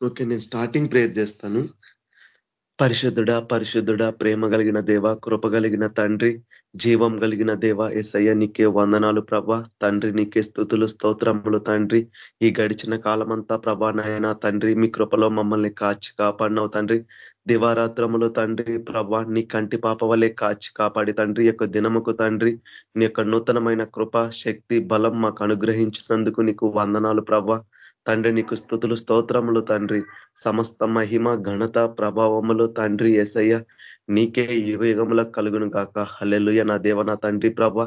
Okay నేను starting prayer చేస్తాను. పరిశుద్ధుడ పరిశుద్ధుడ ప్రేమ కలిగిన దేవ కృప కలిగిన తండ్రి జీవం కలిగిన దేవ ఎస్ఐ నీకే వందనాలు ప్రభ. తండ్రి నీకే స్థుతులు స్తోత్రములు తండ్రి. ఈ గడిచిన కాలమంతా ప్రభా నాయన తండ్రి మీ కృపలో మమ్మల్ని కాచి కాపాడినవు తండ్రి. దివారాత్రములు తండ్రి ప్రభా నీ కంటి పాప వల్లే కాచి కాపాడి తండ్రి. యొక్క దినముకు తండ్రి నీ యొక్క నూతనమైన కృప శక్తి బలం మాకు అనుగ్రహించినందుకు నీకు వందనాలు ప్రభా. తండ్రి నీకు స్థుతులు స్తోత్రములు తండ్రి. సమస్త మహిమ ఘనత ప్రభావములు తండ్రి ఎసయ్య నీకే యుగయుగముల కలుగును కాక హలెలుయ నా దేవ నా తండ్రి ప్రభ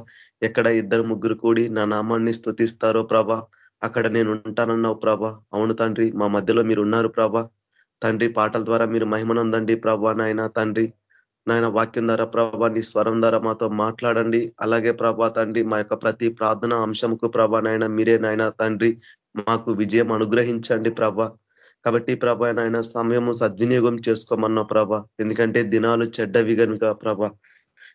ఎక్కడ ఇద్దరు ముగ్గురు కూడి నా నామాన్ని స్థుతిస్తారో ప్రభ అక్కడ నేను ఉంటానన్నావు ప్రభ. అవును తండ్రి మా మధ్యలో మీరు ఉన్నారు ప్రభ. తండ్రి పాటల ద్వారా మీరు మహిమనుందండి ప్రభా నాయన తండ్రి. నాయన వాక్యం ద్వారా ప్రభా నీ స్వరం ద్వారా మాతో మాట్లాడండి. అలాగే ప్రభా తండ్రి మా యొక్క ప్రతి ప్రార్థన అంశంకు ప్రభా నాయన మీరే నాయన తండ్రి. మాకు విజయం అనుగ్రహించండి ప్రభ. కాబట్టి ప్రభ నాయన సమయము సద్వినియోగం చేసుకోమన్నా ప్రభ. ఎందుకంటే దినాలు చెడ్డవి కనుక ప్రభ.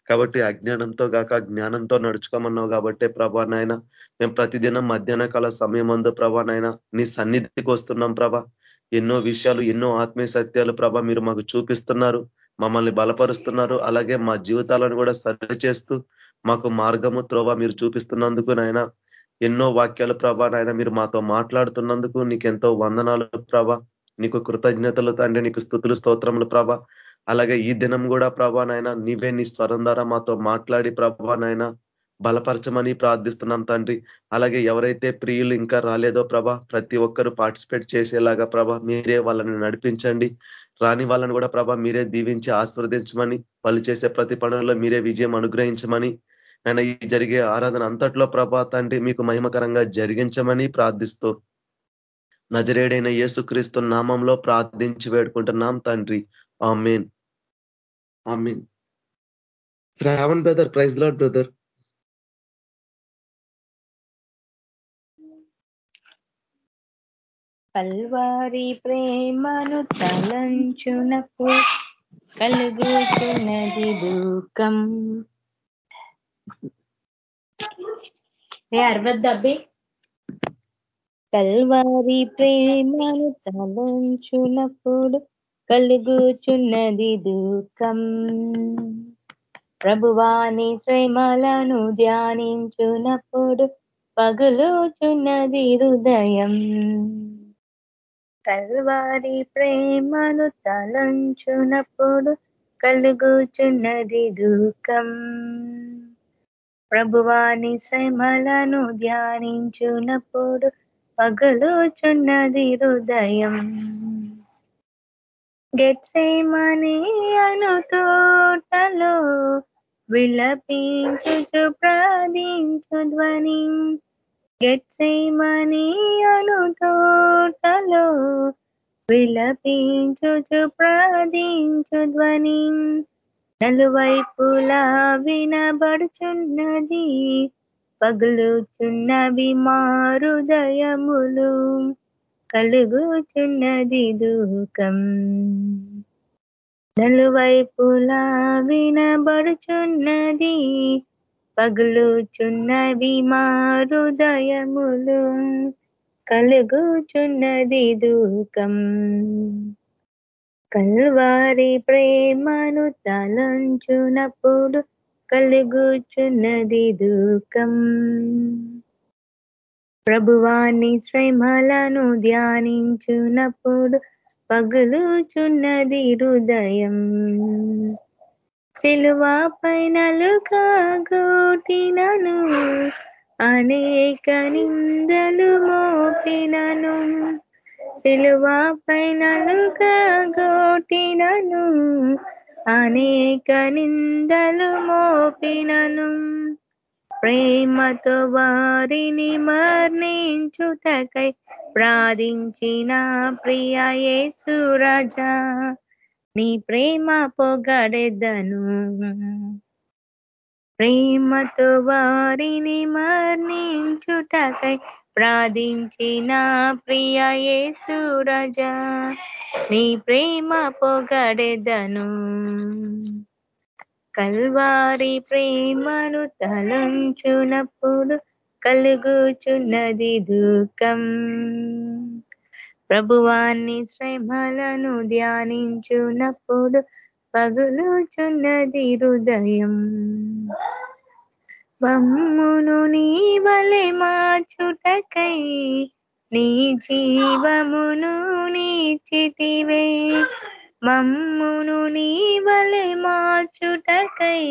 కాబట్టి అజ్ఞానంతో కాక జ్ఞానంతో నడుచుకోమన్నావు కాబట్టి ప్రభా నాయన మేము ప్రతిదినం మధ్యాహ్న కాల సమయం అందు ప్రభా నాయన నీ సన్నిధికి వస్తున్నాం ప్రభ. ఎన్నో విషయాలు ఎన్నో ఆత్మీయ సత్యాలు ప్రభ మీరు మాకు చూపిస్తున్నారు. మమ్మల్ని బలపరుస్తున్నారు. అలాగే మా జీవితాలను కూడా సరి చేస్తూ మాకు మార్గము త్రోవ మీరు చూపిస్తున్నందుకు నాయన ఎన్నో వాక్యాలు ప్రభా నాయన మీరు మాతో మాట్లాడుతున్నందుకు నీకెంతో వందనాలు ప్రభా. నీకు కృతజ్ఞతలు తండ్రి నీకు స్థుతులు స్తోత్రములు ప్రభ. అలాగే ఈ దినం కూడా ప్రభా నాయన నీవే నీ స్వరం ద్వారా మాతో మాట్లాడి ప్రభా నాయన బలపరచమని ప్రార్థిస్తున్నాం తండ్రి. అలాగే ఎవరైతే ప్రియులు ఇంకా రాలేదో ప్రభ ప్రతి ఒక్కరు పార్టిసిపేట్ చేసేలాగా ప్రభ మీరే వాళ్ళని నడిపించండి. రాని వాళ్ళని కూడా ప్రభ మీరే దీవించి ఆస్వాదించమని వాళ్ళు చేసే ప్రతి పనుల్లో మీరే విజయం అనుగ్రహించమని ఆయన ఈ జరిగే ఆరాధన అంతట్లో ప్రభా తండ్రి మీకు మహిమకరంగా జరిగించమని ప్రార్థిస్తూ నజరేడైన యేసుక్రీస్తు నామంలో ప్రార్థించి వేడుకుంటున్నాం తండ్రి. Amen. Amen. Shravan brother praise Lord brother. Calvary ప్రేమను తలంచునకు కలుగుతున్నది దూకం అరవద్దబ్బి కల్వారి ప్రేమను తలంచునప్పుడు కలుగుచున్నది దుఃఖం. ప్రభువాని శ్రమలను ధ్యానించునప్పుడు పగులుచున్నది హృదయం. కల్వారి ప్రేమను తలంచునప్పుడు కలుగుచున్నది దుఃఖం. ప్రభువాని శ్రమలను ధ్యానించునప్పుడు పగలుచున్నది హృదయం. గెట్సేమని అను తోటలో విలపించుచు ప్రార్థించు ధ్వని. గెట్సేమని అను తోటలో విలపించుచు ప్రార్థించు ధ్వని. నలువైపులా వినబడుచున్నది పగులుచున్నవి మారుదయములు కలుగుచున్నది దూకం నలువైపులా వినబడుచున్నది పగులుచున్నవి మారుదయములు కలుగుచున్నది దూకం కల్వారి ప్రేమను తలంచునప్పుడు కలుగుచున్నది దుఃఖం. ప్రభువాన్ని శ్రమలను ధ్యానించునప్పుడు పగులుచున్నది హృదయం. సిలువా పైనలు గోటినను అనేక నిందలు మోపినను. సిలువా పైనలుగా గోటినను అనేక నిందలు మోపినను. ప్రేమతో వారిని మర్ణించుటకై ప్రార్థించిన ప్రియ యేసురాజా నీ ప్రేమ పొగడెదను. ప్రేమతో వారిని మర్ణించుటకై ప్రార్థించిన ప్రియ యేసురజ నీ ప్రేమ పొగడెదను. కల్వారి ప్రేమను తలంచునప్పుడు కలుగుచున్నది దుఃఖం. ప్రభువాన్ని శ్రమలను ధ్యానించునప్పుడు పగులుచున్నది హృదయం. మమ్మును నీ వలె మార్చుటకై నీ జీవమును నీచితివే. మమ్మును నీ వలె మార్చుటకై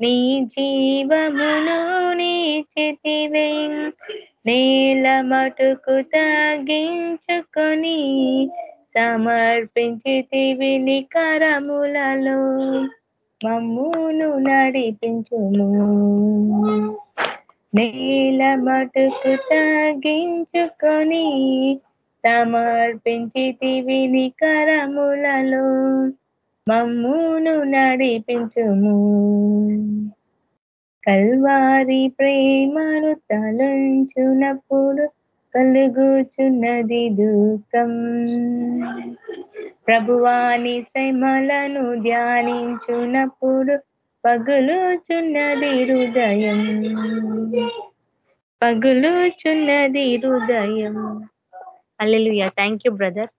నీ జీవమును నీచితివే. నేల మటుకు తగ్గించుకొని సమర్పించితివి నికరములలో మమ్మును నడిపించుము. నేల మటుకు తగ్గించుకొని సమర్పించితివి నీ కరములలో మమ్మును నడిపించుము. కల్వారి ప్రేమను తలంచునప్పుడు కలుగుచున్నది దుఃఖం. ప్రభువాని శ్రమలను ధ్యానించునప్పుడు పగులుచున్నది హృదయం. పగులుచున్నది హృదయం. అల్లెలుయా థ్యాంక్ యూ బ్రదర్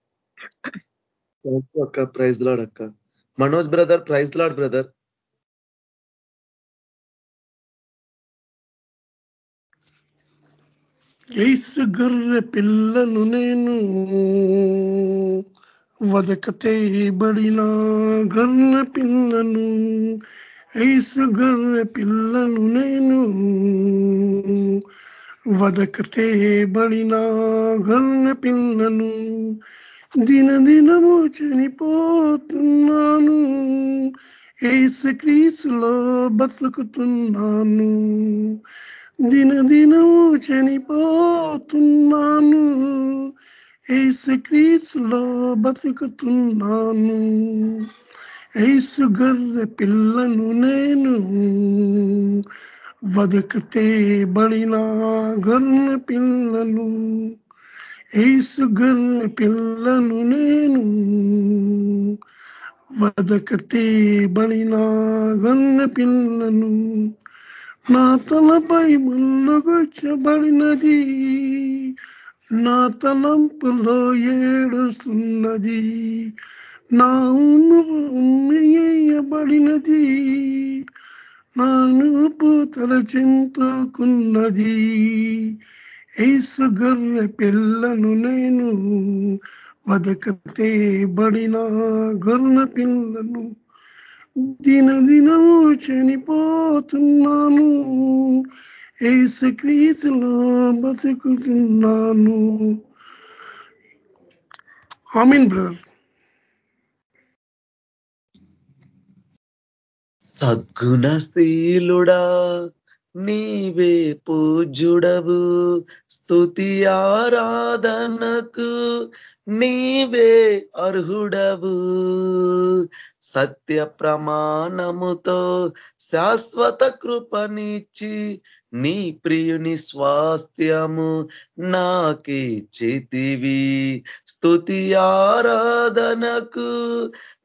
అక్క ప్రైజ్ లాడ్ అక్క. Manoj brother praise Lord brother ఏసు గొర్రె పిల్లను నేను. వదకతేబడిన గర్రె పిల్లను ఐసు గొర్రె పిల్లను నేను. వదకతేబడిన గర్రె పిల్లను దినదినము చనిపోతున్నాను. ఏసు క్రీసులో బతుకుతున్నాను దినదినము చనిపోతున్నాను. ఏసు క్రీసులో బతుకుతున్నాను. ఏసు గర్రె పిల్లను నేను వదకతే బడిన గర్ణ పిల్లలు. ఏసు గర్రె పిల్లను నేను వదకతే బడిన గర్ణ పిల్లను నా తలపై ముళ్ళగొచ్చబడినది. నా తలంపులో ఏడుస్తున్నది నా ఉమ్మేయబడినది నా నూపు తల చెంతుకున్నది. ఏసు గర్రె పిల్లను నేను వదకతే బడిన గొర్రె పిల్లను దినదినము చనిపోతున్నాను. ఏసు క్రీస్తులో బతుకుతున్నాను. ఆమీన్ బ్రదర్. సద్గుణశీలుడా నీవే పూజుడవు స్థుతి ఆరాధనకు నీవే అర్హుడవు. సత్య ప్రమాణముతో శాశ్వత కృపనిచ్చి నీ ప్రియుని స్వాస్థ్యము నాకిచ్చితివి స్థుతి ఆరాధనకు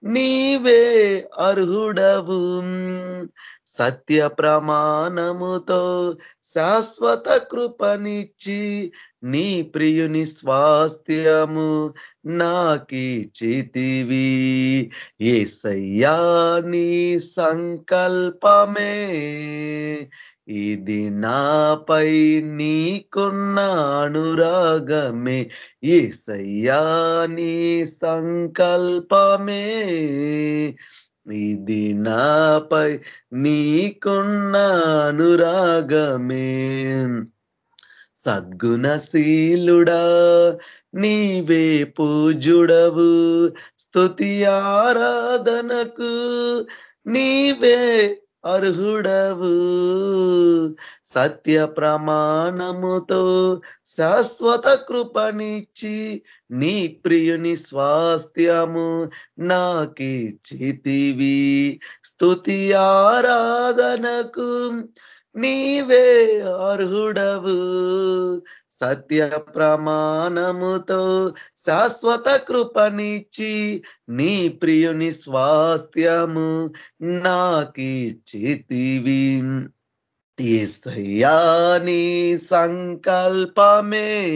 నీవే అర్హుడవు. సత్య ప్రమాణముతో శాశ్వత కృపనిచ్చి నీ ప్రియుని స్వాస్థ్యము నాకిచ్చితివి. ఏసయ్యా నీ సంకల్పమే. ఇది నాపై నీకున్న అనురాగమే ఏసయ్యా నీ సంకల్పమే. ఇది నాపై నీకున్న అనురాగమే సద్గుణశీలుడా నీవే పూజుడవు స్తుతి ఆరాధనకు నీవే అర్హుడవు. సత్య ప్రమాణముతో శాశ్వత కృపనిచ్చి నీ ప్రియుని స్వాస్థ్యము నాకిచ్చితివి స్థుతి ఆరాధనకు నీవే అర్హుడవు. సత్య ప్రమాణముతో శాశ్వత కృపనిచ్చి నీ ప్రియుని స్వాస్థ్యము నాకిచ్చితివి ఏసయ్యా సంకల్పమే.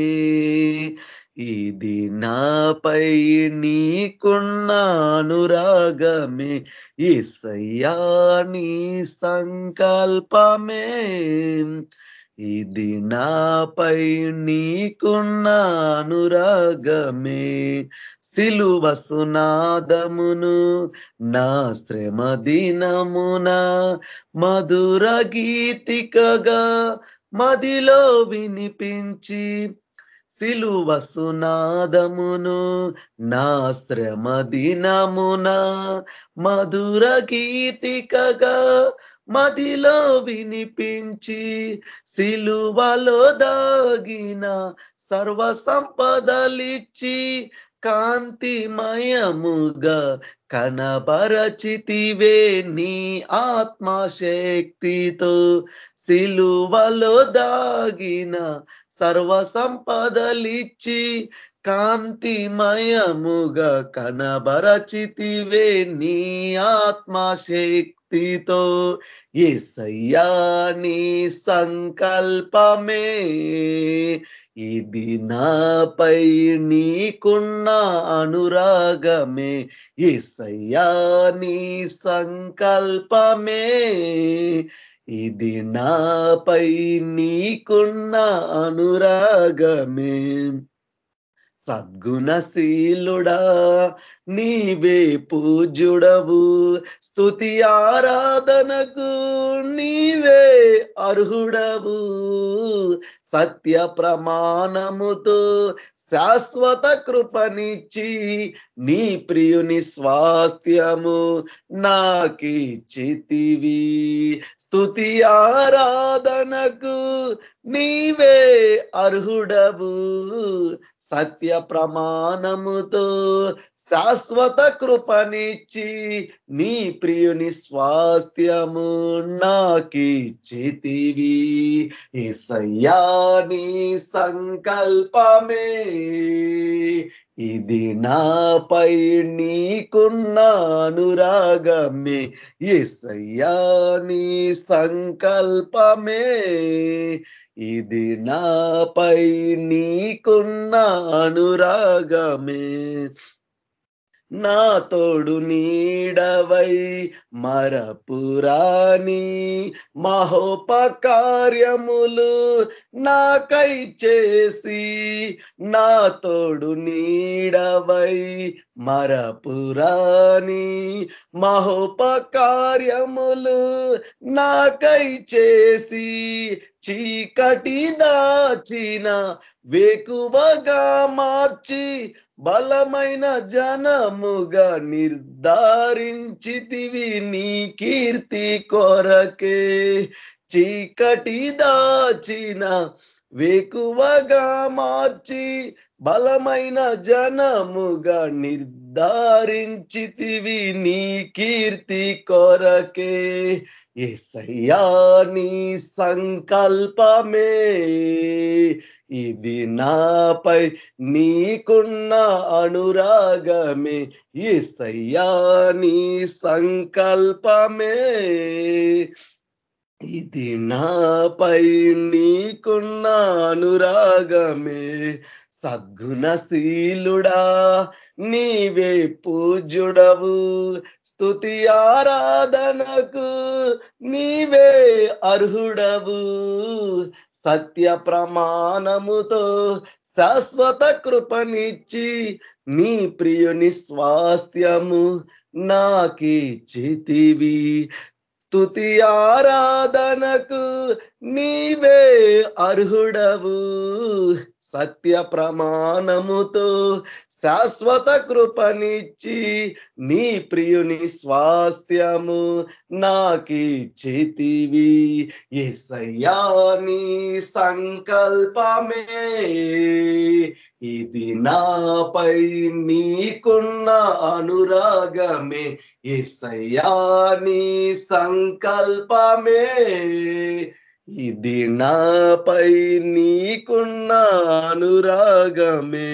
ఇది నాపై నీకున్న అనురాగమే ఈసయ్యా నీ సంకల్పమే. ఇది నాపై నీకున్న అనురాగమే సిలువ సునాదమును నా శ్రమ దినమున మధుర గీతికగా మదిలో వినిపించి సిలువ సునాదమును నా శ్రమ దినమున మధుర గీతికగా మదిలో వినిపించి సిలువలో దాగిన సర్వ సంపదలిచ్చి కాంతిమయముగా కనబరచితివే నీ ఆత్మశక్తితో. సిలువలో దాగిన సర్వ సంపదలిచ్చి కాంతిమయముగా కనబరచితివే నీ భక్తితో ఎసయ్యా నీ సంకల్పమే. ఇది నాపై నీకున్న అనురాగమే. ఎసయ్యా నీ సంకల్పమే. ఇది నాపై నీకున్న అనురాగమే. సద్గుణశీలుడా నీవే పూజుడవు స్తుతి ఆరాధనకు నీవే అర్హుడవు. సత్య ప్రమాణముతో శాశ్వత కృపనిచ్చి నీ ప్రియుని స్వాస్థ్యము నాకిచ్చితివి. స్తుతి ఆరాధనకు నీవే అర్హుడవు. సత్య ప్రమాణముతో శాశ్వత కృపనిచ్చి నీ ప్రియుని స్వాస్థ్యము నాకిచ్చితివి. ఇసయ్యా నీ సంకల్పమే. ఇది నాపై నీకున్న అనురాగమే ఎసయ్యా నీ సంకల్పమే. ఇది నాపై నీకున్న అనురాగమే నా తోడు నీడవై మరపురాని మహోపకార్యములు నాకై చేసి నా తోడు నీడవై మరపురాని మహోపకార్యములు నాకై చేసి చీకటి దాచిన వేకువగా మార్చి బలమైన జనముగా నిర్ధారించితివి నీ కీర్తి కొరకే. చీకటి దాచిన వేకువగా మార్చి బలమైన జనముగా నిర్ధారించితివి నీ కీర్తి కొరకే. ఎసయ్యా నీ సంకల్పమే. ఇది నాపై నీకున్న అనురాగమే. ఎసయ్యా నీ సంకల్పమే. ఇది నాపై నీకున్న అనురాగమే. సద్గుణశీలుడా నీవే పూజుడవు స్థుతి ఆరాధనకు నీవే అర్హుడవు. సత్య ప్రమాణముతో శాశ్వత కృపనిచ్చి నీ ప్రియుని స్వాస్థ్యము నాకిచ్చితివి స్థుతి ఆరాధనకు నీవే అర్హుడవు. సత్య ప్రమాణముతో శాశ్వత కృపనిచ్చి నీ ప్రియుని స్వాస్థ్యము నాకిచ్చితివి. ఎసయ్యా నీ సంకల్పమే. ఇది నాపై నీకున్న అనురాగమే. ఎసయ్యా నీ సంకల్పమే. ఇది నాపై నీకున్న అనురాగమే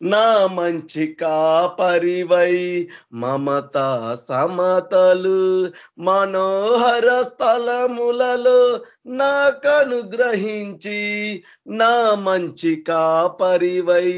నా మంచి కాపరివై మమత సమతలు మనోహర స్థలములలో నాకనుగ్రహించి నా మంచి కాపరివై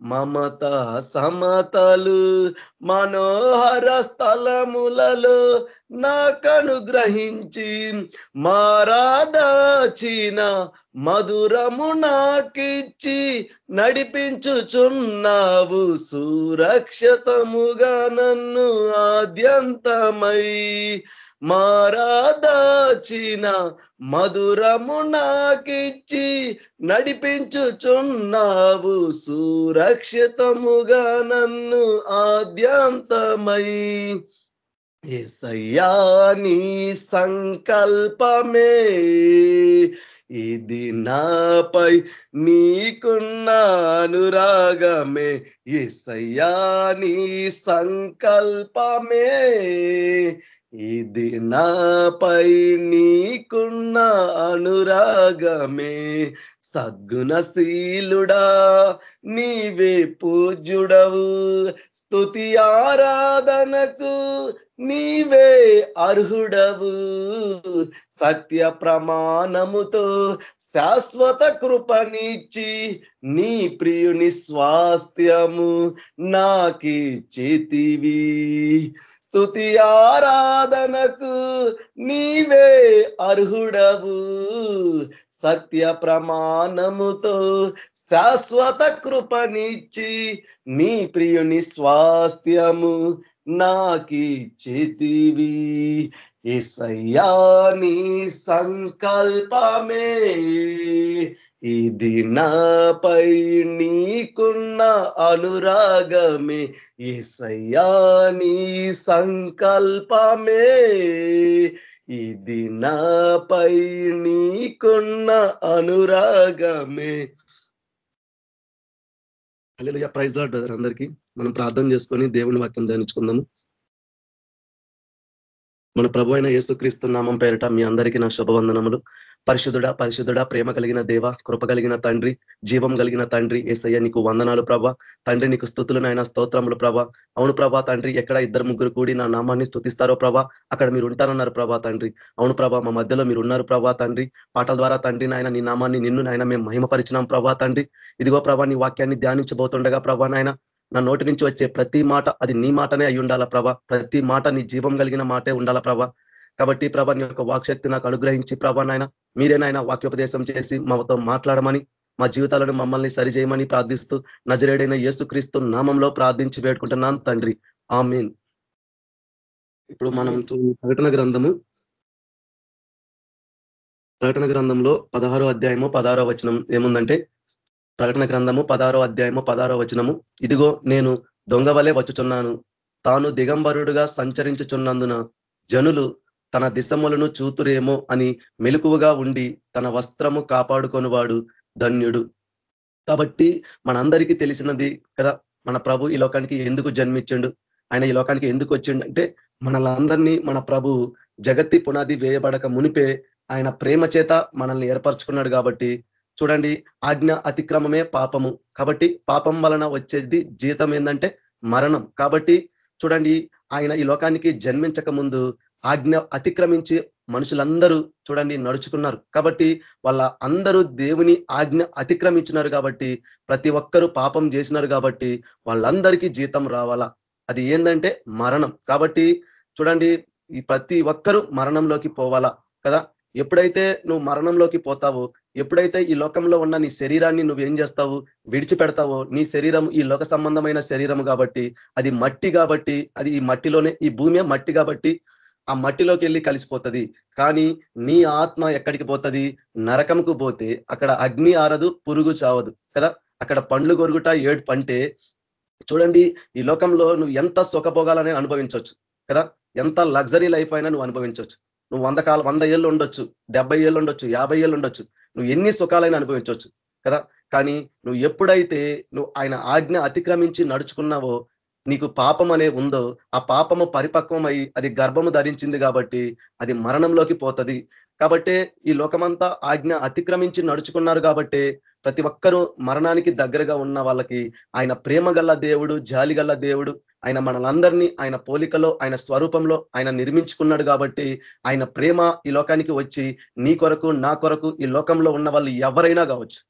మమత సమతలు మనోహర స్థలములలో నాకనుగ్రహించి మారాదాచిన మధురము నాకిచ్చి నడిపించుచున్నావు సురక్షతముగా నన్ను ఆద్యంతమై మారాదాచిన మధురము నాకిచ్చి నడిపించుచున్నావు సురక్షితముగా నన్ను ఆద్యంతమై. ఏసయ్యా నీ సంకల్పమే. ఇది నాపై నీకున్న అనురాగమే. ఎసయ్యా నీ సంకల్పమే. ఇది నాపై నీకున్న అనురాగమే. సద్గుణశీలుడా నీవే పూజ్యుడవు. స్తుతి ఆరాధనకు నీవే అర్హుడవు. సత్య ప్రమాణముతో శాశ్వత కృపనిచ్చి నీ ప్రియుని స్వాస్థ్యము నాకి చేతివి. స్థుతి ఆరాధనకు నీవే అర్హుడవు. సత్య ప్రమాణముతో శాశ్వత కృపనిచ్చి నీ ప్రియుని స్వాస్థ్యము నాకి చేతివి ఎసయ్యా నీ సంకల్పమే. ఇది నాపై నీకున్న అనురాగమే. ఎసయ్యా నీ సంకల్పమే. ఇది నాపై నీకున్న అనురాగమే. అల్లెలుయ ప్రైజ్ లాడ్ బ్రదర్ అందరికీ. మనం ప్రార్థన చేసుకొని దేవుని వాక్యం ధ్యానించుకుందాము. మన ప్రభు అయిన యేసుక్రీస్తు నామం పేరిట మీ అందరికీ నా శుభవందనములు. పరిశుద్ధుడ పరిశుద్ధుడ ప్రేమ కలిగిన దేవ కృప కలిగిన తండ్రి జీవం కలిగిన తండ్రి ఏసయ్య నీకు వందనాలు ప్రభ. తండ్రి నీకు స్థుతులు నాయన స్తోత్రములు ప్రభ. అవును ప్రభా తండ్రి ఎక్కడ ఇద్దరు ముగ్గురు కూడి నా నామాన్ని స్థుతిస్తారో ప్రభా అక్కడ మీరు ఉంటారన్నారు ప్రభా తండ్రి. అవును ప్రభా మా మధ్యలో మీరు ఉన్నారు ప్రభా తండ్రి. పాటల ద్వారా తండ్రి నాయన నీ నామాన్ని నిన్ను నాయన మేము మహిమపరిచినాం ప్రభా తండ్రి. ఇదిగో ప్రభా నీ వాక్యాన్ని ధ్యానించబోతుండగా ప్రభా నాయన నా నోటి నుంచి వచ్చే ప్రతి మాట అది నీ మాటనే అయి ఉండాలా ప్రభ? ప్రతి మాట నీ జీవం కలిగిన మాటే ఉండాలా ప్రభ? కాబట్టి ప్రభ నీ యొక్క వాక్శక్తి నాకు అనుగ్రహించి ప్రభా నాయన మీరేనాయన వాక్యోపదేశం చేసి మాతో మాట్లాడమని మా జీవితాలను మమ్మల్ని సరిచేయమని ప్రార్థిస్తూ నజరేడైన యేసుక్రీస్తు నామంలో ప్రార్థించి వేడుకుంటున్నాను తండ్రి. ఆమీన్. ఇప్పుడు మనం ప్రకటన గ్రంథము. ప్రకటన గ్రంథంలో పదహారో అధ్యాయము పదహారో వచనం ఏముందంటే ప్రకటన గ్రంథము పదారో అధ్యాయము పదారో వచనము. ఇదిగో నేను దొంగ వలె వచ్చుచున్నాను. తాను దిగంబరుడుగా సంచరించుచున్నందున జనులు తన దిశములను చూతురేమో అని మెలుకువగా ఉండి తన వస్త్రము కాపాడుకొనివాడు ధన్యుడు. కాబట్టి మనందరికీ తెలిసినది కదా మన ప్రభు ఈ లోకానికి ఎందుకు జన్మించిండు? ఆయన ఈ లోకానికి ఎందుకు వచ్చిండు? అంటే మనలందరినీ మన ప్రభు జగత్తి పునాది వేయబడక మునిపే ఆయన ప్రేమ చేత మనల్ని ఏర్పరచుకున్నాడు కాబట్టి చూడండి ఆజ్ఞ అతిక్రమమే పాపము. కాబట్టి పాపం వలన వచ్చేది జీతం ఏంటంటే మరణం. కాబట్టి చూడండి ఆయన ఈ లోకానికి జన్మించక ముందు ఆజ్ఞ అతిక్రమించి మనుషులందరూ చూడండి నడుచుకున్నారు. కాబట్టి వాళ్ళ అందరూ దేవుని ఆజ్ఞ అతిక్రమించినారు కాబట్టి ప్రతి ఒక్కరూ పాపం చేసినారు కాబట్టి వాళ్ళందరికీ జీతం రావాలా? అది ఏంటంటే మరణం. కాబట్టి చూడండి ఈ ప్రతి ఒక్కరూ మరణంలోకి పోవాలా? కదా? ఎప్పుడైతే నువ్వు మరణంలోకి పోతావో ఎప్పుడైతే ఈ లోకంలో ఉన్న నీ శరీరాన్ని నువ్వు ఏం చేస్తావు? విడిచిపెడతావో నీ శరీరం ఈ లోక సంబంధమైన శరీరం కాబట్టి అది మట్టి కాబట్టి అది ఈ మట్టిలోనే ఈ భూమి మట్టి కాబట్టి ఆ మట్టిలోకి వెళ్ళి కలిసిపోతుంది. కానీ నీ ఆత్మ ఎక్కడికి పోతుంది? నరకంకు పోతే అక్కడ అగ్ని ఆరదు పురుగు చావదు కదా? అక్కడ పండ్లు కొరుగుట ఏడు పంటే చూడండి ఈ లోకంలో నువ్వు ఎంత సుఖభోగాలనే అనుభవించవచ్చు కదా? ఎంత లగ్జరీ లైఫ్ అయినా నువ్వు అనుభవించవచ్చు నువ్వు వంద కాలం వంద ఏళ్ళు ఉండొచ్చు డెబ్బై ఏళ్ళు ఉండొచ్చు యాభై ఏళ్ళు ఉండొచ్చు. నువ్వు ఎన్ని సుఖాలైనా అనుభవించవచ్చు కదా? కానీ నువ్వు ఎప్పుడైతే నువ్వు ఆయన ఆజ్ఞ అతిక్రమించి నడుచుకున్నావో నీకు పాపం అనే ఉందో ఆ పాపము పరిపక్వమై అది గర్భము ధరించింది కాబట్టి అది మరణంలోకి పోతుంది. కాబట్టే ఈ లోకమంతా ఆజ్ఞ అతిక్రమించి నడుచుకున్నారు కాబట్టి ప్రతి ఒక్కరూ మరణానికి దగ్గరగా ఉన్న వాళ్ళకి ఆయన ప్రేమ దేవుడు జాలి దేవుడు ఆయన మనలందరినీ ఆయన పోలికలో ఆయన స్వరూపంలో ఆయన నిర్మించుకున్నాడు కాబట్టి ఆయన ప్రేమ ఈ లోకానికి వచ్చి నీ కొరకు నా కొరకు ఈ లోకంలో ఉన్న వాళ్ళు ఎవరైనా కావచ్చు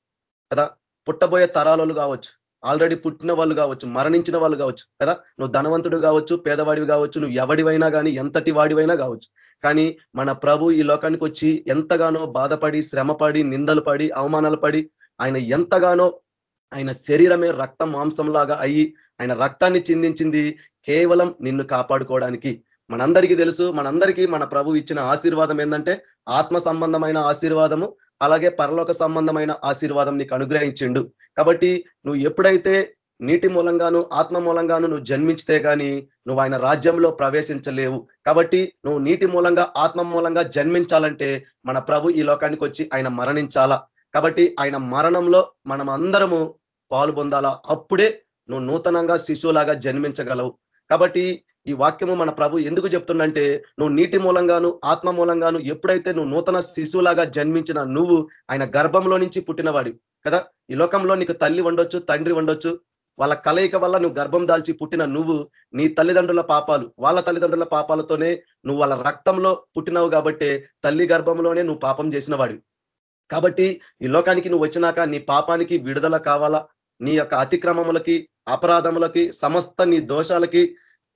కదా? పుట్టబోయే తరాలు కావచ్చు. ఆల్రెడీ పుట్టిన వాళ్ళు కావచ్చు మరణించిన వాళ్ళు కావచ్చు కదా? నువ్వు ధనవంతుడు కావచ్చు పేదవాడివి కావచ్చు నువ్వు ఎవడివైనా కానీ ఎంతటి వాడివైనా కావచ్చు. కానీ మన ప్రభు ఈ లోకానికి వచ్చి ఎంతగానో బాధపడి శ్రమపడి నిందలు పడి అవమానాలు పడి ఆయన ఎంతగానో ఆయన శరీరమే రక్త మాంసంలాగా అయ్యి ఆయన రక్తాన్ని చిందించింది కేవలం నిన్ను కాపాడుకోవడానికి. మనందరికీ తెలుసు మనందరికీ మన ప్రభు ఇచ్చిన ఆశీర్వాదం ఏంటంటే ఆత్మ సంబంధమైన ఆశీర్వాదము అలాగే పరలోక సంబంధమైన ఆశీర్వాదం నీకు అనుగ్రహించిండు. కాబట్టి నువ్వు ఎప్పుడైతే నీటి మూలంగాను ఆత్మ మూలంగాను నువ్వు జన్మించితే కానీ నువ్వు ఆయన రాజ్యంలో ప్రవేశించలేవు. కాబట్టి నువ్వు నీటి మూలంగా ఆత్మ మూలంగా జన్మించాలంటే మన ప్రభు ఈ లోకానికి వచ్చి ఆయన మరణించాలా? కాబట్టి ఆయన మరణంలో మనం అందరము పాలు పొందాలా? అప్పుడే నువ్వు నూతనంగా శిశువులాగా జన్మించగలవు. కాబట్టి ఈ వాక్యము మన ప్రభు ఎందుకు చెప్తుందంటే నువ్వు నీటి మూలంగాను ఆత్మ మూలంగాను ఎప్పుడైతే నువ్వు నూతన శిశువులాగా జన్మించిన నువ్వు ఆయన గర్భంలో నుంచి పుట్టినవాడి కదా? ఈ లోకంలో నీకు తల్లి ఉండొచ్చు తండ్రి ఉండొచ్చు వాళ్ళ కలయిక వల్ల నువ్వు గర్భం దాల్చి పుట్టిన నువ్వు నీ తల్లిదండ్రుల పాపాలు వాళ్ళ తల్లిదండ్రుల పాపాలతోనే నువ్వు వాళ్ళ రక్తంలో పుట్టినావు కాబట్టి తల్లి గర్భంలోనే నువ్వు పాపం చేసిన వాడివి కాబట్టి ఈ లోకానికి నువ్వు వచ్చినాక నీ పాపానికి విడుదల కావాలా? నీ యొక్క అతిక్రమములకి అపరాధములకి సమస్త నీ దోషాలకి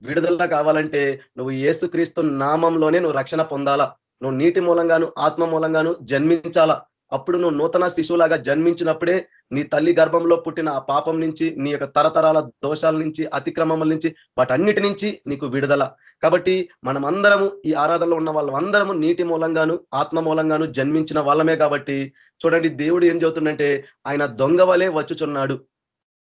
విడుదల కావాలంటే నువ్వు ఏసుక్రీస్తు నామంలోనే నువ్వు రక్షణ పొందాలా? నువ్వు నీటి మూలంగాను ఆత్మ మూలంగాను జన్మించాలా? అప్పుడు నువ్వు నూతన శిశువులాగా జన్మించినప్పుడే నీ తల్లి గర్భంలో పుట్టిన ఆ పాపం నుంచి నీ యొక్క తరతరాల దోషాల నుంచి అతిక్రమముల నుంచి వాటన్నిటి నుంచి నీకు విడుదల. కాబట్టి మనమందరము ఈ ఆరాధనలో ఉన్న వాళ్ళందరము నీటి మూలంగాను ఆత్మ మూలంగాను జన్మించిన వాళ్ళమే కాబట్టి చూడండి దేవుడు ఏం చెబుతుందంటే ఆయన దొంగ వలే వచ్చుచున్నాడు.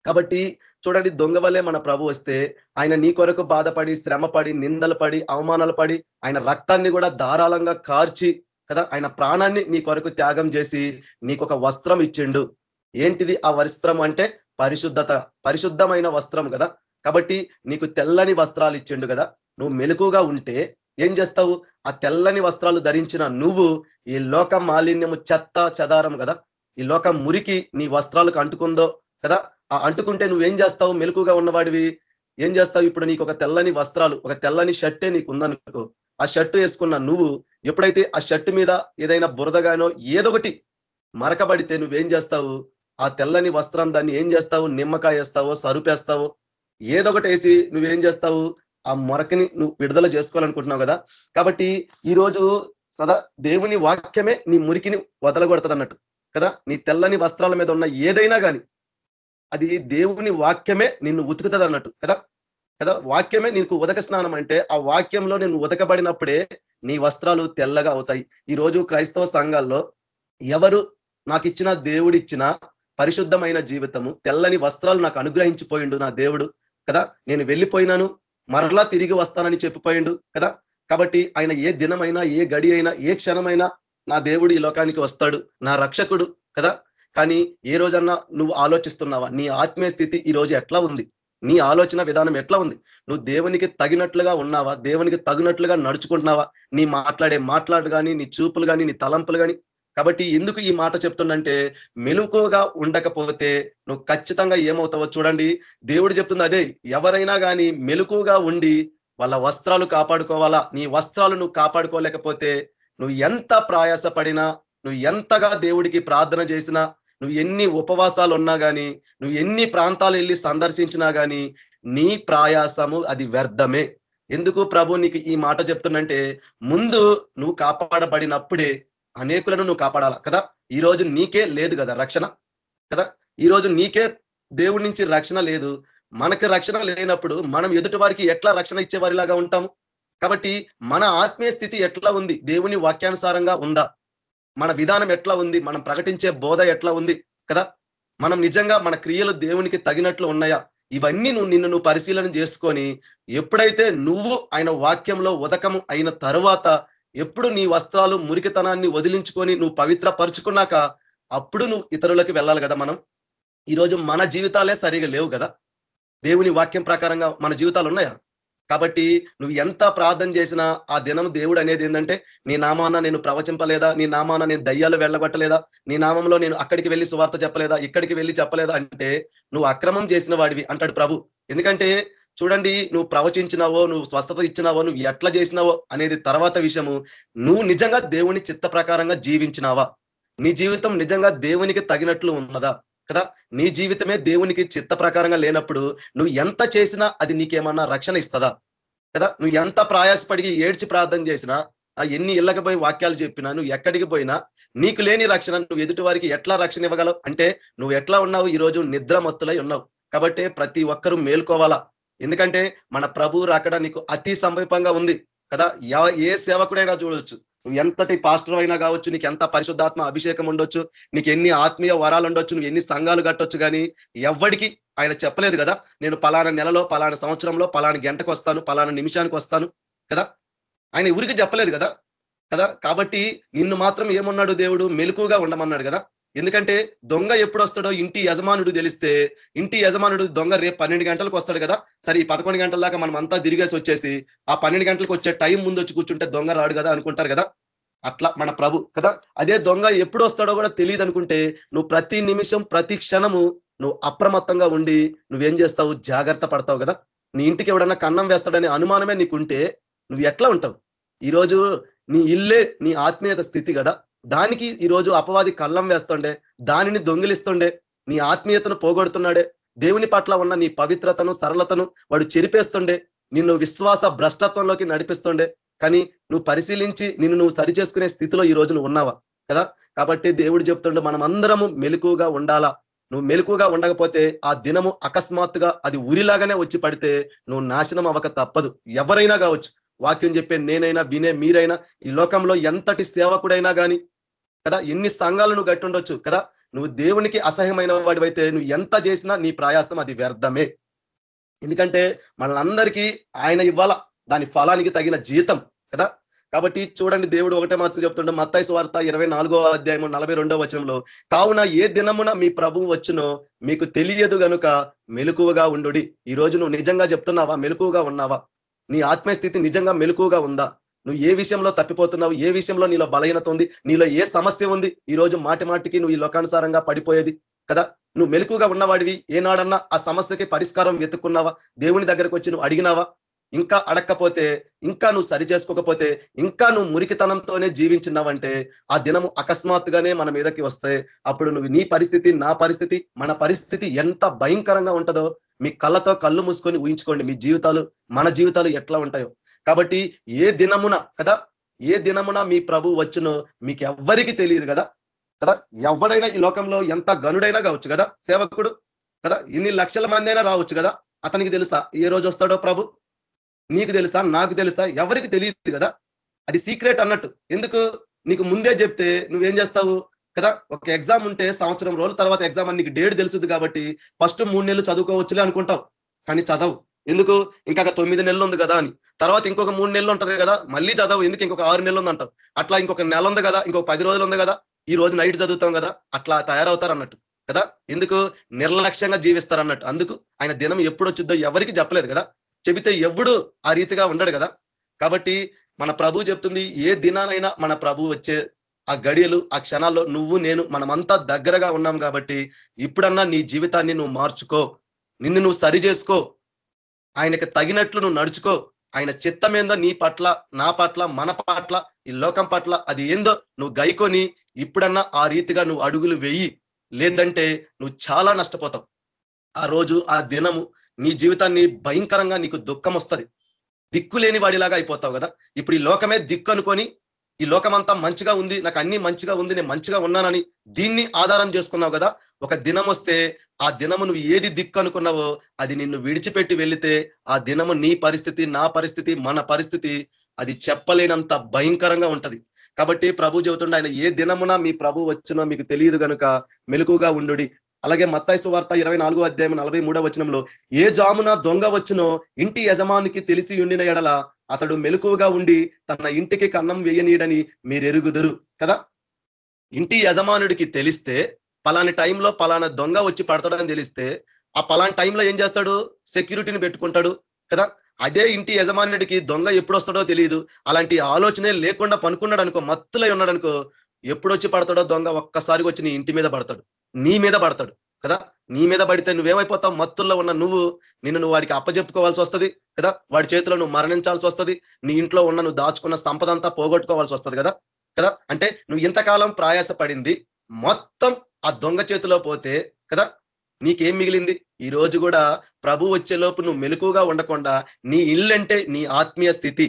కాబట్టి చూడండి దొంగ వలే మన ప్రభు వస్తే ఆయన నీ కొరకు బాధపడి శ్రమపడి నిందలు పడి అవమానాలు పడి ఆయన రక్తాన్ని కూడా ధారాళంగా కార్చి కదా? ఆయన ప్రాణాన్ని నీ కొరకు త్యాగం చేసి నీకు ఒక వస్త్రం ఇచ్చిండు. ఏంటిది ఆ వస్త్రం అంటే? పరిశుద్ధత. పరిశుద్ధమైన వస్త్రం కదా? కాబట్టి నీకు తెల్లని వస్త్రాలు ఇచ్చిండు కదా? నువ్వు మెలుకుగా ఉంటే ఏం చేస్తావు? ఆ తెల్లని వస్త్రాలు ధరించిన నువ్వు ఈ లోక మాలిన్యము చెత్త చెదారం కదా? ఈ లోకం మురికి నీ వస్త్రాలకు అంటుకుందో కదా? ఆ అంటుకుంటే నువ్వేం చేస్తావు? మెలుకుగా ఉన్నవాడివి. ఏం చేస్తావు? ఇప్పుడు నీకు ఒక తెల్లని వస్త్రాలు ఒక తెల్లని షర్టే నీకు ఉందనుకో ఆ షర్ట్ వేసుకున్న నువ్వు ఎప్పుడైతే ఆ షర్ట్ మీద ఏదైనా బురదగానో ఏదొకటి మరకబడితే నువ్వేం చేస్తావు? ఆ తెల్లని వస్త్రం దాన్ని ఏం చేస్తావు? నిమ్మకాయ వేస్తావో? సరుపేస్తావో ఏదొకటి వేసి నువ్వేం చేస్తావు? ఆ మొరకని నువ్వు విడుదల చేసుకోవాలనుకుంటున్నావు కదా? కాబట్టి ఈరోజు సదా దేవుని వాక్యమే నీ మురికిని వదలగొడుతుంది అన్నట్టు కదా? నీ తెల్లని వస్త్రాల మీద ఉన్న ఏదైనా కానీ అది దేవుని వాక్యమే నిన్ను ఉతుకుతుంది అన్నట్టు కదా? కదా? వాక్యమే నీకు ఉదక స్నానం అంటే ఆ వాక్యంలో నేను ఉదకబడినప్పుడే నీ వస్త్రాలు తెల్లగా అవుతాయి. ఈరోజు క్రైస్తవ సంఘాల్లో ఎవరు నాకు ఇచ్చిన దేవుడిచ్చిన పరిశుద్ధమైన జీవితము తెల్లని వస్త్రాలు నాకు అనుగ్రహించిపోయిండు నా దేవుడు కదా? నేను వెళ్ళిపోయినాను మరలా తిరిగి వస్తానని చెప్పిపోయిండు కదా? కాబట్టి ఆయన ఏ దినమైనా ఏ గడి అయినా ఏ క్షణమైనా నా దేవుడు ఈ లోకానికి వస్తాడు నా రక్షకుడు కదా? కానీ ఏ రోజన్నా నువ్వు ఆలోచిస్తున్నావా నీ ఆత్మీయ స్థితి ఈ రోజు ఎట్లా ఉంది? నీ ఆలోచన విధానం ఎట్లా ఉంది? నువ్వు దేవునికి తగినట్లుగా ఉన్నావా? దేవునికి తగినట్లుగా నడుచుకుంటున్నావా? నీ మాట్లాడే మాట్లాడు కానీ నీ చూపులు కానీ నీ తలంపులు కానీ కాబట్టి ఎందుకు ఈ మాట చెప్తుండంటే మెలుకోగా ఉండకపోతే నువ్వు ఖచ్చితంగా ఏమవుతావో చూడండి. దేవుడు చెప్తుంది అదే ఎవరైనా కానీ మెలుకుగా ఉండి వాళ్ళ వస్త్రాలు కాపాడుకోవాలా? నీ వస్త్రాలు నువ్వు కాపాడుకోలేకపోతే నువ్వు ఎంత ప్రయాస పడినా నువ్వు ఎంతగా దేవుడికి ప్రార్థన చేసినా నువ్వు ఎన్ని ఉపవాసాలు ఉన్నా కానీ నువ్వు ఎన్ని ప్రాంతాలు వెళ్ళి సందర్శించినా కానీ నీ ప్రయాసము అది వ్యర్థమే. ఎందుకు ప్రభు నీకు ఈ మాట చెప్తుందంటే ముందు నువ్వు కాపాడబడినప్పుడే అనేకులను నువ్వు కాపాడాల కదా? ఈ రోజు నీకే లేదు కదా రక్షణ కదా? ఈ రోజు నీకే దేవుడి నుంచి రక్షణ లేదు. మనకి రక్షణ లేనప్పుడు మనం ఎదుటి వారికి ఎట్లా రక్షణ ఇచ్చేవారిలాగా ఉంటాము? కాబట్టి మన ఆత్మీయ స్థితి ఎట్లా ఉంది? దేవుని వాక్యానుసారంగా ఉందా? మన విధానం ఎట్లా ఉంది? మనం ప్రకటించే బోధ ఎట్లా ఉంది? కదా? మనం నిజంగా మన క్రియలు దేవునికి తగినట్లు ఉన్నాయా? ఇవన్నీ నువ్వు నిన్ను నువ్వు పరిశీలన చేసుకొని ఎప్పుడైతే నువ్వు ఆయన వాక్యంలో ఉదకము అయిన తరువాత ఎప్పుడు నీ వస్త్రాలు మురికితనాన్ని వదిలించుకొని నువ్వు పవిత్ర పరుచుకున్నాక అప్పుడు నువ్వు ఇతరులకి వెళ్ళాలి కదా మనం? ఈరోజు మన జీవితాలే సరిగా లేవు కదా? దేవుని వాక్యం ప్రకారంగా మన జీవితాలు ఉన్నాయా? కాబట్టి నువ్వు ఎంత ప్రార్థన చేసినా ఆ దినం దేవుడు అనేది ఏంటంటే నీ నామాన నేను ప్రవచింపలేదా? నీ నామాన నేను దయ్యాలు వెళ్ళగొట్టలేదా? నీ నామంలో నేను అక్కడికి వెళ్ళి సువార్త చెప్పలేదా? ఇక్కడికి వెళ్ళి చెప్పలేదా? అంటే నువ్వు అక్రమం చేసిన వాడివి అంటాడు ప్రభు. ఎందుకంటే చూడండి నువ్వు ప్రవచించినావో నువ్వు స్వస్థత ఇచ్చినావో నువ్వు ఎట్లా చేసినావో అనేది తర్వాత విషయము. నువ్వు నిజంగా దేవుని చిత్త ప్రకారంగా జీవించినావా? నీ జీవితం నిజంగా దేవునికి తగినట్లు ఉన్నదా? కదా? నీ జీవితమే దేవునికి చిత్త ప్రకారంగా లేనప్పుడు నువ్వు ఎంత చేసినా అది నీకేమన్నా రక్షణ ఇస్తుందా? కదా? నువ్వు ఎంత ప్రయాసపడి ఏడ్చి ప్రార్థన చేసినా ఎన్ని ఇళ్ళకి పోయి వాక్యాలు చెప్పినా నువ్వు ఎక్కడికి పోయినా నీకు లేని రక్షణ నువ్వు ఎదుటి వారికి ఎట్లా రక్షణ ఇవ్వగలవు? అంటే నువ్వు ఎట్లా ఉన్నావు? ఈరోజు నిద్రమత్తులై ఉన్నావు. కాబట్టి ప్రతి ఒక్కరూ మేల్కోవాలా. ఎందుకంటే మన ప్రభువు రాకడా నీకు అతి సమీపంగా ఉంది. కదా? ఏ సేవకుడైనా చూడొచ్చు. నువ్వు ఎంతటి పాస్టర్ అయినా కావచ్చు నీకు ఎంత పరిశుద్ధాత్మ అభిషేకం ఉండొచ్చు నీకు ఎన్ని ఆత్మీయ వరాలు ఉండొచ్చు నువ్వు ఎన్ని సంఘాలు కట్టొచ్చు కానీ ఎవ్వడికి ఆయన చెప్పలేదు కదా నేను పలానా నెలలో పలానా సంవత్సరంలో పలానా గంటకు వస్తాను పలానా నిమిషానికి వస్తాను కదా? ఆయన ఊరికి చెప్పలేదు కదా? కదా? కాబట్టి నిన్ను మాత్రం ఏమన్నాడు దేవుడు? మెలుకుగా ఉండమన్నాడు కదా? ఎందుకంటే దొంగ ఎప్పుడు వస్తాడో ఇంటి యజమానుడు తెలిస్తే ఇంటి యజమానుడు దొంగ రేపు పన్నెండు గంటలకు వస్తాడు కదా? సరే ఈ పదకొండు గంటల దాకా మనం అంతా తిరిగేసి వచ్చేసి ఆ పన్నెండు గంటలకు వచ్చే టైం ముందు వచ్చి కూర్చుంటే దొంగ రాడు కదా అనుకుంటారు కదా? అట్లా మన ప్రభు కదా? అదే దొంగ ఎప్పుడు వస్తాడో కూడా తెలియదు అనుకుంటే నువ్వు ప్రతి నిమిషం ప్రతి క్షణము నువ్వు అప్రమత్తంగా ఉండి నువ్వేం చేస్తావు? జాగ్రత్త పడతావు కదా? నీ ఇంటికి ఎవడన్నా కన్నం వేస్తాడనే అనుమానమే నీకుంటే నువ్వు ఎట్లా ఉంటావు? ఈరోజు నీ ఇల్లే నీ ఆత్మీయత స్థితి కదా? దానికి ఈరోజు అపవాది కళ్ళం వేస్తుండే దానిని దొంగిలిస్తుండే నీ ఆత్మీయతను పోగొడుతున్నాడే దేవుని పట్ల ఉన్న నీ పవిత్రతను సరళతను వాడు చెరిపేస్తుండే నిన్ను విశ్వాస భ్రష్టత్వంలోకి నడిపిస్తుండే కానీ నువ్వు పరిశీలించి నిన్ను నువ్వు సరి చేసుకునే స్థితిలో ఈ రోజు నువ్వు ఉన్నావా? కదా? కాబట్టి దేవుడు చెప్తుండే మనం అందరము మెలుకుగా ఉండాలా? నువ్వు మెలుకుగా ఉండకపోతే ఆ దినము అకస్మాత్తుగా అది ఉరిలాగానే వచ్చి పడితే నువ్వు నాశనం అవ్వక తప్పదు. ఎవరైనా కావచ్చు. వాక్యం చెప్పే నేనైనా వినే మీరైనా ఈ లోకంలో ఎంతటి సేవకుడైనా కానీ కదా ఎన్ని సంఘాలు నువ్వు గట్టి ఉండొచ్చు కదా నువ్వు దేవునికి అసహ్యమైన వాడివైతే నువ్వు ఎంత చేసినా నీ ప్రయాసం అది వ్యర్థమే. ఎందుకంటే మనందరికీ ఆయన ఇవ్వాల దాని ఫలానికి తగిన జీతం కదా. కాబట్టి చూడండి దేవుడు ఒకటే మాత్రం చెప్తుండే మత్తాయి వార్త ఇరవై నాలుగో అధ్యాయము నలభై రెండో వచనంలో కావున ఏ దినమున మీ ప్రభువు వచ్చునో మీకు తెలియదు గనుక మెలుకువగా ఉండు ఈ రోజు నువ్వు నిజంగా చెప్తున్నావా? మెలుకువగా ఉన్నావా? నీ ఆత్మస్థితి నిజంగా మెలుకుగా ఉందా? నువ్వు ఏ విషయంలో తప్పిపోతున్నావు? ఏ విషయంలో నీలో బలహీనత ఉంది? నీలో ఏ సమస్య ఉంది? ఈ రోజు మాటి మాటికి నువ్వు ఈ లోకానుసారంగా పడిపోయేది కదా? నువ్వు మెలుకుగా ఉన్నవాడివి. ఏనాడన్నా ఆ సమస్యకి పరిష్కారం వెతుక్కున్నావా? దేవుని దగ్గరకు వచ్చి నువ్వు అడిగినావా? ఇంకా అడక్కపోతే ఇంకా నువ్వు సరి చేసుకోకపోతే ఇంకా నువ్వు మురికితనంతోనే జీవించినావంటే ఆ దినము అకస్మాత్తుగానే మన మీదకి వస్తే అప్పుడు నువ్వు నీ పరిస్థితి నా పరిస్థితి మన పరిస్థితి ఎంత భయంకరంగా ఉంటుందో మీ కళ్ళతో కళ్ళు మూసుకొని ఊహించుకోండి మీ జీవితాలు మన జీవితాలు ఎట్లా ఉంటాయో. కాబట్టి ఏ దినమున కదా? ఏ దినమున మీ ప్రభు వచ్చునో మీకు ఎవ్వరికి తెలియదు కదా? కదా? ఎవడైనా ఈ లోకంలో ఎంత గనుడైనా కావచ్చు కదా సేవకుడు కదా? ఇన్ని లక్షల మంది అయినా రావచ్చు కదా? అతనికి తెలుసా? ఏ రోజు వస్తాడో ప్రభు? నీకు తెలుసా? నాకు తెలుసా? ఎవరికి తెలియదు కదా? అది సీక్రెట్ అన్నట్టు. ఎందుకు? నీకు ముందే చెప్తే నువ్వేం చేస్తావు? కదా? ఒక ఎగ్జామ్ ఉంటే సంవత్సరం రోజుల తర్వాత ఎగ్జామ్ అని నీకు డేట్ తెలుసుది కాబట్టి ఫస్ట్ మూడు నెలలు చదువుకోవచ్చులే అనుకుంటావు. కానీ చదవు. ఎందుకు? ఇంకా తొమ్మిది నెలలు ఉంది కదా అని. తర్వాత ఇంకొక మూడు నెలలు ఉంటుంది కదా? మళ్ళీ చదవు. ఎందుకు? ఇంకొక ఆరు నెలలు ఉంది అంటావు. అట్లా ఇంకొక నెల ఉంది కదా? ఇంకొక పది రోజులు ఉంది కదా? ఈ రోజు నైట్ చదువుతాం కదా? అట్లా తయారవుతారు అన్నట్టు. కదా? ఎందుకు? నిర్లక్ష్యంగా జీవిస్తారు అన్నట్టు. అందుకు ఆయన దినం ఎప్పుడు వచ్చిందో ఎవరికి చెప్పలేదు కదా? చెబితే ఎవడు ఆ రీతిగా ఉండడు కదా? కాబట్టి మన ప్రభు చెప్తుంది ఏ దినానైనా మన ప్రభు వచ్చే ఆ గడియలు ఆ క్షణాల్లో నువ్వు నేను మనమంతా దగ్గరగా ఉన్నాం కాబట్టి ఇప్పుడన్నా నీ జీవితాన్ని నువ్వు మార్చుకో. నిన్ను నువ్వు సరి చేసుకో. ఆయనకు తగినట్లు నువ్వు నడుచుకో. ఆయన చిత్తం ఏందో నీ పట్ల నా పట్ల మన పట్ల ఈ లోకం పట్ల అది ఏందో నువ్వు గైకొని ఇప్పుడన్నా ఆ రీతిగా నువ్వు అడుగులు వెయ్యి లేదంటే నువ్వు చాలా నష్టపోతావు. ఆ రోజు ఆ దినము నీ జీవితాన్ని భయంకరంగా నీకు దుఃఖం వస్తుంది. దిక్కు లేని వాడిలాగా అయిపోతావు కదా. ఇప్పుడు ఈ లోకమే దిక్కు అనుకొని ఈ లోకమంతా మంచిగా ఉంది నాకు అన్ని మంచిగా ఉంది నేను మంచిగా ఉన్నానని దీన్ని ఆధారం చేసుకున్నావు కదా? ఒక దినం వస్తే ఆ దినము నువ్వు ఏది దిక్కు అనుకున్నావో అది నిన్ను విడిచిపెట్టి వెళితే ఆ దినము నీ పరిస్థితి నా పరిస్థితి మన పరిస్థితి అది చెప్పలేనంత భయంకరంగా ఉంటది. కాబట్టి ప్రభు చెబుతుండే ఆయన ఏ దినమున మీ ప్రభు వచ్చినో మీకు తెలియదు కనుక మెలుకుగా ఉండు అలాగే మత్తాయిసు వార్త ఇరవై నాలుగో అధ్యాయం నలభై మూడో వచనంలో ఏ జామున దొంగ వచ్చునో ఇంటి యజమానికి తెలిసి ఉండిన ఎడల అతడు మెలకువగా ఉండి తన ఇంటికి కన్నం వేయనీయడని మీరు ఎరుగుదురు కదా? ఇంటి యజమానుడికి తెలిస్తే పలాని టైంలో పలానా దొంగ వచ్చి పడతాడని తెలిస్తే ఆ పలాని టైంలో ఏం చేస్తాడు? సెక్యూరిటీని పెట్టుకుంటాడు కదా? అదే ఇంటి యజమానుడికి దొంగ ఎప్పుడు వస్తాడో తెలియదు అలాంటి ఆలోచనే లేకుండా పనుకున్నాడు అనుకో మత్తులై ఉన్నాడు అనుకో ఎప్పుడొచ్చి పడతాడో దొంగ ఒక్కసారి వచ్చి నీ ఇంటి మీద పడతాడు నీ మీద పడతాడు కదా? నీ మీద పడితే నువ్వేమైపోతావు? మత్తుల్లో ఉన్న నువ్వు నిన్ను నువ్వు వాడికి అప్పజెప్పుకోవాల్సి వస్తుంది కదా? వాడి చేతిలో నువ్వు మరణించాల్సి వస్తుంది నీ ఇంట్లో ఉన్న నువ్వు దాచుకున్న సంపద అంతా పోగొట్టుకోవాల్సి వస్తుంది కదా? కదా? అంటే నువ్వు ఇంతకాలం ప్రయాస పడింది మొత్తం ఆ దొంగ చేతిలో పోతే కదా? నీకేం మిగిలింది? ఈ రోజు కూడా ప్రభు వచ్చేలోపు నువ్వు మెలకుగా ఉండకుండా నీ ఇల్లు అంటే నీ ఆత్మీయ స్థితి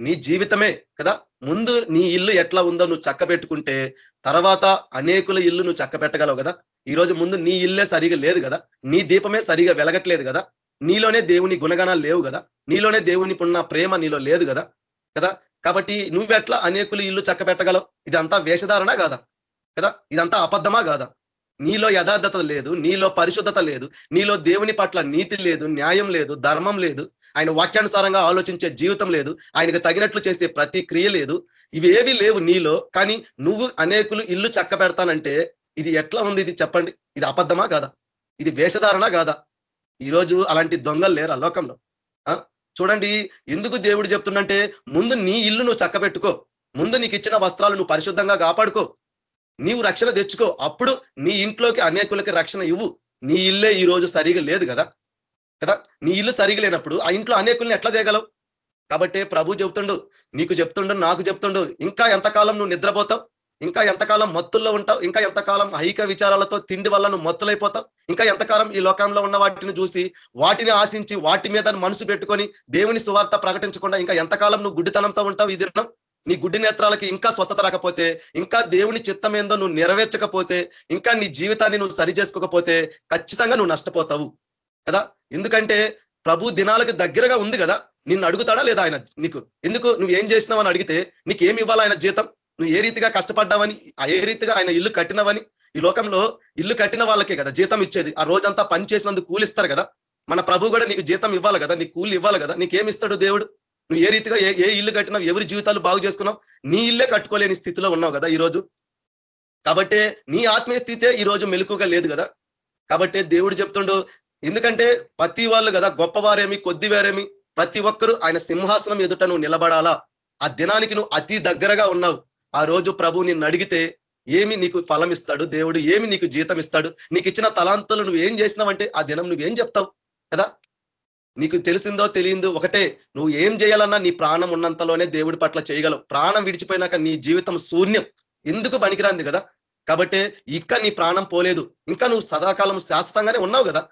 నీ జీవితమే కదా? ముందు నీ ఇల్లు ఎట్లా ఉందో నువ్వు చక్క పెట్టుకుంటే తర్వాత అనేకుల ఇల్లు నువ్వు చక్క పెట్టగలవు కదా? ఈరోజు ముందు నీ ఇల్లే సరిగా లేదు కదా? నీ దీపమే సరిగా వెలగట్లేదు కదా? నీలోనే దేవుని గుణగణాలు లేవు కదా? నీలోనే దేవునికి ఉన్న ప్రేమ నీలో లేదు కదా? కదా? కాబట్టి నువ్వెట్లా అనేకులు ఇల్లు చక్క పెట్టగలవు ఇదంతా వేషధారణ కాదా? కదా? ఇదంతా అబద్ధమా కాదా? నీలో యథార్థత లేదు నీలో పరిశుద్ధత లేదు నీలో దేవుని పట్ల నీతి లేదు న్యాయం లేదు ధర్మం లేదు ఆయన వాక్యానుసారంగా ఆలోచించే జీవితం లేదు ఆయనకు తగినట్లు చేసే ప్రతి క్రియ లేదు ఇవేవి లేవు నీలో కానీ నువ్వు అనేకులు ఇల్లు చక్క పెడతానంటే ఇది ఎట్లా ఉంది? ఇది చెప్పండి. ఇది అబద్ధమా కాదా? ఇది వేషధారణ కాదా? ఈరోజు అలాంటి దొంగలు లేరు ఆ? లోకంలో చూడండి ఎందుకు దేవుడు చెప్తుండంటే ముందు నీ ఇల్లు నువ్వు చక్కబెట్టుకో. ముందు నీకు ఇచ్చిన వస్త్రాలు నువ్వు పరిశుద్ధంగా కాపాడుకో. నీవు రక్షణ తెచ్చుకో. అప్పుడు నీ ఇంట్లోకి అనేకులకి రక్షణ ఇవ్వు. నీ ఇల్లే ఈ రోజు సరిగా లేదు కదా? కదా? నీ ఇల్లు సరిగా లేనప్పుడు ఆ ఇంట్లో అనేకుల్ని ఎట్లా తేగలవు? కాబట్టి ప్రభు చెప్తుండు నీకు చెప్తుండు నాకు చెప్తుండు ఇంకా ఎంతకాలం నువ్వు నిద్రపోతావు? ఇంకా ఎంతకాలం మత్తుల్లో ఉంటావు? ఇంకా ఎంతకాలం ఐక విచారాలతో తిండి వల్ల నువ్వు మత్తులైపోతావు? ఇంకా ఎంతకాలం ఈ లోకంలో ఉన్న వాటిని చూసి వాటిని ఆశించి వాటి మీద మనసు పెట్టుకొని దేవుని సువార్త ప్రకటించకుండా ఇంకా ఎంతకాలం నువ్వు గుడ్డితనంతో ఉంటావు ఈ దినం? నీ గుడ్డి నేత్రాలకి ఇంకా స్వస్థత రాకపోతే ఇంకా దేవుని చిత్తం ఏందో నువ్వు నెరవేర్చకపోతే ఇంకా నీ జీవితాన్ని నువ్వు సరి చేసుకోకపోతే ఖచ్చితంగా నువ్వు నష్టపోతావు. కదా? ఎందుకంటే ప్రభు దినాలకు దగ్గరగా ఉంది కదా? నిన్ను అడుగుతాడా లేదా ఆయన నీకు? ఎందుకు? నువ్వు ఏం చేసినావు అని అడిగితే నీకు ఏమి ఇవ్వాలి ఆయన జీతం? నువ్వు ఏ రీతిగా కష్టపడ్డావని ఏ రీతిగా ఆయన ఇల్లు కట్టినవని ఈ లోకంలో ఇల్లు కట్టిన వాళ్ళకే కదా జీతం ఇచ్చేది. ఆ రోజంతా పని చేసినందుకు కూలిస్తారు కదా. మన ప్రభు కూడా నీకు జీతం ఇవ్వాలి కదా నీకు కూలి ఇవ్వాలి కదా నీకేమిస్తాడు దేవుడు? నువ్వు ఏ రీతిగా ఏ ఏ ఇల్లు కట్టినావు ఎవరి జీవితాలు బాగు చేసుకున్నావు? నీ ఇల్లే కట్టుకోలేని స్థితిలో ఉన్నావు కదా ఈరోజు. కాబట్టి నీ ఆత్మీయ స్థితే ఈరోజు మెలుకుగా లేదు కదా. కాబట్టి దేవుడు చెప్తుండు ఎందుకంటే ప్రతి వాళ్ళు కదా గొప్పవారేమి కొద్దివారేమి ప్రతి ఒక్కరూ ఆయన సింహాసనం ఎదుట నువ్వు నిలబడాలా? ఆ దినానికి నువ్వు అతి దగ్గరగా ఉన్నావు. ఆ రోజు ప్రభు నిన్ను అడిగితే ఏమి నీకు ఫలం ఇస్తాడు దేవుడు ఏమి నీకు జీతం ఇస్తాడు నీకు ఇచ్చిన తలాంతులు నువ్వు ఏం చేసినావంటే ఆ దినం నువ్వేం చెప్తావు? కదా? నీకు తెలిసిందో తెలియందో ఒకటే నువ్వు ఏం చేయాలన్నా నీ ప్రాణం ఉన్నంతలోనే దేవుడి పట్ల చేయగలవు. ప్రాణం విడిచిపోయినాక నీ జీవితం శూన్యం. ఎందుకు పనికిరాంది కదా? కాబట్టి ఇంకా నీ ప్రాణం పోలేదు. ఇంకా నువ్వు సదాకాలం శాశ్వతంగానే ఉన్నావు కదా?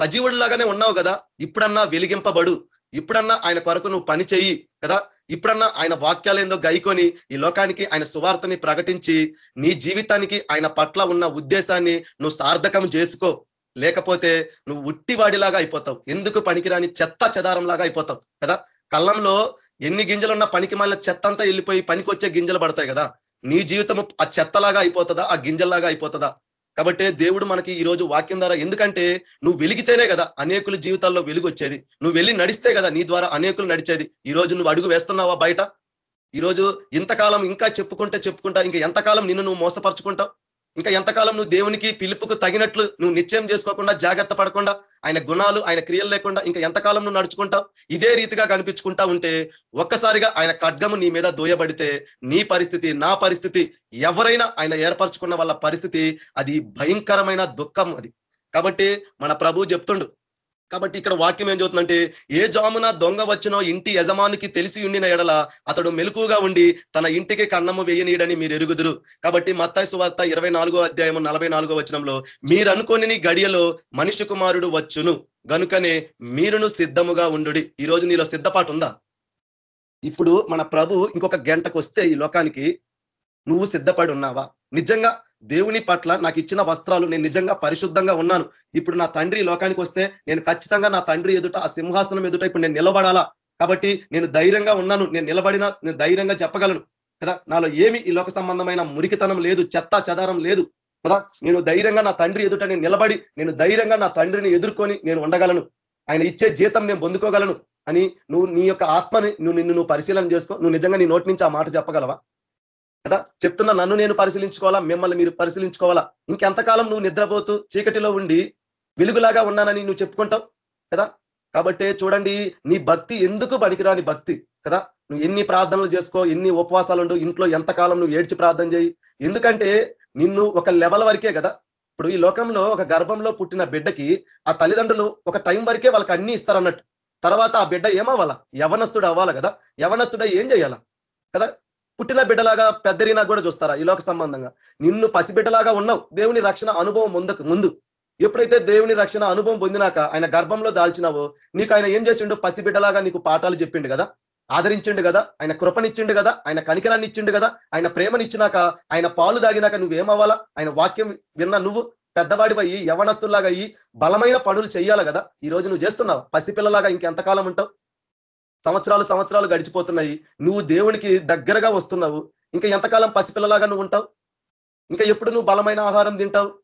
సజీవుడిలాగానే ఉన్నావు కదా? ఇప్పుడన్నా వెలిగింపబడు. ఇప్పుడన్నా ఆయన కొరకు నువ్వు పని చెయ్యి. కదా? ఇప్పుడన్నా ఆయన వాక్యాలేందో గైకొని ఈ లోకానికి ఆయన సువార్తని ప్రకటించి నీ జీవితానికి ఆయన పట్ల ఉన్న ఉద్దేశాన్ని నువ్వు సార్థకం చేసుకో. లేకపోతే నువ్వు ఉట్టివాడిలాగా అయిపోతావు. ఎందుకు పనికిరాని చెత్త చెదారంలాగా అయిపోతావు కదా? కళ్ళంలో ఎన్ని గింజలు ఉన్నా పనికి మళ్ళీ చెత్త అంతా వెళ్ళిపోయి పనికొచ్చే గింజలు పడతాయి కదా? నీ జీవితం ఆ చెత్తలాగా అయిపోతుందా? ఆ గింజల్లాగా అయిపోతుందా? కాబట్టి దేవుడు మనకి ఈ రోజు వాక్యం ద్వారా ఎందుకంటే నువ్వు వెలిగితేనే కదా అనేకుల జీవితాల్లో వెలుగు వచ్చేది నువ్వు వెళ్ళి నడిస్తే కదా నీ ద్వారా అనేకులు నడిచేది. ఈ రోజు నువ్వు అడుగు వేస్తున్నావా బయట? ఈరోజు ఇంతకాలం ఇంకా చెప్పుకుంటే చెప్పుకుంటా ఇంకా ఎంతకాలం నిన్ను నువ్వు మోసపరుచుకుంటావు? ఇంకా ఎంతకాలం నువ్వు దేవునికి పిలుపుకు తగినట్లు నువ్వు నిశ్చయం చేసుకోకుండా జాగ్రత్త పడకుండా ఆయన గుణాలు ఆయన క్రియలు లేకుండా ఇంకా ఎంతకాలం నువ్వు నడుచుకుంటావు? ఇదే రీతిగా కనిపించుకుంటా ఉంటే ఒక్కసారిగా ఆయన ఖడ్గము నీ మీద దోయబడితే నీ పరిస్థితి నా పరిస్థితి ఎవరైనా ఆయన ఏర్పరచుకున్న వాళ్ళ పరిస్థితి అది భయంకరమైన దుఃఖం అది. కాబట్టి మన ప్రభు చెప్తుండు కాబట్టి ఇక్కడ వాక్యం ఏం చదువుతుందంటే ఏ జామున దొంగ వచ్చినో ఇంటి యజమానికి తెలిసి ఉండిన ఎడల అతడు మెలుకుగా ఉండి తన ఇంటికి కన్నము వేయనీయడని మీరు ఎరుగుదురు. కాబట్టి మత్తాయి సువార్త ఇరవై అధ్యాయం నలభై నాలుగో వచనంలో మీరు అనుకోని గడియలో మనిషి కుమారుడు వచ్చును. గనుకనే మీరును సిద్ధముగా ఉండు ఈ రోజు నీలో సిద్ధపాటు ఉందా? ఇప్పుడు మన ప్రభు ఇంకొక గంటకు వస్తే ఈ లోకానికి నువ్వు సిద్ధపడి ఉన్నావా? నిజంగా దేవుని పట్ల నాకు ఇచ్చిన వస్త్రాలు నేను నిజంగా పరిశుద్ధంగా ఉన్నాను. ఇప్పుడు నా తండ్రి లోకానికి వస్తే నేను ఖచ్చితంగా నా తండ్రి ఎదుట ఆ సింహాసనం ఎదుట ఇప్పుడు నేను నిలబడాలా? కాబట్టి నేను ధైర్యంగా ఉన్నాను. నేను నిలబడిన నేను ధైర్యంగా చెప్పగలను. కదా? నాలో ఏమి ఈ లోక సంబంధమైన మురికితనం లేదు చెత్త చదారం లేదు. కదా? నేను ధైర్యంగా నా తండ్రి ఎదుట నేను నిలబడి నేను ధైర్యంగా నా తండ్రిని ఎదుర్కొని నేను ఉండగలను. ఆయన ఇచ్చే జీతం నేను పొందుకోగలను అని నువ్వు నీ యొక్క ఆత్మని నువ్వు నిన్ను నువ్వు పరిశీలన చేసుకో. నువ్వు నిజంగా నీ నోటి నుంచి ఆ మాట చెప్పగలవా? కదా? చెప్తున్నా నన్ను నేను పరిశీలించుకోవాలా? మిమ్మల్ని మీరు పరిశీలించుకోవాలా? ఇంకెంతకాలం నువ్వు నిద్రపోతూ చీకటిలో ఉండి వెలుగులాగా ఉన్నానని నువ్వు చెప్పుకుంటావు? కదా? కాబట్టి చూడండి నీ భక్తి ఎందుకు పనికిరాని భక్తి? కదా? నువ్వు ఎన్ని ప్రార్థనలు చేసుకో ఎన్ని ఉపవాసాలు ఉండు ఇంట్లో ఎంతకాలం నువ్వు ఏడ్చి ప్రార్థన చేయి? ఎందుకంటే నిన్ను ఒక లెవెల్ వరకే కదా? ఇప్పుడు ఈ లోకంలో ఒక గర్భంలో పుట్టిన బిడ్డకి ఆ తల్లిదండ్రులు ఒక టైం వరకే వాళ్ళకి అన్ని ఇస్తారన్నట్టు. తర్వాత ఆ బిడ్డ ఏమవ్వాలా? యవనస్తుడు అవ్వాలి కదా? యవనస్తుడ ఏం చేయాలా? కదా? పుట్టిన బిడ్డలాగా పెద్దరినా కూడా చూస్తారా ఈ లోక సంబంధంగా? నిన్ను పసిబిడ్డలాగా ఉన్నావు. దేవుని రక్షణ అనుభవం ముందుకు ముందు. ఎప్పుడైతే దేవుని రక్షణ అనుభవం పొందినాక ఆయన గర్భంలో దాల్చినావో నీకు ఆయన ఏం చేసిండు? పసిబిడ్డలాగా నీకు పాఠాలు చెప్పిండు కదా? ఆదరించిండు కదా? ఆయన కృపనిచ్చిండు కదా? ఆయన కనికరాన్ని ఇచ్చిండు కదా? ఆయన ప్రేమనిచ్చినాక ఆయన పాలు దాగినాక నువ్వేమవ్వాలా? ఆయన వాక్యం విన్న నువ్వు పెద్దవాడిపోయి యవనస్తుల్లాగా అయ్యి బలమైన పనులు చెయ్యాలి కదా? ఈ రోజు నువ్వు చేస్తున్నావు. పసిపిల్లలాగా ఇంకెంతకాలం ఉంటావు? సంవత్సరాలు సంవత్సరాలు గడిచిపోతున్నాయి. నువ్వు దేవునికి దగ్గరగా వస్తున్నావు. ఇంకా ఎంతకాలం పసిపిల్లలాగా నువ్వు ఉంటావు? ఇంకా ఎప్పుడు నువ్వు బలమైన ఆహారం తింటావు?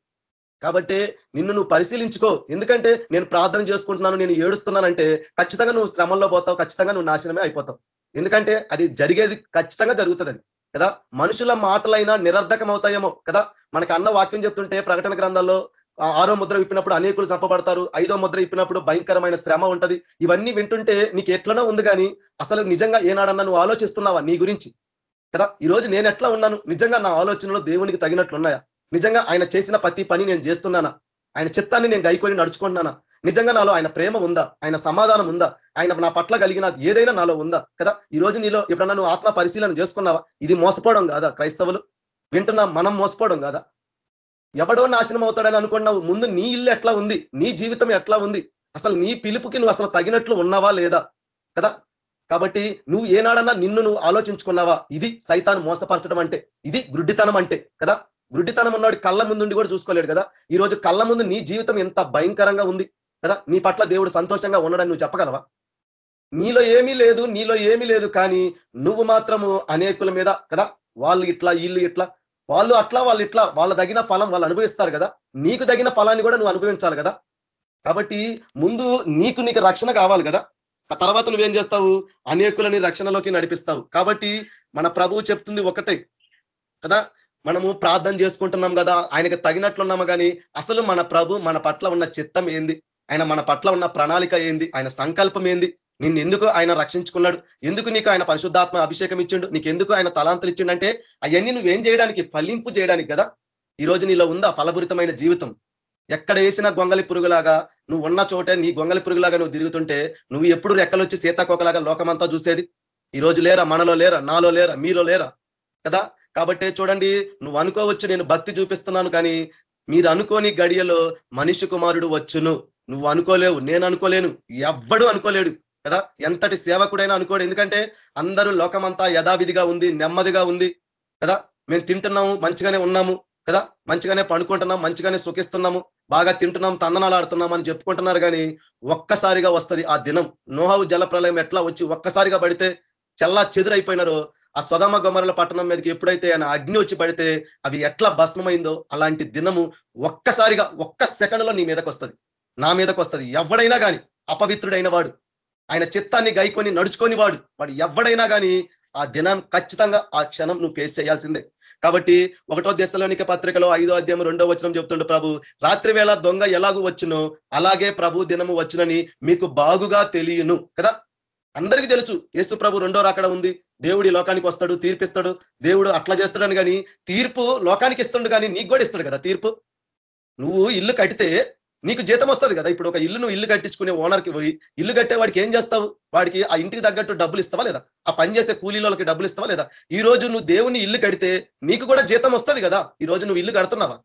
కాబట్టి నిన్ను నువ్వు పరిశీలించుకో. ఎందుకంటే నేను ప్రార్థన చేసుకుంటున్నాను నేను ఏడుస్తున్నానంటే ఖచ్చితంగా నువ్వు శ్రమంలో పోతావు ఖచ్చితంగా నువ్వు నాశనమే అయిపోతావు. ఎందుకంటే అది జరిగేది ఖచ్చితంగా జరుగుతుంది అది కదా? మనుషుల మాటలైనా నిరర్ధకం అవుతాయేమో కదా? మనకి అన్న వాక్యం చెప్తుంటే ప్రకటన గ్రంథాల్లో ఆరో ముద్ర విప్పినప్పుడు అనేకులు చంపబడతారు ఐదో ముద్ర ఇప్పినప్పుడు భయంకరమైన శ్రమ ఉంటది. ఇవన్నీ వింటుంటే నీకు ఎట్లనో ఉంది కానీ అసలు నిజంగా ఏనాడన్నా నువ్వు ఆలోచిస్తున్నావా నీ గురించి? కదా ఈ రోజు నేను ఎట్లా ఉన్నాను? నిజంగా నా ఆలోచనలో దేవునికి తగినట్లున్నాయా? నిజంగా ఆయన చేసిన ప్రతి పని నేను చేస్తున్నానా? ఆయన చిత్తాన్ని నేను గైకొని నడుచుకుంటున్నానా? నిజంగా నాలో ఆయన ప్రేమ ఉందా? ఆయన సమాధానం ఉందా? ఆయన నా పట్ల కలిగిన ఏదైనా నాలో ఉందా? కదా ఈ రోజు నీలో ఎప్పుడన్నా నువ్వు ఆత్మ పరిశీలన చేసుకున్నావా? ఇది మోసపోవడం కాదా క్రైస్తవులు? వింటున్నా మనం మోసపోవడం కాదా? ఎవడో నాశనం అవుతాడని అనుకున్నావు ముందు నీ ఇల్లు ఎట్లా ఉంది? నీ జీవితం ఎట్లా ఉంది? అసలు నీ పిలుపుకి నువ్వు అసలు తగినట్లు ఉన్నావా లేదా? కదా? కాబట్టి నువ్వు ఏనాడన్నా నిన్ను నువ్వు ఆలోచించుకున్నావా? ఇది సైతాన్ని మోసపరచడం అంటే ఇది గుడ్డితనం అంటే కదా? గుడ్డితనం ఉన్నాడు కళ్ళ ముందుండి కూడా చూసుకోలేడు కదా? ఈ రోజు కళ్ళ ముందు నీ జీవితం ఎంత భయంకరంగా ఉంది కదా? నీ పట్ల దేవుడు సంతోషంగా ఉన్నాడని నువ్వు చెప్పగలవా? నీలో ఏమీ లేదు నీలో ఏమీ లేదు కానీ నువ్వు మాత్రము అనేకుల మీద కదా? వాళ్ళు ఇట్లా వీళ్ళు ఇట్లా వాళ్ళు అట్లా వాళ్ళు ఇట్లా వాళ్ళ తగిన ఫలం వాళ్ళు అనుభవిస్తారు కదా. నీకు తగిన ఫలాన్ని కూడా నువ్వు అనుభవించాలి కదా. కాబట్టి ముందు నీకు నీకు రక్షణ కావాలి కదా. ఆ తర్వాత నువ్వేం చేస్తావు? అనేకులని రక్షణలోకి నడిపిస్తావు. కాబట్టి మన ప్రభువు చెప్తుంది ఒకటే కదా. మనము ప్రార్థన చేసుకుంటున్నాం కదా. ఆయనకి తగినట్లున్నాము కానీ అసలు మన ప్రభు మన పట్ల ఉన్న చిత్తం ఏంది? ఆయన మన పట్ల ఉన్న ప్రణాళిక ఏంది? ఆయన సంకల్పం ఏంది? నిన్ను ఎందుకు ఆయన రక్షించుకున్నాడు? ఎందుకు నీకు ఆయన పరిశుద్ధాత్మ అభిషేకం ఇచ్చిండు? నీకు ఎందుకు ఆయన తలాంతలు ఇచ్చిండంటే అవన్నీ నువ్వేం చేయడానికి? ఫలింపు చేయడానికి కదా? ఈ రోజు నీలో ఉందా ఫలభరితమైన జీవితం? ఎక్కడ వేసినా గొంగలి పురుగులాగా నువ్వు ఉన్న చోటే నీ గొంగలి పురుగులాగా నువ్వు తిరుగుతుంటే నువ్వు ఎప్పుడు రెక్కలొచ్చి సీతాకోకలాగా లోకమంతా చూసేది? ఈ రోజు లేరా? మనలో లేరా? నాలో లేరా? మీలో లేరా? కదా? కాబట్టి చూడండి నువ్వు అనుకోవచ్చు నేను భక్తి చూపిస్తున్నాను కానీ మీరు అనుకోని గడియలో మనిషి కుమారుడు వచ్చును. నువ్వు అనుకోలేవు నేను అనుకోలేను. ఎవ్వడు అనుకోలేడు. కదా? ఎంతటి సేవకుడైనా అనుకోడు. ఎందుకంటే అందరూ లోకమంతా యథావిధిగా ఉంది నెమ్మదిగా ఉంది కదా? మేము తింటున్నాము మంచిగానే ఉన్నాము కదా? మంచిగానే పండుకుంటున్నాం మంచిగానే సుఖిస్తున్నాము బాగా తింటున్నాం తందనాలు ఆడుతున్నాం అని చెప్పుకుంటున్నారు కానీ ఒక్కసారిగా వస్తుంది ఆ దినం. నోహవు జల ప్రళయం ఎట్లా వచ్చి ఒక్కసారిగా పడితే చల్లా చెదురైపోయినారో ఆ స్వదమ గొమరల పట్టణం మీదకి ఎప్పుడైతే ఆయన అగ్ని వచ్చి పడితే అవి ఎట్లా భస్మమైందో అలాంటి దినము ఒక్కసారిగా ఒక్క సెకండ్లో నీ మీదకి వస్తుంది నా మీదకి వస్తుంది ఎవడైనా కానీ అపవిత్రుడైన వాడు ఆయన చిత్తాన్ని గైకొని నడుచుకొని వాడు. వాడు ఎవడైనా కానీ ఆ దినం ఖచ్చితంగా ఆ క్షణం నువ్వు ఫేస్ చేయాల్సిందే. కాబట్టి ఒకటో దశలోనిక పత్రికలో ఐదో అధ్యాయం రెండో వచనం చెప్తుండే ప్రభు రాత్రి వేళ దొంగ ఎలాగూ వచ్చునో? అలాగే ప్రభు దినము వచ్చునని మీకు బాగుగా తెలియను. కదా? అందరికీ తెలుసు యేసు ప్రభు రెండో రాకడ ఉంది. దేవుడి లోకానికి వస్తాడు తీర్పిస్తాడు. దేవుడు అట్లా చేస్తాడని కానీ తీర్పు లోకానికి ఇస్తుండు కానీ నీకు కూడా ఇస్తాడు కదా తీర్పు? నువ్వు ఇల్లు కట్టితే నీకు జీతం వస్తుంది కదా. ఇప్పుడు ఒక ఇల్లు నువ్వు ఇల్లు కట్టించుకునే ఓనర్కి పోయి ఇల్లు కట్టే వాడికి ఏం చేస్తావు? వాడికి ఆ ఇంటికి తగ్గట్టు డబ్బులు ఇస్తావా లేదా? ఆ పని చేసే కూలీలకి డబ్బులు ఇస్తావా లేదా? ఈ రోజు నువ్వు దేవుని ఇల్లు కడితే నీకు కూడా జీతం వస్తుంది కదా. ఈ రోజు నువ్వు ఇల్లు కడుతున్నావా?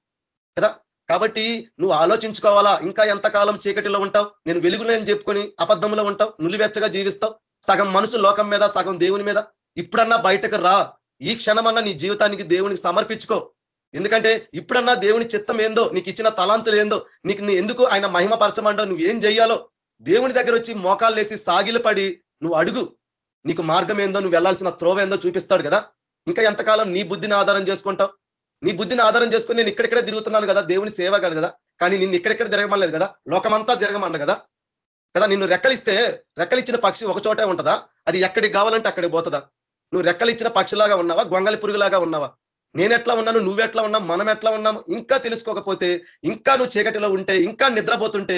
కదా? కాబట్టి నువ్వు ఆలోచించుకోవాలా? ఇంకా ఎంతకాలం చీకటిలో ఉంటావు? నేను వెలుగులేని చెప్పుకొని అబద్ధంలో ఉంటావు? నులివెచ్చగా జీవిస్తావు? సగం మనసు లోకం మీద సగం దేవుని మీద? ఇప్పుడన్నా బయటకు రా. ఈ క్షణమన్నా నీ జీవితానికి దేవునికి సమర్పించుకో. ఎందుకంటే ఇప్పుడన్నా దేవుని చిత్తం ఏందో నీకు ఇచ్చిన తలాంతులు ఏందో నీకు నీ ఎందుకు ఆయన మహిమ పరచమంటో నువ్వు ఏం చెయ్యాలో దేవుని దగ్గర వచ్చి మోకాలు లేసి సాగిలపడి నువ్వు అడుగు. నీకు మార్గం ఏందో నువ్వు వెళ్ళాల్సిన త్రోవ ఏందో చూపిస్తాడు కదా. ఇంకా ఎంతకాలం నీ బుద్ధిని ఆధారం చేసుకుంటావు? నీ బుద్ధిని ఆధారం చేసుకుని నేను ఇక్కడెక్కడే తిరుగుతున్నాను కదా దేవుని సేవ కాదు కదా. కానీ నిన్ను ఇక్కడెక్కడ తిరగమలేదు కదా. లోకమంతా తిరగమన్న కదా. కదా నిన్ను రెక్కలిస్తే రెక్కలిచ్చిన పక్షి ఒక చోటే ఉంటుందా? అది ఎక్కడికి కావాలంటే అక్కడికి పోతుందా? నువ్వు రెక్కలిచ్చిన పక్షిలాగా ఉన్నావా? గొంగలి పురుగులాగా ఉన్నావా? నేను ఎట్లా ఉన్నాను? నువ్వెట్లా ఉన్నాం మనం ఎట్లా ఉన్నాం ఇంకా తెలుసుకోకపోతే ఇంకా నువ్వు చీకటిలో ఉంటే ఇంకా నిద్రపోతుంటే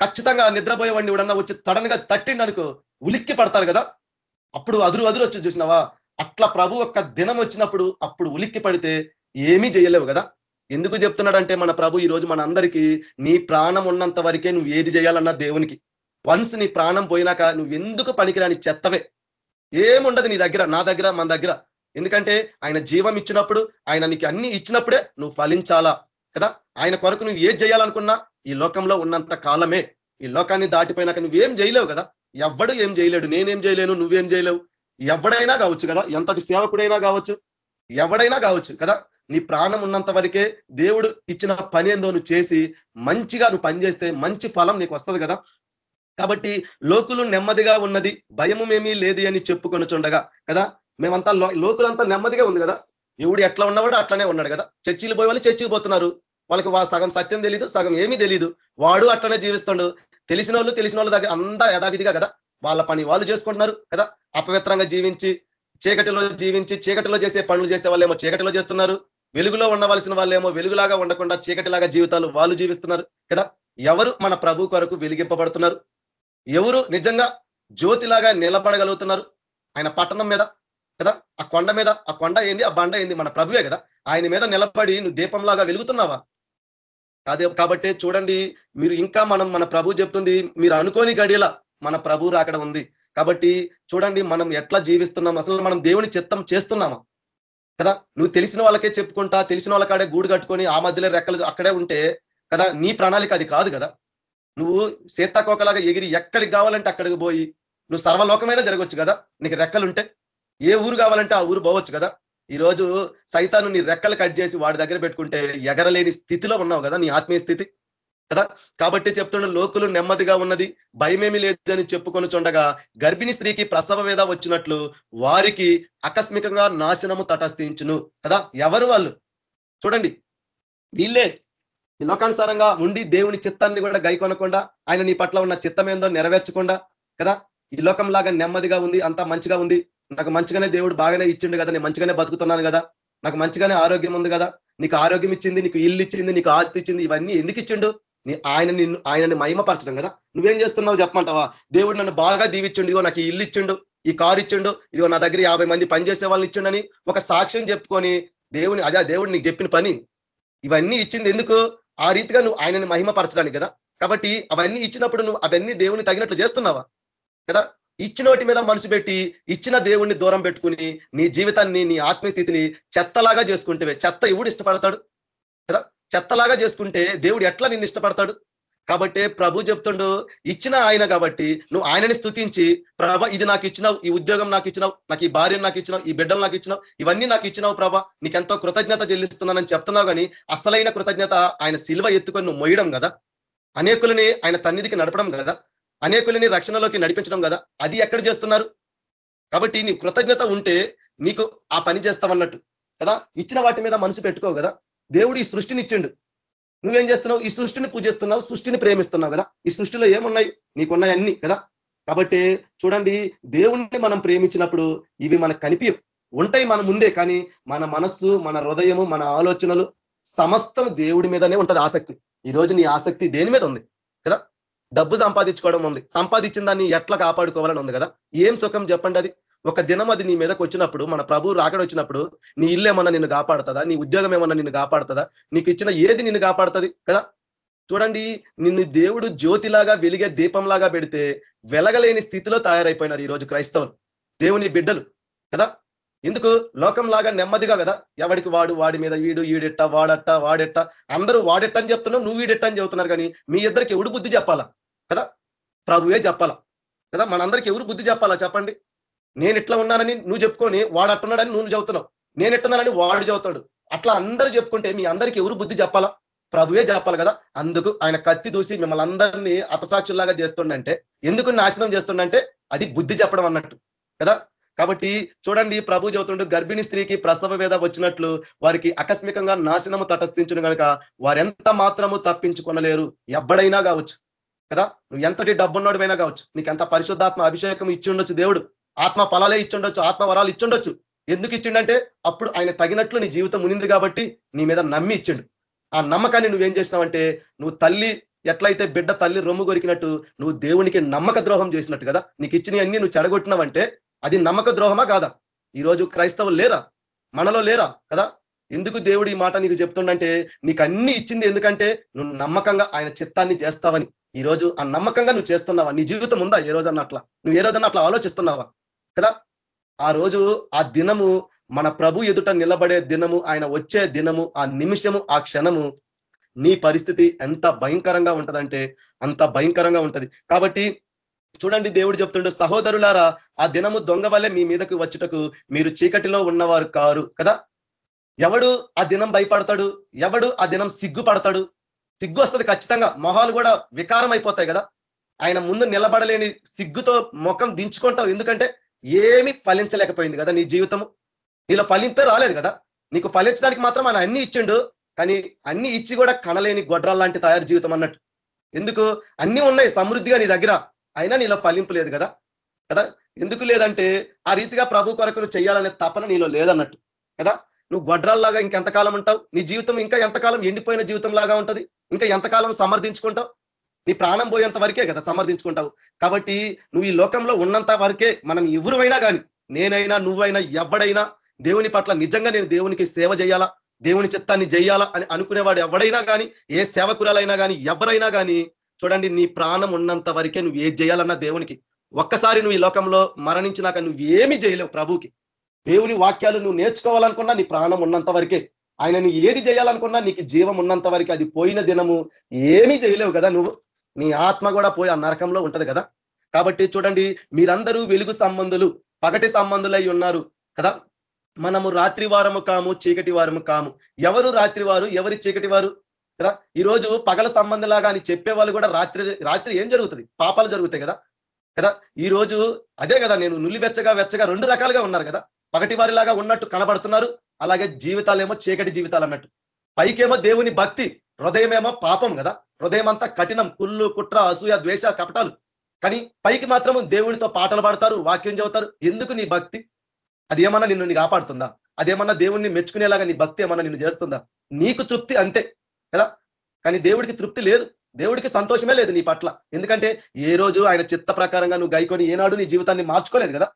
ఖచ్చితంగా నిద్రపోయేవాడిని ఎవడన్నా వచ్చి తడనగా తట్టిండి అనుకో ఉలిక్కి పడతారు కదా? అప్పుడు అదురు అదురు వచ్చి చూసినావా? అట్లా ప్రభు ఒక్క దినం వచ్చినప్పుడు అప్పుడు ఉలిక్కి పడితే ఏమీ చేయలేవు కదా? ఎందుకు చెప్తున్నాడంటే మన ప్రభు ఈ రోజు మన అందరికీ నీ ప్రాణం ఉన్నంత వరకే నువ్వు ఏది చేయాలన్నా దేవునికి. వన్స్ నీ ప్రాణం పోయినాక నువ్వు ఎందుకు పనికిరాని చెత్తవే? ఏముండదు నీ దగ్గర నా దగ్గర మన దగ్గర. ఎందుకంటే ఆయన జీవం ఇచ్చినప్పుడు ఆయన నీకు అన్ని ఇచ్చినప్పుడే నువ్వు ఫలించాలా కదా? ఆయన కొరకు నువ్వు ఏం చేయాలనుకున్నా ఈ లోకంలో ఉన్నంత కాలమే. ఈ లోకాన్ని దాటిపోయినాక నువ్వేం చేయలేవు కదా? ఎవ్వడు ఏం చేయలేడు. నేనేం చేయలేను నువ్వేం చేయలేవు. ఎవడైనా కావచ్చు కదా? ఎంతటి సేవకుడైనా కావచ్చు. ఎవడైనా కావచ్చు కదా? నీ ప్రాణం ఉన్నంత వరకే దేవుడు ఇచ్చిన పని ఏందో నువ్వు చేసి మంచిగా నువ్వు పనిచేస్తే మంచి ఫలం నీకు వస్తుంది కదా? కాబట్టి లోకులు నెమ్మదిగా ఉన్నది భయము ఏమీ లేదు అని చెప్పుకొని చుండగా కదా? మేమంతా లోకులంతా నెమ్మదిగా ఉంది కదా. ఎవడు ఎట్లా ఉన్నవాడు అట్లనే ఉన్నాడు కదా. చర్చిలు పోయే వాళ్ళు చర్చికి పోతున్నారు. వాళ్ళకి సగం సత్యం తెలియదు సగం ఏమీ తెలియదు వాడు అట్లనే జీవిస్తాడు. తెలిసిన వాళ్ళు తెలిసిన వాళ్ళ దగ్గర అంతా యథావిధిగా కదా. వాళ్ళ పని వాళ్ళు చేసుకుంటున్నారు కదా. అపవిత్రంగా జీవించి చీకటిలో జీవించి చీకటిలో చేసే పనులు చేసే వాళ్ళేమో చీకటిలో చేస్తున్నారు. వెలుగులో ఉండవలసిన వాళ్ళేమో వెలుగులాగా ఉండకుండా చీకటిలాగా జీవితాలు వాళ్ళు జీవిస్తున్నారు కదా. ఎవరు మన ప్రభు కొరకు వెలిగింపబడుతున్నారు? ఎవరు నిజంగా జ్యోతిలాగా నిలబడగలుగుతున్నారు? ఆయన పట్టణం మీద కదా? ఆ కొండ మీద ఆ కొండ ఏంది? ఆ బండ ఏంది? మన ప్రభువే కదా? ఆయన మీద నిలబడి నువ్వు దీపంలాగా వెలుగుతున్నావా? అదే కాబట్టి చూడండి మీరు ఇంకా మనం మన ప్రభు చెప్తుంది మీరు అనుకోని గడియల మన ప్రభు రాకడ ఉంది. కాబట్టి చూడండి మనం ఎట్లా జీవిస్తున్నాం? అసలు మనం దేవుని చిత్తం చేస్తున్నామా? కదా? నువ్వు తెలిసిన వాళ్ళకే చెప్పుకుంటా తెలిసిన వాళ్ళకాడే గూడు కట్టుకొని ఆ మధ్యలో రెక్కలు అక్కడే ఉంటే కదా? నీ ప్రణాళిక అది కాదు కదా? నువ్వు సీతాకోకలాగా ఎగిరి ఎక్కడికి కావాలంటే అక్కడికి పోయి నువ్వు సర్వలోకమైనా జరగవచ్చు కదా? నీకు రెక్కలుంటే? ఏ ఊరు కావాలంటే ఆ ఊరు పోవచ్చు కదా? ఈరోజు సైతాను నీ రెక్కలు కట్ చేసి వాడి దగ్గర పెట్టుకుంటే ఎగరలేని స్థితిలో ఉన్నావు కదా నీ ఆత్మీయ స్థితి? కదా? కాబట్టి చెప్తున్న లోకులు నెమ్మదిగా ఉన్నది భయమేమి లేదు అని చెప్పుకొని చుండగా గర్భిణీ స్త్రీకి ప్రసవ వేద వచ్చినట్లు వారికి ఆకస్మికంగా నాశనము తటస్థించును కదా? ఎవరు వాళ్ళు? చూడండి వీళ్ళే లోకానుసారంగా ఉండి దేవుని చిత్తాన్ని కూడా గై కొనకుండా ఆయన నీ పట్ల ఉన్న చిత్తం ఏందో నెరవేర్చకుండా కదా? ఈ లోకం లాగా నెమ్మదిగా ఉంది అంతా మంచిగా ఉంది. నాకు మంచిగానే దేవుడు బాగానే ఇచ్చిండు కదా నేను మంచిగానే బతుకుతున్నాను కదా నాకు మంచిగానే ఆరోగ్యం ఉంది కదా నీకు ఆరోగ్యం ఇచ్చింది నీకు ఇల్లు ఇచ్చింది నీకు ఆస్తి ఇచ్చింది ఇవన్నీ ఎందుకు ఇచ్చిండు? నీ ఆయన నిన్ను ఆయనని మహిమపరచడం కదా. నువ్వేం చేస్తున్నావు చెప్పమంటావా? దేవుడు నన్ను బాగా దీవిచ్చిండు ఇదిగో నాకు ఇల్లు ఇచ్చిండు ఈ కారు ఇచ్చిండు ఇదిగో నా దగ్గర యాభై మంది పనిచేసే వాళ్ళని ఇచ్చిండని ఒక సాక్ష్యం చెప్పుకొని దేవుని అదే దేవుడు నీకు చెప్పిన పని. ఇవన్నీ ఇచ్చింది ఎందుకు? ఆ రీతిగా నువ్వు ఆయనని మహిమపరచడానికి కదా. కాబట్టి అవన్నీ ఇచ్చినప్పుడు నువ్వు అవన్నీ దేవుని తగినట్లు చేస్తున్నావా? కదా? ఇచ్చిన వాటి మీద మనసు పెట్టి ఇచ్చిన దేవుణ్ణి దూరం పెట్టుకుని నీ జీవితాన్ని నీ ఆత్మీయస్థితిని చెత్తలాగా చేసుకుంటే చెత్త ఎవడు ఇష్టపడతాడు? కదా? చెత్తలాగా చేసుకుంటే దేవుడు ఎట్లా నిన్ను ఇష్టపడతాడు? కాబట్టి ప్రభు చెప్తుండు ఇచ్చిన ఆయన కాబట్టి నువ్వు ఆయనని స్థుతించి ప్రభ ఇది నాకు ఇచ్చినావు ఈ ఉద్యోగం నాకు ఇచ్చినావు నాకు ఈ భార్యను నాకు ఇచ్చినావు ఈ బిడ్డలు నాకు ఇచ్చినావు ఇవన్నీ నాకు ఇచ్చినావు ప్రభ నీకెంతో కృతజ్ఞత చెల్లిస్తున్నానని చెప్తున్నావు కానీ అసలైన కృతజ్ఞత ఆయన శిల్వ ఎత్తుకొని నువ్వు మొయ్యడం కదా? అనేకులని ఆయన తన్నిధికి నడపడం కదా? అనేకులని రక్షణలోకి నడిపించడం కదా? అది ఎక్కడ చేస్తున్నారు? కాబట్టి నీ కృతజ్ఞత ఉంటే నీకు ఆ పని చేస్తావన్నట్టు కదా? ఇచ్చిన వాటి మీద మనసు పెట్టుకో కదా? దేవుడు ఈ సృష్టిని ఇచ్చిండు. నువ్వేం చేస్తున్నావు? ఈ సృష్టిని పూజిస్తున్నావు సృష్టిని ప్రేమిస్తున్నావు కదా? ఈ సృష్టిలో ఏమున్నాయి? నీకున్నాయి అన్ని కదా? కాబట్టి చూడండి దేవుణ్ణి మనం ప్రేమించినప్పుడు ఇవి మనకు కనిపించవు ఉంటాయి మన ముందే కానీ మన మనస్సు మన హృదయము మన ఆలోచనలు సమస్తం దేవుడి మీదనే ఉంటది ఆసక్తి. ఈ రోజు నీ ఆసక్తి దేని మీద ఉంది కదా? డబ్బు సంపాదించుకోవడం ఉంది. సంపాదించిన దాన్ని ఎట్లా కాపాడుకోవాలని ఉంది కదా. ఏం సుఖం చెప్పండి అది. ఒక దినం అది నీ మీదకి వచ్చినప్పుడు మన ప్రభు రాకడ వచ్చినప్పుడు నీ ఇల్లు ఏమన్నా నిన్ను కాపాడుతుందా? నీ ఉద్యోగం ఏమన్నా నిన్ను కాపాడుతుందా? నీకు ఇచ్చిన ఏది నిన్ను కాపాడుతుంది కదా? చూడండి నిన్ను దేవుడు జ్యోతిలాగా వెలిగే దీపంలాగా పెడితే వెలగలేని స్థితిలో తయారైపోయినారు ఈరోజు క్రైస్తవులు. దేవుని బిడ్డలు కదా? ఎందుకు? లోకంలాగా నెమ్మదిగా కదా? ఎవడికి వాడు? వాడి మీద వీడు ఈడెట్ట వాడట్ట వాడెట్ట. అందరూ వాడెట్ట అని చెప్తున్నావు నువ్వు వీడెట్ట అని చెబుతున్నారు కానీ మీ ఇద్దరికి ఎవడు బుద్ధి చెప్పాలా? కదా? ప్రభువే చెప్పాలా? కదా? మనందరికి ఎవరు బుద్ధి చెప్పాలా చెప్పండి? నేను ఇట్లా ఉన్నానని నువ్వు చెప్పుకొని వాడు అట్టున్నాడని నువ్వు చెబుతున్నావు. నేను ఎట్టున్నానని వాడు చెబుతాడు అట్లా అందరూ చెప్పుకుంటే మీ అందరికి ఎవరు బుద్ధి చెప్పాలా? ప్రభువే చెప్పాలి కదా? అందుకు ఆయన కత్తి దూసి మిమ్మల్ని అందరినీ అపసాక్షుల్లాగా చేస్తుండంటే ఎందుకు నాశనం చేస్తుండంటే అది బుద్ధి చెప్పడం అన్నట్టు. కదా? కాబట్టి చూడండి ప్రభు చెబుతుండే గర్భిణీ స్త్రీకి ప్రసవ వేద వచ్చినట్లు వారికి ఆకస్మికంగా నాశనము తటస్థించును కనుక వారెంత మాత్రము తప్పించుకొనలేరు. ఎవ్వడైనా కావచ్చు. కదా? నువ్వు ఎంతటి డబ్బున్నోడివైనా కావచ్చు. నీకు ఎంత పరిశుద్ధాత్మ అభిషేకం ఇచ్చి దేవుడు. ఆత్మ ఫలాలే ఇచ్చుండొచ్చు. ఆత్మ వరాలు ఇచ్చుండొచ్చు. ఎందుకు ఇచ్చిండంటే అప్పుడు ఆయన తగినట్లు నీ జీవితం ఉనింది కాబట్టి నీ మీద నమ్మి ఇచ్చిండు. ఆ నమ్మకాన్ని నువ్వేం చేసినావంటే నువ్వు తల్లి ఎట్లయితే బిడ్డ తల్లి రొమ్ము కొరికినట్టు నువ్వు దేవునికి నమ్మక ద్రోహం చేసినట్టు కదా? నీకు ఇచ్చిన అన్ని నువ్వు చెడగొట్టినావంటే అది నమ్మక ద్రోహమా కాదా? ఈరోజు క్రైస్తవులు లేరా? మనలో లేరా? కదా? ఎందుకు దేవుడు ఈ మాట నీకు చెప్తుండంటే నీకు అన్ని ఇచ్చింది ఎందుకంటే నువ్వు నమ్మకంగా ఆయన చిత్తాన్ని చేస్తావని. ఈ రోజు ఆ నమ్మకంగా నువ్వు చేస్తున్నావా? నీ జీవితం ఉందా ఏ రోజన్నా అట్లా? నువ్వు ఏ రోజన్నా అట్లా ఆలోచిస్తున్నావా? కదా? ఆ రోజు ఆ దినము మన ప్రభు ఎదుట నిలబడే దినము ఆయన వచ్చే దినము ఆ నిమిషము ఆ క్షణము నీ పరిస్థితి ఎంత భయంకరంగా ఉంటదంటే అంత భయంకరంగా ఉంటది. కాబట్టి చూడండి దేవుడు చెప్తుండే సహోదరులారా ఆ దినము దొంగ వల్లే మీ మీదకు వచ్చుటకు మీరు చీకటిలో ఉన్నవారు కారు. కదా? ఎవడు ఆ దినం భయపడతాడు? ఎవడు ఆ దినం సిగ్గుపడతాడు? సిగ్గు వస్తుంది ఖచ్చితంగా. మొహాలు కూడా వికారం అయిపోతాయి కదా. ఆయన ముందు నిలబడలేని సిగ్గుతో ముఖం దించుకుంటావు. ఎందుకంటే ఏమి ఫలించలేకపోయింది కదా నీ జీవితము. నీలో ఫలింపే రాలేదు కదా. నీకు ఫలించడానికి మాత్రం ఆయన అన్ని ఇచ్చిండు. కానీ అన్ని ఇచ్చి కూడా కనలేని గొడ్రాల లాంటి తయారు జీవితం అన్నట్టు. ఎందుకు? అన్ని ఉన్నాయి సమృద్ధిగా నీ దగ్గర. అయినా నీలో ఫలింపు లేదు కదా. కదా? ఎందుకు లేదంటే ఆ రీతిగా ప్రభు కొరకు నువ్వు చేయాలనే తపన నీలో లేదన్నట్టు. కదా? నువ్వు గొడ్రాల్లాగా ఇంకెంతకాలం ఉంటావు? నీ జీవితం ఇంకా ఎంతకాలం ఎండిపోయిన జీవితం లాగా ఉంటుంది? ఇంకా ఎంతకాలం సమర్థించుకుంటావు? నీ ప్రాణం పోయేంత వరకే కదా సమర్థించుకుంటావు. కాబట్టి నువ్వు ఈ లోకంలో ఉన్నంత వరకే మనం ఎవరువైనా కానీ నేనైనా నువ్వైనా ఎవడైనా దేవుని పట్ల నిజంగా నేను దేవునికి సేవ చేయాలా? దేవుని చిత్తాన్ని చేయాలా అని అనుకునేవాడు ఎవడైనా కానీ ఏ సేవకురాలైనా కానీ ఎవరైనా కానీ చూడండి నీ ప్రాణం ఉన్నంత వరకే నువ్వు ఏది చేయాలన్నా దేవునికి. ఒక్కసారి నువ్వు ఈ లోకంలో మరణించినాక నువ్వు ఏమి చేయలేవు ప్రభుకి దేవుని వాక్యాలు నువ్వు నేర్చుకోవాలనుకున్నా నీ ప్రాణం ఉన్నంత వరకే. ఆయన నీ ఏది చేయాలనుకున్నా నీకు జీవం ఉన్నంత వరకు అది పోయిన దినము ఏమీ చేయలేవు కదా నువ్వు. నీ ఆత్మ కూడా పోయి ఆ నరకంలో ఉంటది కదా. కాబట్టి చూడండి మీరందరూ వెలుగు సంబంధులు పగటి సంబంధులై ఉన్నారు కదా. మనము రాత్రి వారము కాము చీకటి వారము కాము. ఎవరు రాత్రి వారు? ఎవరి చీకటి వారు? కదా. ఈరోజు పగల సంబంధంలాగా అని చెప్పే వాళ్ళు కూడా రాత్రి రాత్రి ఏం జరుగుతుంది? పాపాలు జరుగుతాయి కదా. కదా. ఈ రోజు అదే కదా నేను నుల్లి వెచ్చగా వెచ్చగా రెండు రకాలుగా ఉన్నారు కదా. పగటి వారిలాగా ఉన్నట్టు కనబడుతున్నారు. అలాగే జీవితాలేమో చీకటి జీవితాలు అన్నట్టు. పైకేమో దేవుని భక్తి హృదయమేమో పాపం కదా. హృదయం అంతా కఠినం కుళ్ళు కుట్ర అసూయ ద్వేష కపటాలు. కానీ పైకి మాత్రం దేవునితో పాటలు పాడతారు వాక్యం చెబుతారు. ఎందుకు నీ భక్తి? అది ఏమన్నా నిన్ను నీకు కాపాడుతుందా? అదేమన్నా దేవుణ్ణి మెచ్చుకునేలాగా నీ భక్తి ఏమన్నా నిన్ను చేస్తుందా? నీకు తృప్తి అంతే కదా. కానీ దేవుడికి తృప్తి లేదు. దేవుడికి సంతోషమే లేదు నీ పట్ల. ఎందుకంటే ఏ రోజు ఆయన చిత్త ప్రకారంగా నువ్వు గైకొని ఏనాడు నీ జీవితాన్ని మార్చుకోలేదు కదా.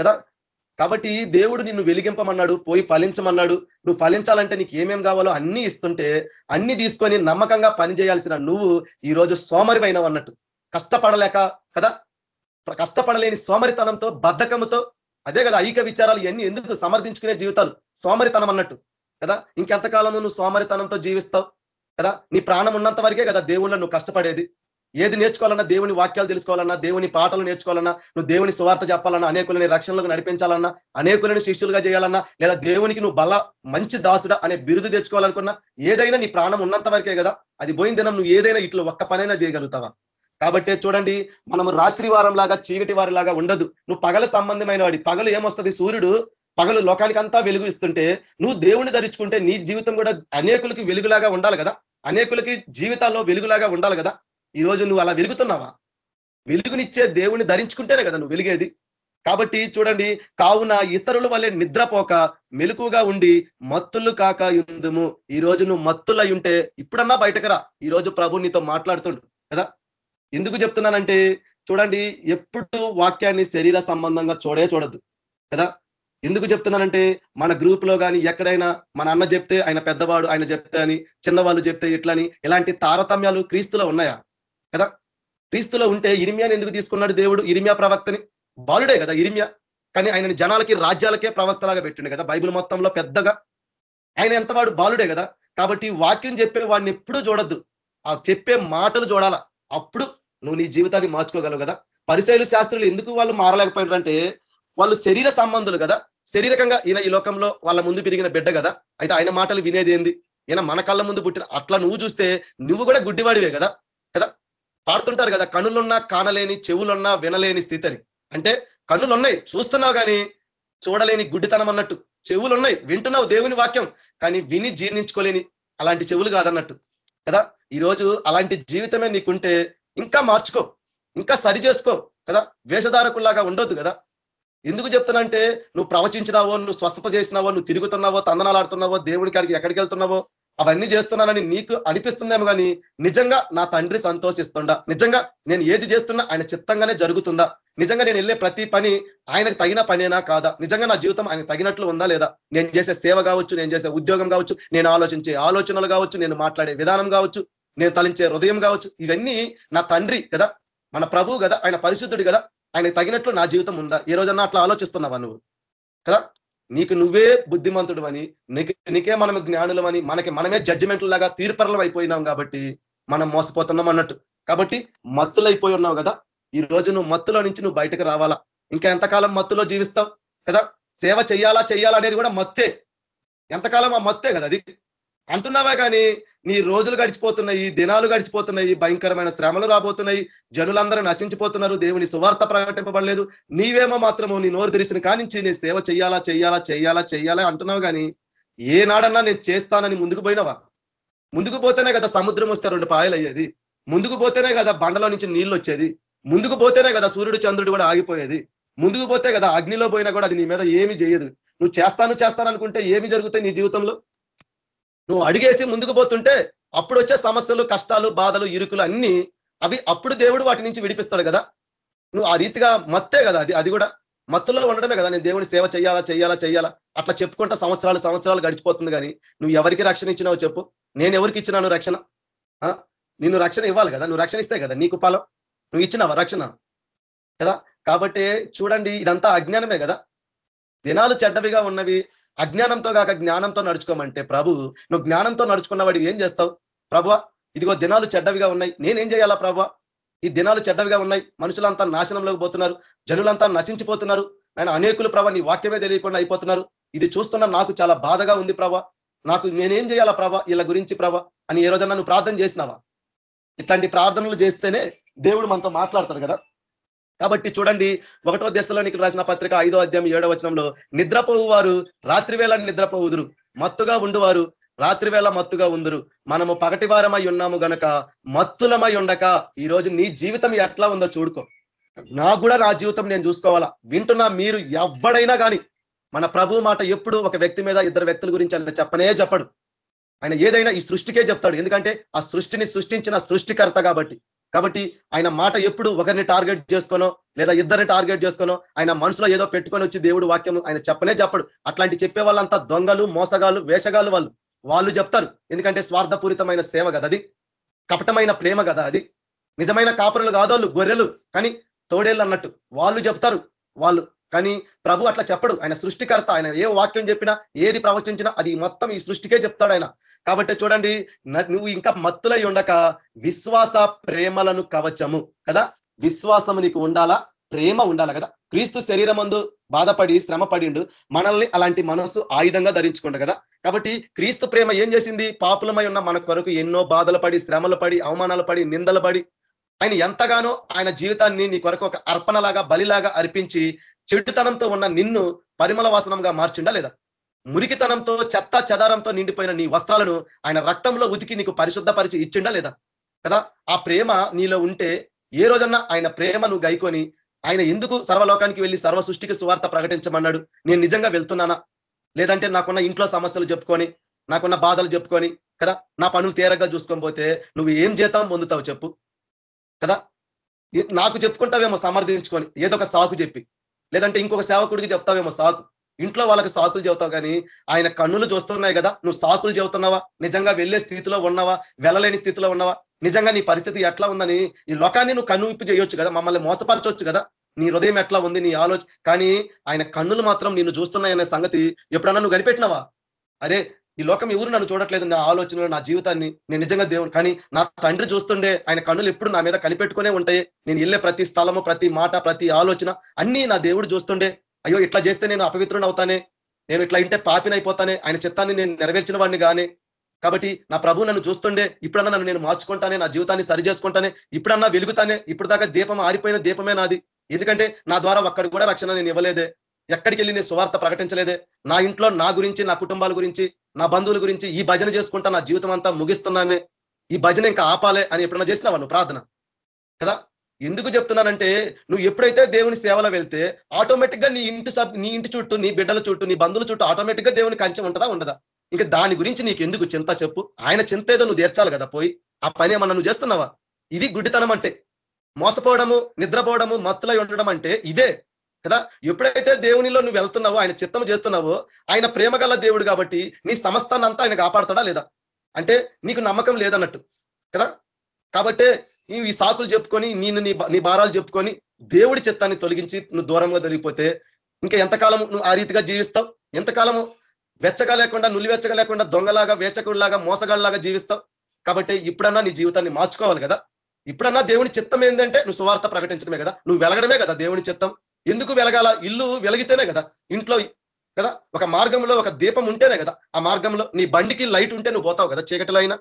కదా? కాబట్టి దేవుడు నిన్ను వెలిగింపమన్నాడు పోయి ఫలించమన్నాడు. నువ్వు ఫలించాలంటే నీకు ఏమేం కావాలో అన్ని ఇస్తుంటే అన్ని తీసుకొని నమ్మకంగా పనిచేయాల్సిన నువ్వు ఈరోజు సోమరివైనవు అన్నట్టు. కష్టపడలేక కదా? కష్టపడలేని సోమరితనంతో బద్ధకముతో అదే కదా ఐక విచారాలు ఇవన్నీ ఎందుకు సమర్థించుకునే జీవితాలు? సోమరితనం అన్నట్టు కదా? ఇంకెంతకాలము నువ్వు సోమరితనంతో జీవిస్తావు కదా? నీ ప్రాణం ఉన్నంత వరకే కదా దేవుళ్ళ నువ్వు కష్టపడేది. ఏది నేర్చుకోవాలన్నా దేవుని వాక్యాలు తెలుసుకోవాలన్నా దేవుని పాటలు నేర్చుకోవాలన్నా నువ్వు దేవుని స్వార్థ చెప్పాలన్నా అనేకులని రక్షణలకు నడిపించాలన్నా అనేకులని శిష్యులుగా చేయాలన్నా లేదా దేవునికి నువ్వు బల మంచి దాసుడా అనే బిరుదు తెచ్చుకోవాలనుకున్నా ఏదైనా నీ ప్రాణం ఉన్నంత వరకే కదా అది పోయిన దినం నువ్వు ఏదైనా ఇట్లా ఒక్క పనైనా చేయగలుగుతావా? కాబట్టి చూడండి మనం రాత్రి వారం లాగా చీకటి వారి లాగా ఉండదు. నువ్వు పగల సంబంధమైన వాడి పగలు ఏమొస్తుంది సూర్యుడు? పగలు లోకానికి అంతా వెలుగు ఇస్తుంటే నువ్వు దేవుని ధరించుకుంటే నీ జీవితం కూడా అనేకులకి వెలుగులాగా ఉండాలి కదా? అనేకులకి జీవితాల్లో వెలుగులాగా ఉండాలి కదా? ఈరోజు నువ్వు అలా వెలుగుతున్నావా? వెలుగునిచ్చే దేవుని ధరించుకుంటేనే కదా నువ్వు వెలిగేది. కాబట్టి చూడండి కావున ఇతరుల వల్లే నిద్రపోక మెలుకుగా ఉండి మత్తులు కాక ఉందుము ఈ రోజు నువ్వు మత్తులై ఉంటే ఇప్పుడన్నా బయటకు రా. ఈ రోజు ప్రభు నీతో మాట్లాడుతుండు కదా? ఎందుకు చెప్తున్నానంటే చూడండి ఎప్పుడు వాక్యాన్ని శరీర సంబంధంగా చూడే చూడద్దు కదా? ఎందుకు చెప్తున్నానంటే మన గ్రూప్లో కానీ ఎక్కడైనా మన అన్న చెప్తే ఆయన పెద్దవాడు ఆయన చెప్తే అని చిన్నవాళ్ళు చెప్తే ఇట్లని ఇలాంటి తారతమ్యాలు క్రీస్తులో ఉన్నాయా? కదా? క్రీస్తులో ఉంటే ఇరిమియాని ఎందుకు తీసుకున్నాడు దేవుడు? ఇరిమియా ప్రవక్తని? బాలుడే కదా ఇరిమియా. కానీ ఆయన జనాలకి రాజ్యాలకే ప్రవక్తలాగా పెట్టిండు కదా బైబిల్ మొత్తంలో పెద్దగా. ఆయన ఎంతవాడు? బాలుడే కదా. కాబట్టి వాక్యం చెప్పే వాడిని ఎప్పుడూ చూడొద్దు. ఆ చెప్పే మాటలు చూడాలా? అప్పుడు నువ్వు నీ జీవితాన్ని మార్చుకోగలవు కదా. పరిశైలు శాస్త్రులు ఎందుకు వాళ్ళు మారలేకపోయినారంటే వాళ్ళు శరీర సంబంధులు కదా. శరీరకంగా ఈయన ఈ లోకంలో వాళ్ళ ముందు పెరిగిన బిడ్డ కదా. అయితే ఆయన మాటలు వినేది ఏంది? ఈయన మన కళ్ళ ముందు పుట్టిన. అట్లా నువ్వు చూస్తే నువ్వు కూడా గుడ్డివాడివే కదా. పాడుతుంటారు కదా కనులున్నా కానలేని చెవులున్నా వినలేని స్థితిని అంటే కనులున్నాయి చూస్తున్నావు కానీ చూడలేని గుడ్డితనం అన్నట్టు. చెవులు ఉన్నాయి వింటున్నావు దేవుని వాక్యం కానీ విని జీర్ణించుకోలేని అలాంటి చెవులు కాదన్నట్టు. కదా? ఈరోజు అలాంటి జీవితమే నీకుంటే ఇంకా మార్చుకో ఇంకా సరి చేసుకో కదా? వేషధారకుల్లాగా ఉండొద్దు కదా? ఎందుకు చెప్తానంటే నువ్వు ప్రవచించినావో నువ్వు స్వస్థత చేసినావో నువ్వు తిరుగుతున్నావో తందనాలు ఆడుతున్నావో దేవుడి కాడికి ఎక్కడికి వెళ్తున్నావో అవన్నీ చేస్తున్నానని నీకు అనిపిస్తుందేమో కానీ నిజంగా నా తండ్రి సంతోషిస్తుండా? నిజంగా నేను ఏది చేస్తున్నా ఆయన చిత్తంగానే జరుగుతుందా? నిజంగా నేను వెళ్ళే ప్రతి పని ఆయనకు తగిన పనేనా కాదా? నిజంగా నా జీవితం ఆయనకు తగినట్లు ఉందా లేదా? నేను చేసే సేవ కావచ్చు నేను చేసే ఉద్యోగం కావచ్చు నేను ఆలోచించే ఆలోచనలు కావచ్చు నేను మాట్లాడే విధానం కావచ్చు నేను తలించే హృదయం కావచ్చు ఇవన్నీ నా తండ్రి కదా? మన ప్రభువు కదా? ఆయన పరిశుద్ధుడు కదా? ఆయనకు తగినట్లు నా జీవితం ఉందా? ఏ రోజన్నా అట్లా ఆలోచిస్తున్నావా నువ్వు? కదా? నీకు నువ్వే బుద్ధిమంతుడు అని నీకు నీకే మనం జ్ఞానులమని మనకి మనమే జడ్జిమెంట్ల లాగా తీర్పరలం అయిపోయినాం కాబట్టి మనం మోసపోతున్నాం అన్నట్టు. కాబట్టి మత్తులైపోయి ఉన్నావు కదా ఈ రోజు నువ్వు మత్తులో నుంచి నువ్వు బయటకు రావాలా? ఇంకా ఎంతకాలం మత్తులో జీవిస్తావు కదా? సేవ చెయ్యాలా చేయాలా అనేది కూడా మత్తే. ఎంతకాలం ఆ మత్తే కదా అది? అంటున్నావా కానీ నీ రోజులు గడిచిపోతున్నాయి దినాలు గడిచిపోతున్నాయి భయంకరమైన శ్రమలు రాబోతున్నాయి జనులందరూ నశించిపోతున్నారు దేవుని సువార్త ప్రకటింపబడలేదు నీవేమో మాత్రము నీ నోరు తెరిసిన కానించి నీ సేవ చేయాలా చేయాలా చేయాలా చేయాలా అంటున్నావు కానీ ఏనాడన్నా నేను చేస్తానని ముందుకు పోయినవా? ముందుకు పోతేనే కదా సముద్రం వస్తే రెండు పాయలు అయ్యేది ముందుకు పోతేనే కదా బండలో నుంచి నీళ్ళు వచ్చేది ముందుకు పోతేనే కదా సూర్యుడు చంద్రుడు కూడా ఆగిపోయేది ముందుకు పోతే కదా అగ్నిలో పోయినా కూడా అది నీ మీద ఏమి చేయదు నువ్వు చేస్తాను చేస్తాను అనుకుంటే ఏమి జరుగుతాయి నీ జీవితంలో? నువ్వు అడిగేసి ముందుకు పోతుంటే అప్పుడు వచ్చే సమస్యలు కష్టాలు బాధలు ఇరుకులు అన్ని అవి అప్పుడు దేవుడు వాటి నుంచి విడిపిస్తాడు కదా. నువ్వు ఆ రీతిగా మత్తే కదా అది అది కూడా. మత్తులో ఉండడమే కదా నేను దేవుని సేవ చేయాలా చేయాలా చేయాలా అట్లా చెప్పుకుంటా సంవత్సరాలు సంవత్సరాలు గడిచిపోతుంది కానీ నువ్వు ఎవరికి రక్షణ ఇచ్చినావో చెప్పు. నేను ఎవరికి ఇచ్చినాను రక్షణ? నిన్ను రక్షణ ఇవ్వాలి కదా నువ్వు రక్షణ ఇస్తే కదా నీకు ఫలం. నువ్వు ఇచ్చినావా రక్షణ? కదా? కాబట్టి చూడండి ఇదంతా అజ్ఞానమే కదా. దినాలు చెడ్డవిగా ఉన్నవి అజ్ఞానంతో కాక జ్ఞానంతో నడుచుకోమంటే ప్రభు నువ్వు జ్ఞానంతో నడుచుకున్నవాడివి ఏం చేస్తావు? ప్రభు ఇదిగో దినాలు చెడ్డవిగా ఉన్నాయి. నేనేం చేయాలా ప్రభు? ఈ దినాలు చెడ్డవిగా ఉన్నాయి. మనుషులంతా నాశనంలోకి పోతున్నారు. జనులంతా నశించిపోతున్నారు. నేను అనేకులు ప్రభ నీ వాక్యమే తెలియకుండా అయిపోతున్నారు. ఇది చూస్తున్నా నాకు చాలా బాధగా ఉంది ప్రభ. నాకు నేనేం చేయాలా ప్రభ? వీళ్ళ గురించి ప్రభ అని ఏ రోజన్నా నువ్వు ప్రార్థన చేసినావా? ఇట్లాంటి ప్రార్థనలు చేస్తేనే దేవుడు మనతో మాట్లాడతాడు కదా. కాబట్టి చూడండి ఒకటో దశలోనికి రాసిన పత్రిక ఐదో అధ్యాయం ఏడో వచనంలో నిద్రపోవు వారు రాత్రి వేళ నిద్రపోవుదురు మత్తుగా ఉండువారు రాత్రి వేళ మత్తుగా ఉందరు. మనము పగటి వారమై ఉన్నాము గనక మత్తులమై ఉండక ఈరోజు నీ జీవితం ఎట్లా ఉందో చూడుకో. నా కూడా నా జీవితం నేను చూసుకోవాలా? వింటున్నా మీరు ఎవ్వడైనా కానీ మన ప్రభు మాట ఎప్పుడు ఒక వ్యక్తి మీద ఇద్దరు వ్యక్తుల గురించి ఆయన చెప్పనే చెప్పడు. ఆయన ఏదైనా ఈ సృష్టికే చెప్తాడు. ఎందుకంటే ఆ సృష్టిని సృష్టించిన సృష్టికర్త కాబట్టి. కాబట్టి ఆయన మాట ఎప్పుడు ఒకరిని టార్గెట్ చేసుకోనో లేదా ఇద్దరిని టార్గెట్ చేసుకోనో ఆయన మనసులో ఏదో పెట్టుకొని వచ్చి దేవుడు వాక్యం ఆయన చెప్పనే చెప్పడు. అట్లాంటి చెప్పే వాళ్ళంతా దొంగలు మోసగాళ్ళు వేషగాలు వాళ్ళు. వాళ్ళు చెప్తారు. ఎందుకంటే స్వార్థపూరితమైన సేవ కదా అది. కపటమైన ప్రేమ కదా అది. నిజమైన కాపురలు కాదోళ్ళు గొర్రెలు. కానీ తోడేళ్ళు అన్నట్టు వాళ్ళు చెప్తారు. వాళ్ళు కానీ ప్రభు అట్లా చెప్పడు. ఆయన సృష్టికర్త. ఆయన ఏ వాక్యం చెప్పినా ఏది ప్రవచించినా అది మొత్తం ఈ సృష్టికే చెప్తాడు ఆయన. కాబట్టి చూడండి నువ్వు ఇంకా మత్తులై ఉండక విశ్వాస ప్రేమలను కవచము కదా? విశ్వాసము నీకు ఉండాలా? ప్రేమ ఉండాలి కదా? క్రీస్తు శరీరమందు బాధపడి శ్రమ పడిండు మనల్ని అలాంటి మనస్సు ఆయుధంగా ధరించుకుండు కదా? కాబట్టి క్రీస్తు ప్రేమ ఏం చేసింది? పాపులమై ఉన్న మన కొరకు ఎన్నో బాధలు పడి శ్రమలు పడి అవమానాలు పడి నిందలు పడి ఆయన ఎంతగానో ఆయన జీవితాన్ని నీ కొరకు ఒక అర్పణలాగా బలిలాగా అర్పించి చెడుతనంతో ఉన్న నిన్ను పరిమళ వాసనంగా మార్చిండా లేదా? మురికితనంతో చెత్త చెదారంతో నిండిపోయిన నీ వస్త్రాలను ఆయన రక్తంలో ఉతికి నీకు పరిశుద్ధపరిచి ఇచ్చిండా లేదా? కదా ఆ ప్రేమ నీలో ఉంటే ఏ రోజన్నా ఆయన ప్రేమ నువ్వు గైకొని ఆయన ఎందుకు సర్వలోకానికి వెళ్ళి సర్వ సృష్టికి సువార్త ప్రకటించమన్నాడు? నేను నిజంగా వెళ్తున్నానా? లేదంటే నాకున్న ఇంట్లో సమస్యలు చెప్పుకొని నాకున్న బాధలు చెప్పుకొని కదా నా పనులు తీరగా చూసుకొని నువ్వు ఏం జీతం పొందుతావు చెప్పు? కదా నాకు చెప్పుకుంటావేమో సమర్థించుకొని ఏదో ఒక సాకు చెప్పి. లేదంటే ఇంకొక సేవకుడికి చెప్తావేమో సాకు. ఇంట్లో వాళ్ళకి సాకులు చెబుతావు కానీ ఆయన కన్నులు చూస్తున్నాయి కదా నువ్వు సాకులు చెబుతున్నావా? నిజంగా వెళ్ళే స్థితిలో ఉన్నావా? వెళ్ళలేని స్థితిలో ఉన్నావా? నిజంగా నీ పరిస్థితి ఎట్లా ఉందని ఈ లోకాన్ని నువ్వు కన్ను విప్పి చేయొచ్చు కదా మమ్మల్ని మోసపరచవచ్చు కదా. నీ హృదయం ఎట్లా ఉంది నీ ఆలోచన కానీ ఆయన కన్నులు మాత్రం నిన్ను చూస్తున్నాయనే సంగతి ఎప్పుడన్నా నువ్వు కనిపెట్టినావా? అరే ఈ లోకం ఎవరు నన్ను చూడట్లేదు నా ఆలోచనలు నా జీవితాన్ని నేను నిజంగా దేవుడు కానీ నా తండ్రి చూస్తుండే ఆయన కన్నులు ఎప్పుడు నా మీద కనిపెట్టుకునే ఉంటాయి. నేను వెళ్ళే ప్రతి స్థలము ప్రతి మాట ప్రతి ఆలోచన అన్నీ నా దేవుడు చూస్తుండే అయ్యో ఇట్లా చేస్తే నేను అపవిత్రుని అవుతానే? నేను ఇట్లా ఇంటే పాపినైపోతానే? ఆయన చిత్తాన్ని నేను నెరవేర్చిన వాడిని కానీ? కాబట్టి నా ప్రభు నన్ను చూస్తుండే ఇప్పుడన్నా నన్ను నేను మార్చుకుంటానే నా జీవితాన్ని సరి చేసుకుంటానే ఇప్పుడన్నా వెలుగుతానే? ఇప్పుడు దాకా దీపం ఆరిపోయిన దీపమే నాది. ఎందుకంటే నా ద్వారా ఒక్కడికి కూడా రక్షణ నేను ఇవ్వలేదే. ఎక్కడికి వెళ్ళి నేను సువార్త ప్రకటించలేదే? నా ఇంట్లో నా గురించి నా కుటుంబాల గురించి నా బంధువుల గురించి ఈ భజన చేసుకుంటా నా జీవితం అంతా ముగిస్తున్నానే? ఈ భజన ఇంకా ఆపాలే అని ఎప్పుడన్నా చేసినావా నువ్వు ప్రార్థన? కదా? ఎందుకు చెప్తున్నానంటే నువ్వు ఎప్పుడైతే దేవుని సేవలో వెళ్తే ఆటోమేటిక్గా నీ ఇంటి నీ ఇంటి చుట్టూ నీ బిడ్డల చుట్టూ నీ బంధువుల చుట్టూ ఆటోమేటిక్గా దేవుని కంచెం ఉంటుందా ఉండదా? ఇంకా దాని గురించి నీకు ఎందుకు చింత చెప్పు? ఆయన చింత ఏదో నువ్వు తీర్చాలి కదా పోయి. ఆ పని ఏమన్నా నువ్వు చేస్తున్నావా? ఇది గుడ్డితనం అంటే. మోసపోవడము నిద్రపోవడము మత్తులై ఉండడం అంటే ఇదే. కదా? ఎప్పుడైతే దేవునిలో నువ్వు వెళ్తున్నావో ఆయన చిత్తం చేస్తున్నావో ఆయన ప్రేమ దేవుడు కాబట్టి నీ సమస్తాన్నంతా ఆయన కాపాడతాడా లేదా? అంటే నీకు నమ్మకం లేదన్నట్టు కదా? కాబట్టే ఈ సాకులు చెప్పుకొని నేను నీ భారాలు చెప్పుకొని దేవుడి చిత్తాన్ని తొలగించి నువ్వు దూరంగా తొలగిపోతే ఇంకా ఎంతకాలం నువ్వు ఆ రీతిగా జీవిస్తావు? ఎంతకాలము వెచ్చగా లేకుండా నులివెచ్చగా లేకుండా దొంగలాగా వేసకుడిలాగా మోసగాళ్ళలాగా జీవిస్తావు? కాబట్టి ఇప్పుడన్నా నీ జీవితాన్ని మార్చుకోవాలి కదా? ఇప్పుడన్నా దేవుని చిత్తం ఏంటంటే నువ్వు సువార్త ప్రకటించడమే కదా? నువ్వు వెలగడమే కదా దేవుని చిత్తం? ఎందుకు వెలగాల? ఇల్లు వెలిగితేనే కదా. ఇంట్లో కదా? ఒక మార్గంలో ఒక దీపం ఉంటేనే కదా. ఆ మార్గంలో నీ బండికి లైట్ ఉంటే నువ్వు పోతావు కదా చీకటిలో అయినా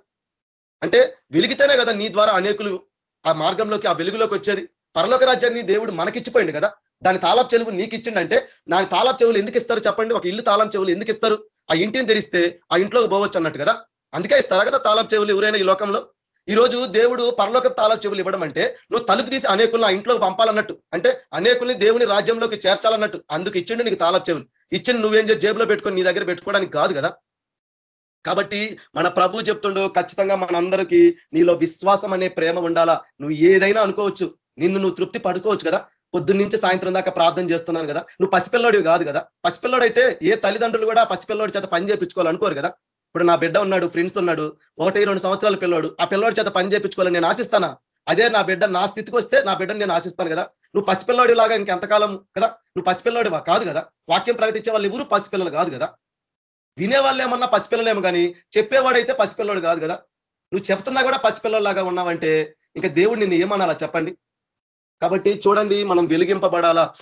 అంటే వెలిగితేనే కదా నీ ద్వారా అనేకులు ఆ మార్గంలోకి ఆ వెలుగులోకి వచ్చేది. పరలోక రాజ్యాన్ని దేవుడు మనకిచ్చిపోయింది కదా. దాని తాళాపు చెలువు నీకు ఇచ్చిండంటే దాని తాళాపు చెవులు ఎందుకు ఇస్తారు చెప్పండి? ఒక ఇల్లు తాళం చెవులు ఎందుకు ఇస్తారు? ఆ ఇంటిని తెరిస్తే ఆ ఇంట్లోకి పోవచ్చు అన్నట్టు కదా. అందుకే ఇస్తారా కదా తాళం చెవులు ఎవరైనా ఈ లోకంలో? ఈ రోజు దేవుడు పరలోక తాళాపు చెవులు ఇవ్వడం అంటే నువ్వు తలుపు తీసి అనేకులను ఆ ఇంట్లోకి పంపాలన్నట్టు. అంటే అనేకుల్ని దేవుని రాజ్యంలోకి చేర్చాలన్నట్టు. అందుకు ఇచ్చిండు నీకు తాళాపు చెవులు. ఇచ్చిన నువ్వేం చేసి జేబులో పెట్టుకొని నీ దగ్గర పెట్టుకోవడానికి కాదు కదా. కాబట్టి మన ప్రభు చెప్తుండో ఖచ్చితంగా మనందరికీ నీలో విశ్వాసం అనే ప్రేమ ఉండాలా? నువ్వు ఏదైనా అనుకోవచ్చు. నిన్ను నువ్వు తృప్తి పడుకోవచ్చు కదా. పొద్దున్నుంచి సాయంత్రం దాకా ప్రార్థన చేస్తున్నాను కదా. నువ్వు పసిపిల్లడివి కాదు కదా. పసిపిల్లడైతే ఏ తల్లిదండ్రులు కూడా పసిపిల్లడి చేత పని చేయించుకోవాలనుకోరు కదా. ఇప్పుడు నా బిడ్డ ఉన్నాడు ఫ్రెండ్స్ ఉన్నాడు ఒకటి రెండు సంవత్సరాల పిల్లోడు ఆ పిల్లోడి చేత పని చేయించుకోవాలని నేను ఆశిస్తానా? అదే నా బిడ్డ నా స్థితికి వస్తే నా బిడ్డను నేను ఆశిస్తాను కదా. నువ్వు పసిపిల్లోడి లాగా ఇంకెంతకాలం కదా? నువ్వు పసిపిల్లోడివా? కాదు కదా. వాక్యం ప్రకటించే వాళ్ళు ఎవరు పసిపిల్లలు కాదు కదా. వినేవాళ్ళు ఏమన్నా పసిపిల్లలేమో కానీ చెప్పేవాడైతే పసిపిల్లడు కాదు కదా. నువ్వు చెప్తున్నా కూడా పసిపిల్లలాగా ఉన్నావంటే ఇంకా దేవుడు నిన్ను ఏమనాలా చెప్పండి? కాబట్టి చూడండి మనం వెలిగింపబడాలా?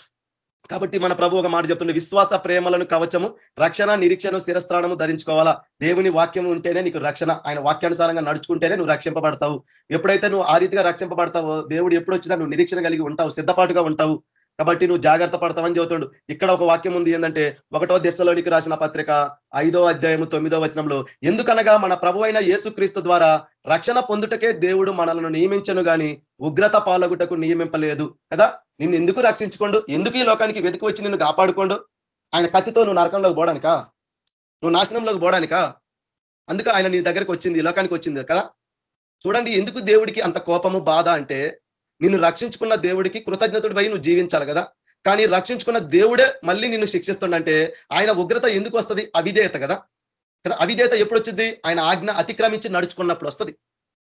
కాబట్టి మన ప్రభు ఒక మాట చెప్తుండే విశ్వాస ప్రేమలను కవచము రక్షణ నిరీక్షణ స్థిరస్థానము ధరించుకోవాలా? దేవుని వాక్యం ఉంటేనే నీకు రక్షణ. ఆయన వాక్యానుసారంగా నడుచుకుంటేనే నువ్వు రక్షింపబడతావు. ఎప్పుడైతే నువ్వు ఆ రీతిగా రక్షింపబడతావో దేవుడు ఎప్పుడు వచ్చినా నువ్వు నిరీక్షణ కలిగి ఉంటావు సిద్ధపాటుగా ఉంటావు. కాబట్టి నువ్వు జాగ్రత్త పడతావని చెబుతుండు. ఇక్కడ ఒక వాక్యం ఉంది ఏంటంటే ఒకటో దశలోనికి రాసిన పత్రిక ఐదో అధ్యాయము తొమ్మిదో వచనంలో ఎందుకనగా మన ప్రభు అయిన యేసుక్రీస్తు ద్వారా రక్షణ పొందుటకే దేవుడు మనలను నియమించను గాని ఉగ్రత పాలగుటకు నియమింపలేదు. కదా? నిన్ను ఎందుకు రక్షించుకోండు? ఎందుకు ఈ లోకానికి వెతికి వచ్చి నిన్ను కాపాడుకోండు? ఆయన కత్తితో నువ్వు నరకంలోకి పోడానికా నువ్వు నాశనంలోకి పోవడానికా? అందుకే ఆయన నీ దగ్గరికి వచ్చింది ఈ లోకానికి వచ్చింది కదా? చూడండి ఎందుకు దేవుడికి అంత కోపము బాధ అంటే నిన్ను రక్షించుకున్న దేవుడికి కృతజ్ఞతుడి పై నువ్వు జీవించాలి కదా. కానీ రక్షించుకున్న దేవుడే మళ్ళీ నిన్ను శిక్షిస్తుండంటే ఆయన ఉగ్రత ఎందుకు వస్తుంది? అవిధేయత కదా. కదా అవిధేయత ఎప్పుడు వచ్చింది ఆయన ఆజ్ఞ అతిక్రమించి నడుచుకున్నప్పుడు వస్తుంది.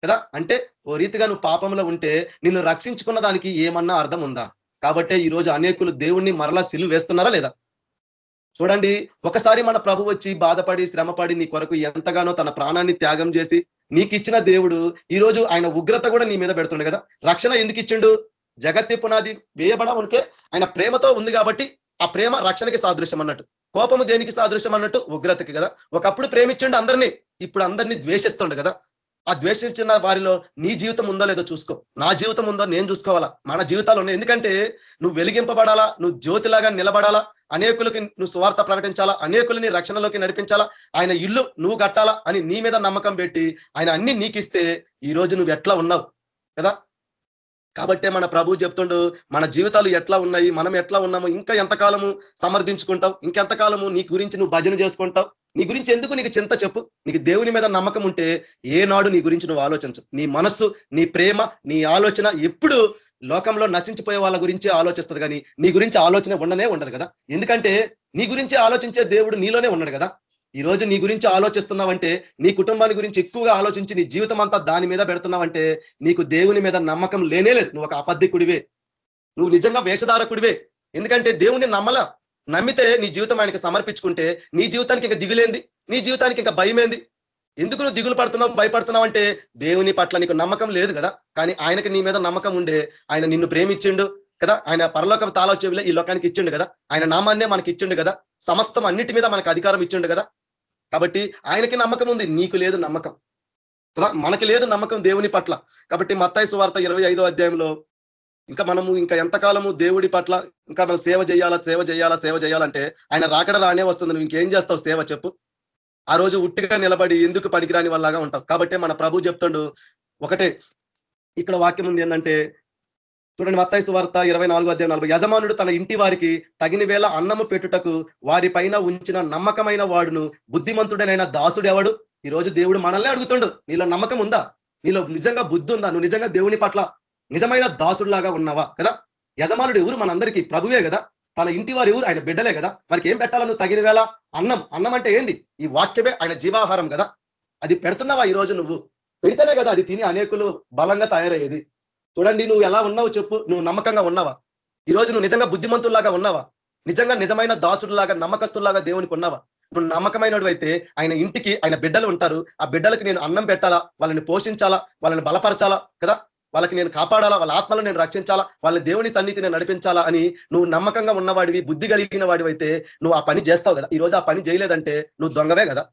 కదా అంటే ఓ రీతిగా నువ్వు పాపంలో ఉంటే నిన్ను రక్షించుకున్న దానికి ఏమన్నా అర్థం ఉందా? కాబట్టే ఈరోజు అనేకులు దేవుణ్ణి మరలా సిలు వేస్తున్నారా లేదా? చూడండి ఒకసారి మన ప్రభు వచ్చి బాధపడి శ్రమపడి నీ కొరకు ఎంతగానో తన ప్రాణాన్ని త్యాగం చేసి నీకు ఇచ్చిన దేవుడు ఈరోజు ఆయన ఉగ్రత కూడా నీ మీద పెడుతుండే కదా. రక్షణ ఎందుకు ఇచ్చిండు? జగత్తి పునాది వేయబడమునికే ఆయన ప్రేమతో ఉంది కాబట్టి ఆ ప్రేమ రక్షణకి సాదృశ్యం అన్నట్టు. కోపము దేనికి సాదృశ్యం అన్నట్టు? ఉగ్రతకి కదా. ఒకప్పుడు ప్రేమించండి అందరినీ ఇప్పుడు అందరినీ ద్వేషిస్తుండే కదా. ఆ ద్వేషించిన వారిలో నీ జీవితం ఉందో లేదో చూసుకో. నా జీవితం ఉందో నేను చూసుకోవాలా? మన జీవితాలు ఉన్నాయి. ఎందుకంటే నువ్వు వెలిగింపబడాలా? నువ్వు జ్యోతిలాగా నిలబడాలా? అనేకులకి నువ్వు స్వార్థ ప్రకటించాలా? అనేకులని రక్షణలోకి నడిపించాలా? ఆయన ఇల్లు నువ్వు కట్టాలా? అని నీ మీద నమ్మకం పెట్టి ఆయన అన్ని నీకిస్తే ఈ రోజు నువ్వు ఎట్లా ఉన్నావు? కదా? కాబట్టే మన ప్రభు చెప్తుండు మన జీవితాలు ఎట్లా ఉన్నాయి మనం ఎట్లా ఉన్నాము ఇంకా ఎంతకాలము సమర్థించుకుంటావు ఇంకెంతకాలము నీ గురించి నువ్వు భజన చేసుకుంటావు నీ గురించి ఎందుకు నీకు చింత చెప్పు? నీకు దేవుని మీద నమ్మకం ఉంటే ఏనాడు నీ గురించి నువ్వు ఆలోచించు. నీ మనస్సు నీ ప్రేమ నీ ఆలోచన ఎప్పుడు లోకంలో నశించిపోయే వాళ్ళ గురించి ఆలోచిస్తుంది కానీ నీ గురించి ఆలోచన ఉండనే ఉండదు కదా. ఎందుకంటే నీ గురించి ఆలోచించే దేవుడు నీలోనే ఉన్నాడు కదా. ఈ రోజు నీ గురించి ఆలోచిస్తున్నావంటే నీ కుటుంబాన్ని గురించి ఎక్కువగా ఆలోచించి నీ జీవితం అంతా దాని మీద పెడుతున్నావంటే నీకు దేవుని మీద నమ్మకం లేనే లేదు. నువ్వు ఒక అబద్ధికుడివే. నువ్వు నిజంగా వేషధారకుడివే. ఎందుకంటే దేవుని నమ్మల నమ్మితే నీ జీవితం ఆయనకి సమర్పించుకుంటే నీ జీవితానికి ఇంకా దిగులేంది. నీ జీవితానికి ఇంకా భయమేంది? ఎందుకు నువ్వు దిగులు పడుతున్నావు భయపడుతున్నావు అంటే దేవుని పట్ల నీకు నమ్మకం లేదు కదా. కానీ ఆయనకి నీ మీద నమ్మకం ఉండే ఆయన నిన్ను ప్రేమించిండు కదా. ఆయన పరలోక తాళ చెవిలో ఈ లోకానికి ఇచ్చిండు కదా. ఆయన నామాన్నే మనకి ఇచ్చిండు కదా. సమస్తం అన్నిటి మీద మనకు అధికారం ఇచ్చిండు కదా. కాబట్టి ఆయనకి నమ్మకం ఉంది నీకు లేదు నమ్మకం. కదా? మనకి లేదు నమ్మకం దేవుని పట్ల. కాబట్టి మత్తాయి సువార్త ఇరవై అధ్యాయంలో ఇంకా మనము ఇంకా ఎంతకాలము దేవుడి పట్ల ఇంకా మనం సేవ చేయాలా సేవ చేయాలా సేవ చేయాలంటే ఆయన రాకడ రానే వస్తుంది. నువ్వు ఇంకేం చేస్తావు? సేవ చెప్పు. ఆ రోజు ఉట్టిగా నిలబడి ఎందుకు పనికిరాని వాళ్ళగా ఉంటావు? కాబట్టి మన ప్రభు చెప్తాడు ఒకటే. ఇక్కడ వాక్యం ఉంది ఏంటంటే చూడండి మత్తాయిసు వార్త ఇరవై నాలుగు అధ్యాయం నలభై. యజమానుడు తన ఇంటి వారికి తగిన వేళ అన్నము పెట్టుటకు వారి పైన ఉంచిన నమ్మకమైన వాడును బుద్ధిమంతుడనైన దాసుడు ఎవడు? ఈ రోజు దేవుడు మనల్నే అడుగుతుండు. నీలో నమ్మకం ఉందా? నీలో నిజంగా బుద్ధి ఉందా? నువ్వు నిజంగా దేవుని పట్ల నిజమైన దాసుడులాగా ఉన్నావా? కదా? యజమానుడు ఎవరు? మనందరికీ ప్రభువే కదా? తన ఇంటి వారు ఎవరు? ఆయన బిడ్డలే కదా? వారికి ఏం పెట్టాలను తగిన వేళ? అన్నం. అన్నం అంటే ఏంది? ఈ వాక్యమే ఆయన జీవాహారం కదా? అది పెడుతున్నావా ఈ రోజు నువ్వు? పెడితేనే కదా అది తిని అనేకులు బలంగా తయారయ్యేది. చూడండి నువ్వు ఎలా ఉన్నావు చెప్పు. నువ్వు నమ్మకంగా ఉన్నావా? ఈ రోజు నువ్వు నిజంగా బుద్ధిమంతుల్లాగా ఉన్నావా? నిజంగా నిజమైన దాసుడులాగా నమ్మకస్తుల్లాగా దేవునికి ఉన్నావా? నువ్వు నమ్మకమైనడు అయితే ఆయన ఇంటికి ఆయన బిడ్డలు ఉంటారు. ఆ బిడ్డలకు నేను అన్నం పెట్టాలా? వాళ్ళని పోషించాలా? వాళ్ళని బలపరచాలా? కదా? వాళ్ళకి నేను కాపాడాలా? వాళ్ళ ఆత్మలను నేను రక్షించాలా? వాళ్ళ దేవుని సన్నిధికి నేను నడిపించాలా అని నువ్వు నమ్మకంగా ఉన్నవాడివి బుద్ధి కలిగిన వాడివైతే నువ్వు ఆ పని చేస్తావు కదా. ఈ రోజు ఆ పని చేయలేదంటే నువ్వు దొంగవే కదా.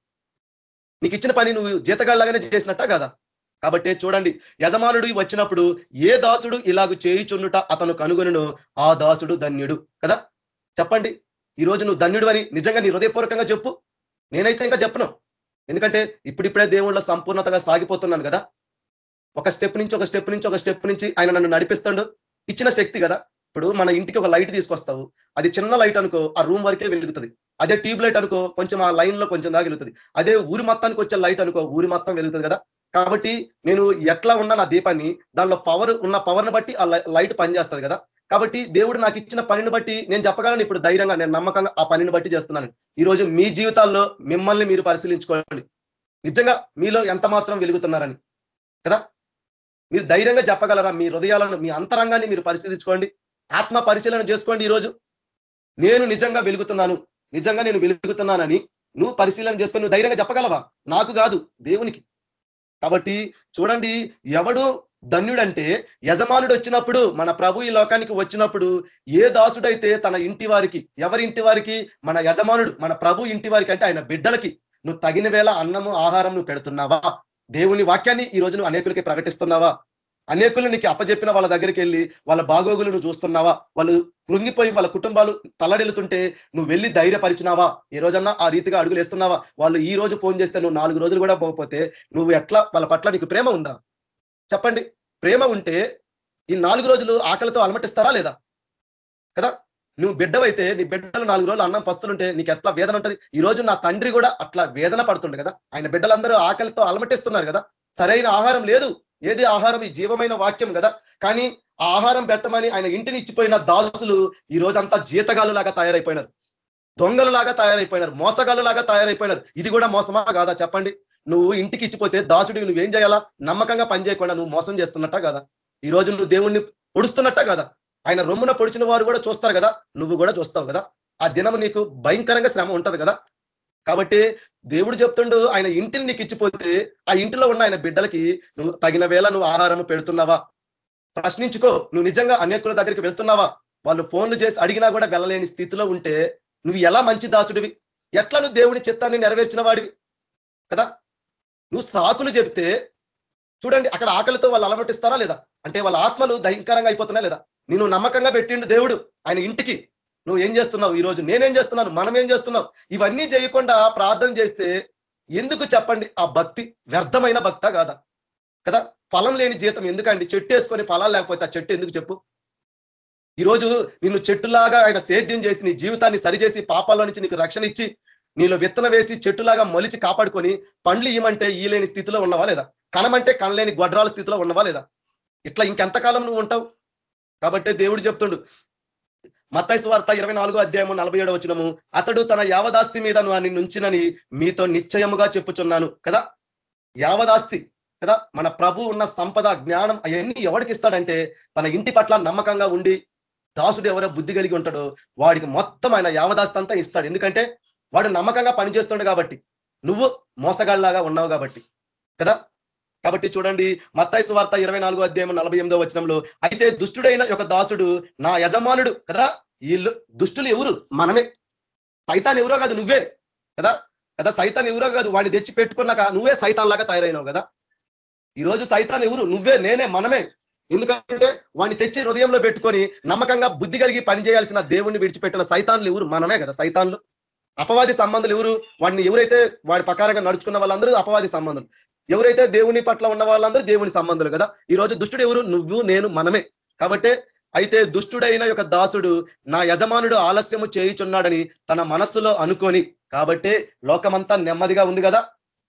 నీకు ఇచ్చిన పని నువ్వు జీతగాళ్ళగానే చేసినట్ట కదా? కాబట్టి చూడండి యజమానుడు వచ్చినప్పుడు ఏ దాసుడు ఇలాగ చేయుచున్నుట అతను కనుగొనును? ఆ దాసుడు ధన్యుడు కదా? చెప్పండి ఈరోజు నువ్వు ధన్యుడు అని నిజంగా నీ హృదయపూర్వకంగా చెప్పు? నేనైతే ఇంకా చెప్పను. ఎందుకంటే ఇప్పుడిప్పుడే దేవుళ్ళ సంపూర్ణతగా సాగిపోతున్నాను కదా? ఒక స్టెప్ నుంచి ఒక స్టెప్ నుంచి ఒక స్టెప్ నుంచి ఆయన నన్ను నడిపిస్తాడు. ఇచ్చిన శక్తి కదా? ఇప్పుడు మన ఇంటికి ఒక లైట్ తీసుకొస్తావు. అది చిన్న లైట్ అనుకో ఆ రూమ్ వరకే వెలుగుతుంది. అదే ట్యూబ్ లైట్ అనుకో కొంచెం ఆ లైన్లో కొంచెం దాకా వెలుగుతుంది. అదే ఊరి మొత్తానికి వచ్చే లైట్ అనుకో ఊరి మొత్తం వెలుగుతుంది కదా? కాబట్టి నేను ఎట్లా ఉన్నా నా దీపాన్ని దానిలో పవర్ ఉన్న పవర్ని బట్టి ఆ లైట్ పనిచేస్తుంది కదా. కాబట్టి దేవుడు నాకు ఇచ్చిన పనిని బట్టి నేను చెప్పగలను ఇప్పుడు ధైర్యంగా నేను నమ్మకంగా ఆ పనిని బట్టి చేస్తున్నాను. ఈరోజు మీ జీవితాల్లో మిమ్మల్ని మీరు పరిశీలించుకోండి. నిజంగా మీలో ఎంత మాత్రం వెలుగుతున్నారని కదా? మీరు ధైర్యంగా చెప్పగలరా? మీ హృదయాలను మీ అంతరంగాన్ని మీరు పరిశీలించుకోండి. ఆత్మ పరిశీలన చేసుకోండి ఈరోజు నేను నిజంగా వెలుగుతున్నాను నిజంగా నేను వెలుగుతున్నానని నువ్వు పరిశీలన చేసుకొని నువ్వు ధైర్యంగా చెప్పగలవా? నాకు కాదు దేవునికి. కాబట్టి చూడండి ఎవడు ధన్యుడంటే యజమానుడు వచ్చినప్పుడు మన ప్రభు ఈ లోకానికి వచ్చినప్పుడు ఏ దాసుడైతే తన ఇంటి వారికి ఎవరి ఇంటి వారికి? మన యజమానుడు మన ప్రభు ఇంటి వారికి అంటే ఆయన బిడ్డలకి. నువ్వు తగిన వేళ అన్నము ఆహారం నువ్వు పెడుతున్నావా? దేవుని వాక్యాన్ని ఈ రోజు నువ్వు అనేకులకి ప్రకటిస్తున్నావా? అనేకులు నీకు అప్పజెప్పిన వాళ్ళ దగ్గరికి వెళ్ళి వాళ్ళ బాగోగులు నువ్వు చూస్తున్నావా? వాళ్ళు కృంగిపోయి వాళ్ళ కుటుంబాలు తల్లడిల్లుతుంటే నువ్వు వెళ్ళి ధైర్యపరిచినావా? ఏ రోజన్నా ఆ రీతిగా అడుగులు వేస్తున్నావా? వాళ్ళు ఈ రోజు ఫోన్ చేస్తే నువ్వు నాలుగు రోజులు కూడా పోకపోతే నువ్వు ఎట్లా వాళ్ళ పట్ల నీకు ప్రేమ ఉందా? చెప్పండి. ప్రేమ ఉంటే ఈ నాలుగు రోజులు ఆకలితో అలమటిస్తారా లేదా? కదా? నువ్వు బిడ్డవైతే నీ బిడ్డలు నాలుగు రోజులు అన్నం పస్తులుంటే నీకు ఎట్లా వేదన ఉంటుంది? ఈ రోజు నా తండ్రి కూడా అట్లా వేదన పడుతుండే కదా? ఆయన బిడ్డలందరూ ఆకలితో అలమటిస్తున్నారు కదా? సరైన ఆహారం లేదు. ఏది ఆహారం? ఈ జీవమైన వాక్యం కదా. కానీ ఆ ఆహారం పెట్టమని ఆయన ఇంటిని ఇచ్చిపోయిన దాసులు ఈ రోజంతా జీతగాలు లాగా తయారైపోయినారు. దొంగలు లాగా తయారైపోయినారు. మోసగాళ్ళు లాగా తయారైపోయినారు. ఇది కూడా మోసమా కాదా? చెప్పండి. నువ్వు ఇంటికి ఇచ్చిపోతే దాసుడివి నువ్వేం చేయాలా? నమ్మకంగా పనిచేయకుండా నువ్వు మోసం చేస్తున్నట్ట కదా? ఈ రోజు నువ్వు దేవుణ్ణి పొడుస్తున్నట్ట కదా? ఆయన రొమ్మున పొడిచిన వారు కూడా చూస్తారు కదా. నువ్వు కూడా చూస్తావు కదా. ఆ దినం నీకు భయంకరంగా శ్రమ ఉంటది కదా. కాబట్టి దేవుడు చెప్తుండు ఆయన ఇంటిని నీకు ఇచ్చిపోతే ఆ ఇంటిలో ఉన్న ఆయన బిడ్డలకి నువ్వు తగిన వేళ నువ్వు ఆహారం పెడుతున్నావా? ప్రశ్నించుకో నువ్వు నిజంగా అనేకుల దగ్గరికి వెళ్తున్నావా? వాళ్ళు ఫోన్లు చేసి అడిగినా కూడా వెళ్ళలేని స్థితిలో ఉంటే నువ్వు ఎలా మంచి దాసుడివి? ఎట్లా నువ్వు దేవుని చిత్తాన్ని నెరవేర్చిన వాడివి? కదా? నువ్వు సాకులు చెప్తే చూడండి అక్కడ ఆకలితో వాళ్ళు అలమటిస్తారా లేదా? అంటే వాళ్ళ ఆత్మలు దయంకరంగా అయిపోతున్నా లేదా? నేను నమ్మకంగా పెట్టిండు దేవుడు ఆయన ఇంటికి. నువ్వు ఏం చేస్తున్నావు? ఈ రోజు నేనేం చేస్తున్నాను? మనం ఏం చేస్తున్నాం? ఇవన్నీ చేయకుండా ప్రార్థన చేస్తే ఎందుకు చెప్పండి? ఆ భక్తి వ్యర్థమైన భక్త కాదా? కదా? ఫలం లేని జీతం ఎందుకండి? చెట్టు వేసుకొని ఫలాలు లేకపోతే ఆ చెట్టు ఎందుకు చెప్పు? ఈరోజు నిన్ను చెట్టులాగా ఆయన సేద్యం చేసి నీ జీవితాన్ని సరిచేసి పాపాల నుంచి నీకు రక్షణ ఇచ్చి నీలో విత్తనం వేసి చెట్టులాగా మొలిచి కాపాడుకొని పండ్లు ఇయమంటే ఈలేని స్థితిలో ఉన్నవా లేదా? కనమంటే కనలేని గొడ్రాల స్థితిలో ఉన్నవా లేదా? ఇట్లా ఇంకెంతకాలం నువ్వు ఉంటావు? కాబట్టి దేవుడు చెప్తుండు మత్తైస్ వార్త ఇరవై నాలుగో అధ్యాయము నలభై ఏడో వచ్చినము అతడు తన యావదాస్తి మీద అని నుంచినని మీతో నిశ్చయముగా చెప్పుచున్నాను కదా? యావదాస్తి కదా? మన ప్రభు ఉన్న సంపద జ్ఞానం అవన్నీ ఎవరికి ఇస్తాడంటే తన ఇంటి పట్ల నమ్మకంగా ఉండి దాసుడు ఎవరో బుద్ధి కలిగి ఉంటాడో వాడికి మొత్తం ఆయన యావదాస్తి అంతా ఇస్తాడు. ఎందుకంటే వాడు నమ్మకంగా పనిచేస్తుండే కాబట్టి నువ్వు మోసగాళ్ళలాగా ఉన్నావు కాబట్టి కదా? కాబట్టి చూడండి మత్తాయిసు వార్త ఇరవై నాలుగో అధ్యాయం నలభై ఎనిమిదో వచనంలో అయితే దుష్టుడైన ఒక దాసుడు నా యజమానుడు కదా? వీళ్ళు దుష్టులు ఎవరు? మనమే. సైతాన్ ఎవరో కాదు నువ్వే. కదా? కదా? సైతాన్ ఎవరో కాదు. వాడిని తెచ్చి పెట్టుకున్నాక నువ్వే సైతాన్ లాగా తయారైనావు కదా? ఈరోజు సైతాన్ ఎవరు? నువ్వే నేనే మనమే. ఎందుకంటే వాడిని తెచ్చి హృదయంలో పెట్టుకొని నమ్మకంగా బుద్ధి కలిగి పనిచేయాల్సిన దేవుణ్ణి విడిచిపెట్టిన సైతాన్లు ఎవరు? మనమే కదా సైతాన్లు. అపవాది సంబంధాలు ఎవరు? వాడిని ఎవరైతే వాడి ప్రకారంగా నడుచుకున్న వాళ్ళందరూ అపవాది సంబంధం ఎవరైతే దేవుని పట్ల ఉన్న వాళ్ళందరూ దేవుని సంబంధాలు కదా? ఈ రోజు దుష్టుడు ఎవరు? నువ్వు నేను మనమే. కాబట్టి అయితే దుష్టుడైన యొక్క దాసుడు నా యజమానుడు ఆలస్యము చేయుచున్నాడని తన మనస్సులో అనుకొని కాబట్టి లోకమంతా నెమ్మదిగా ఉంది కదా?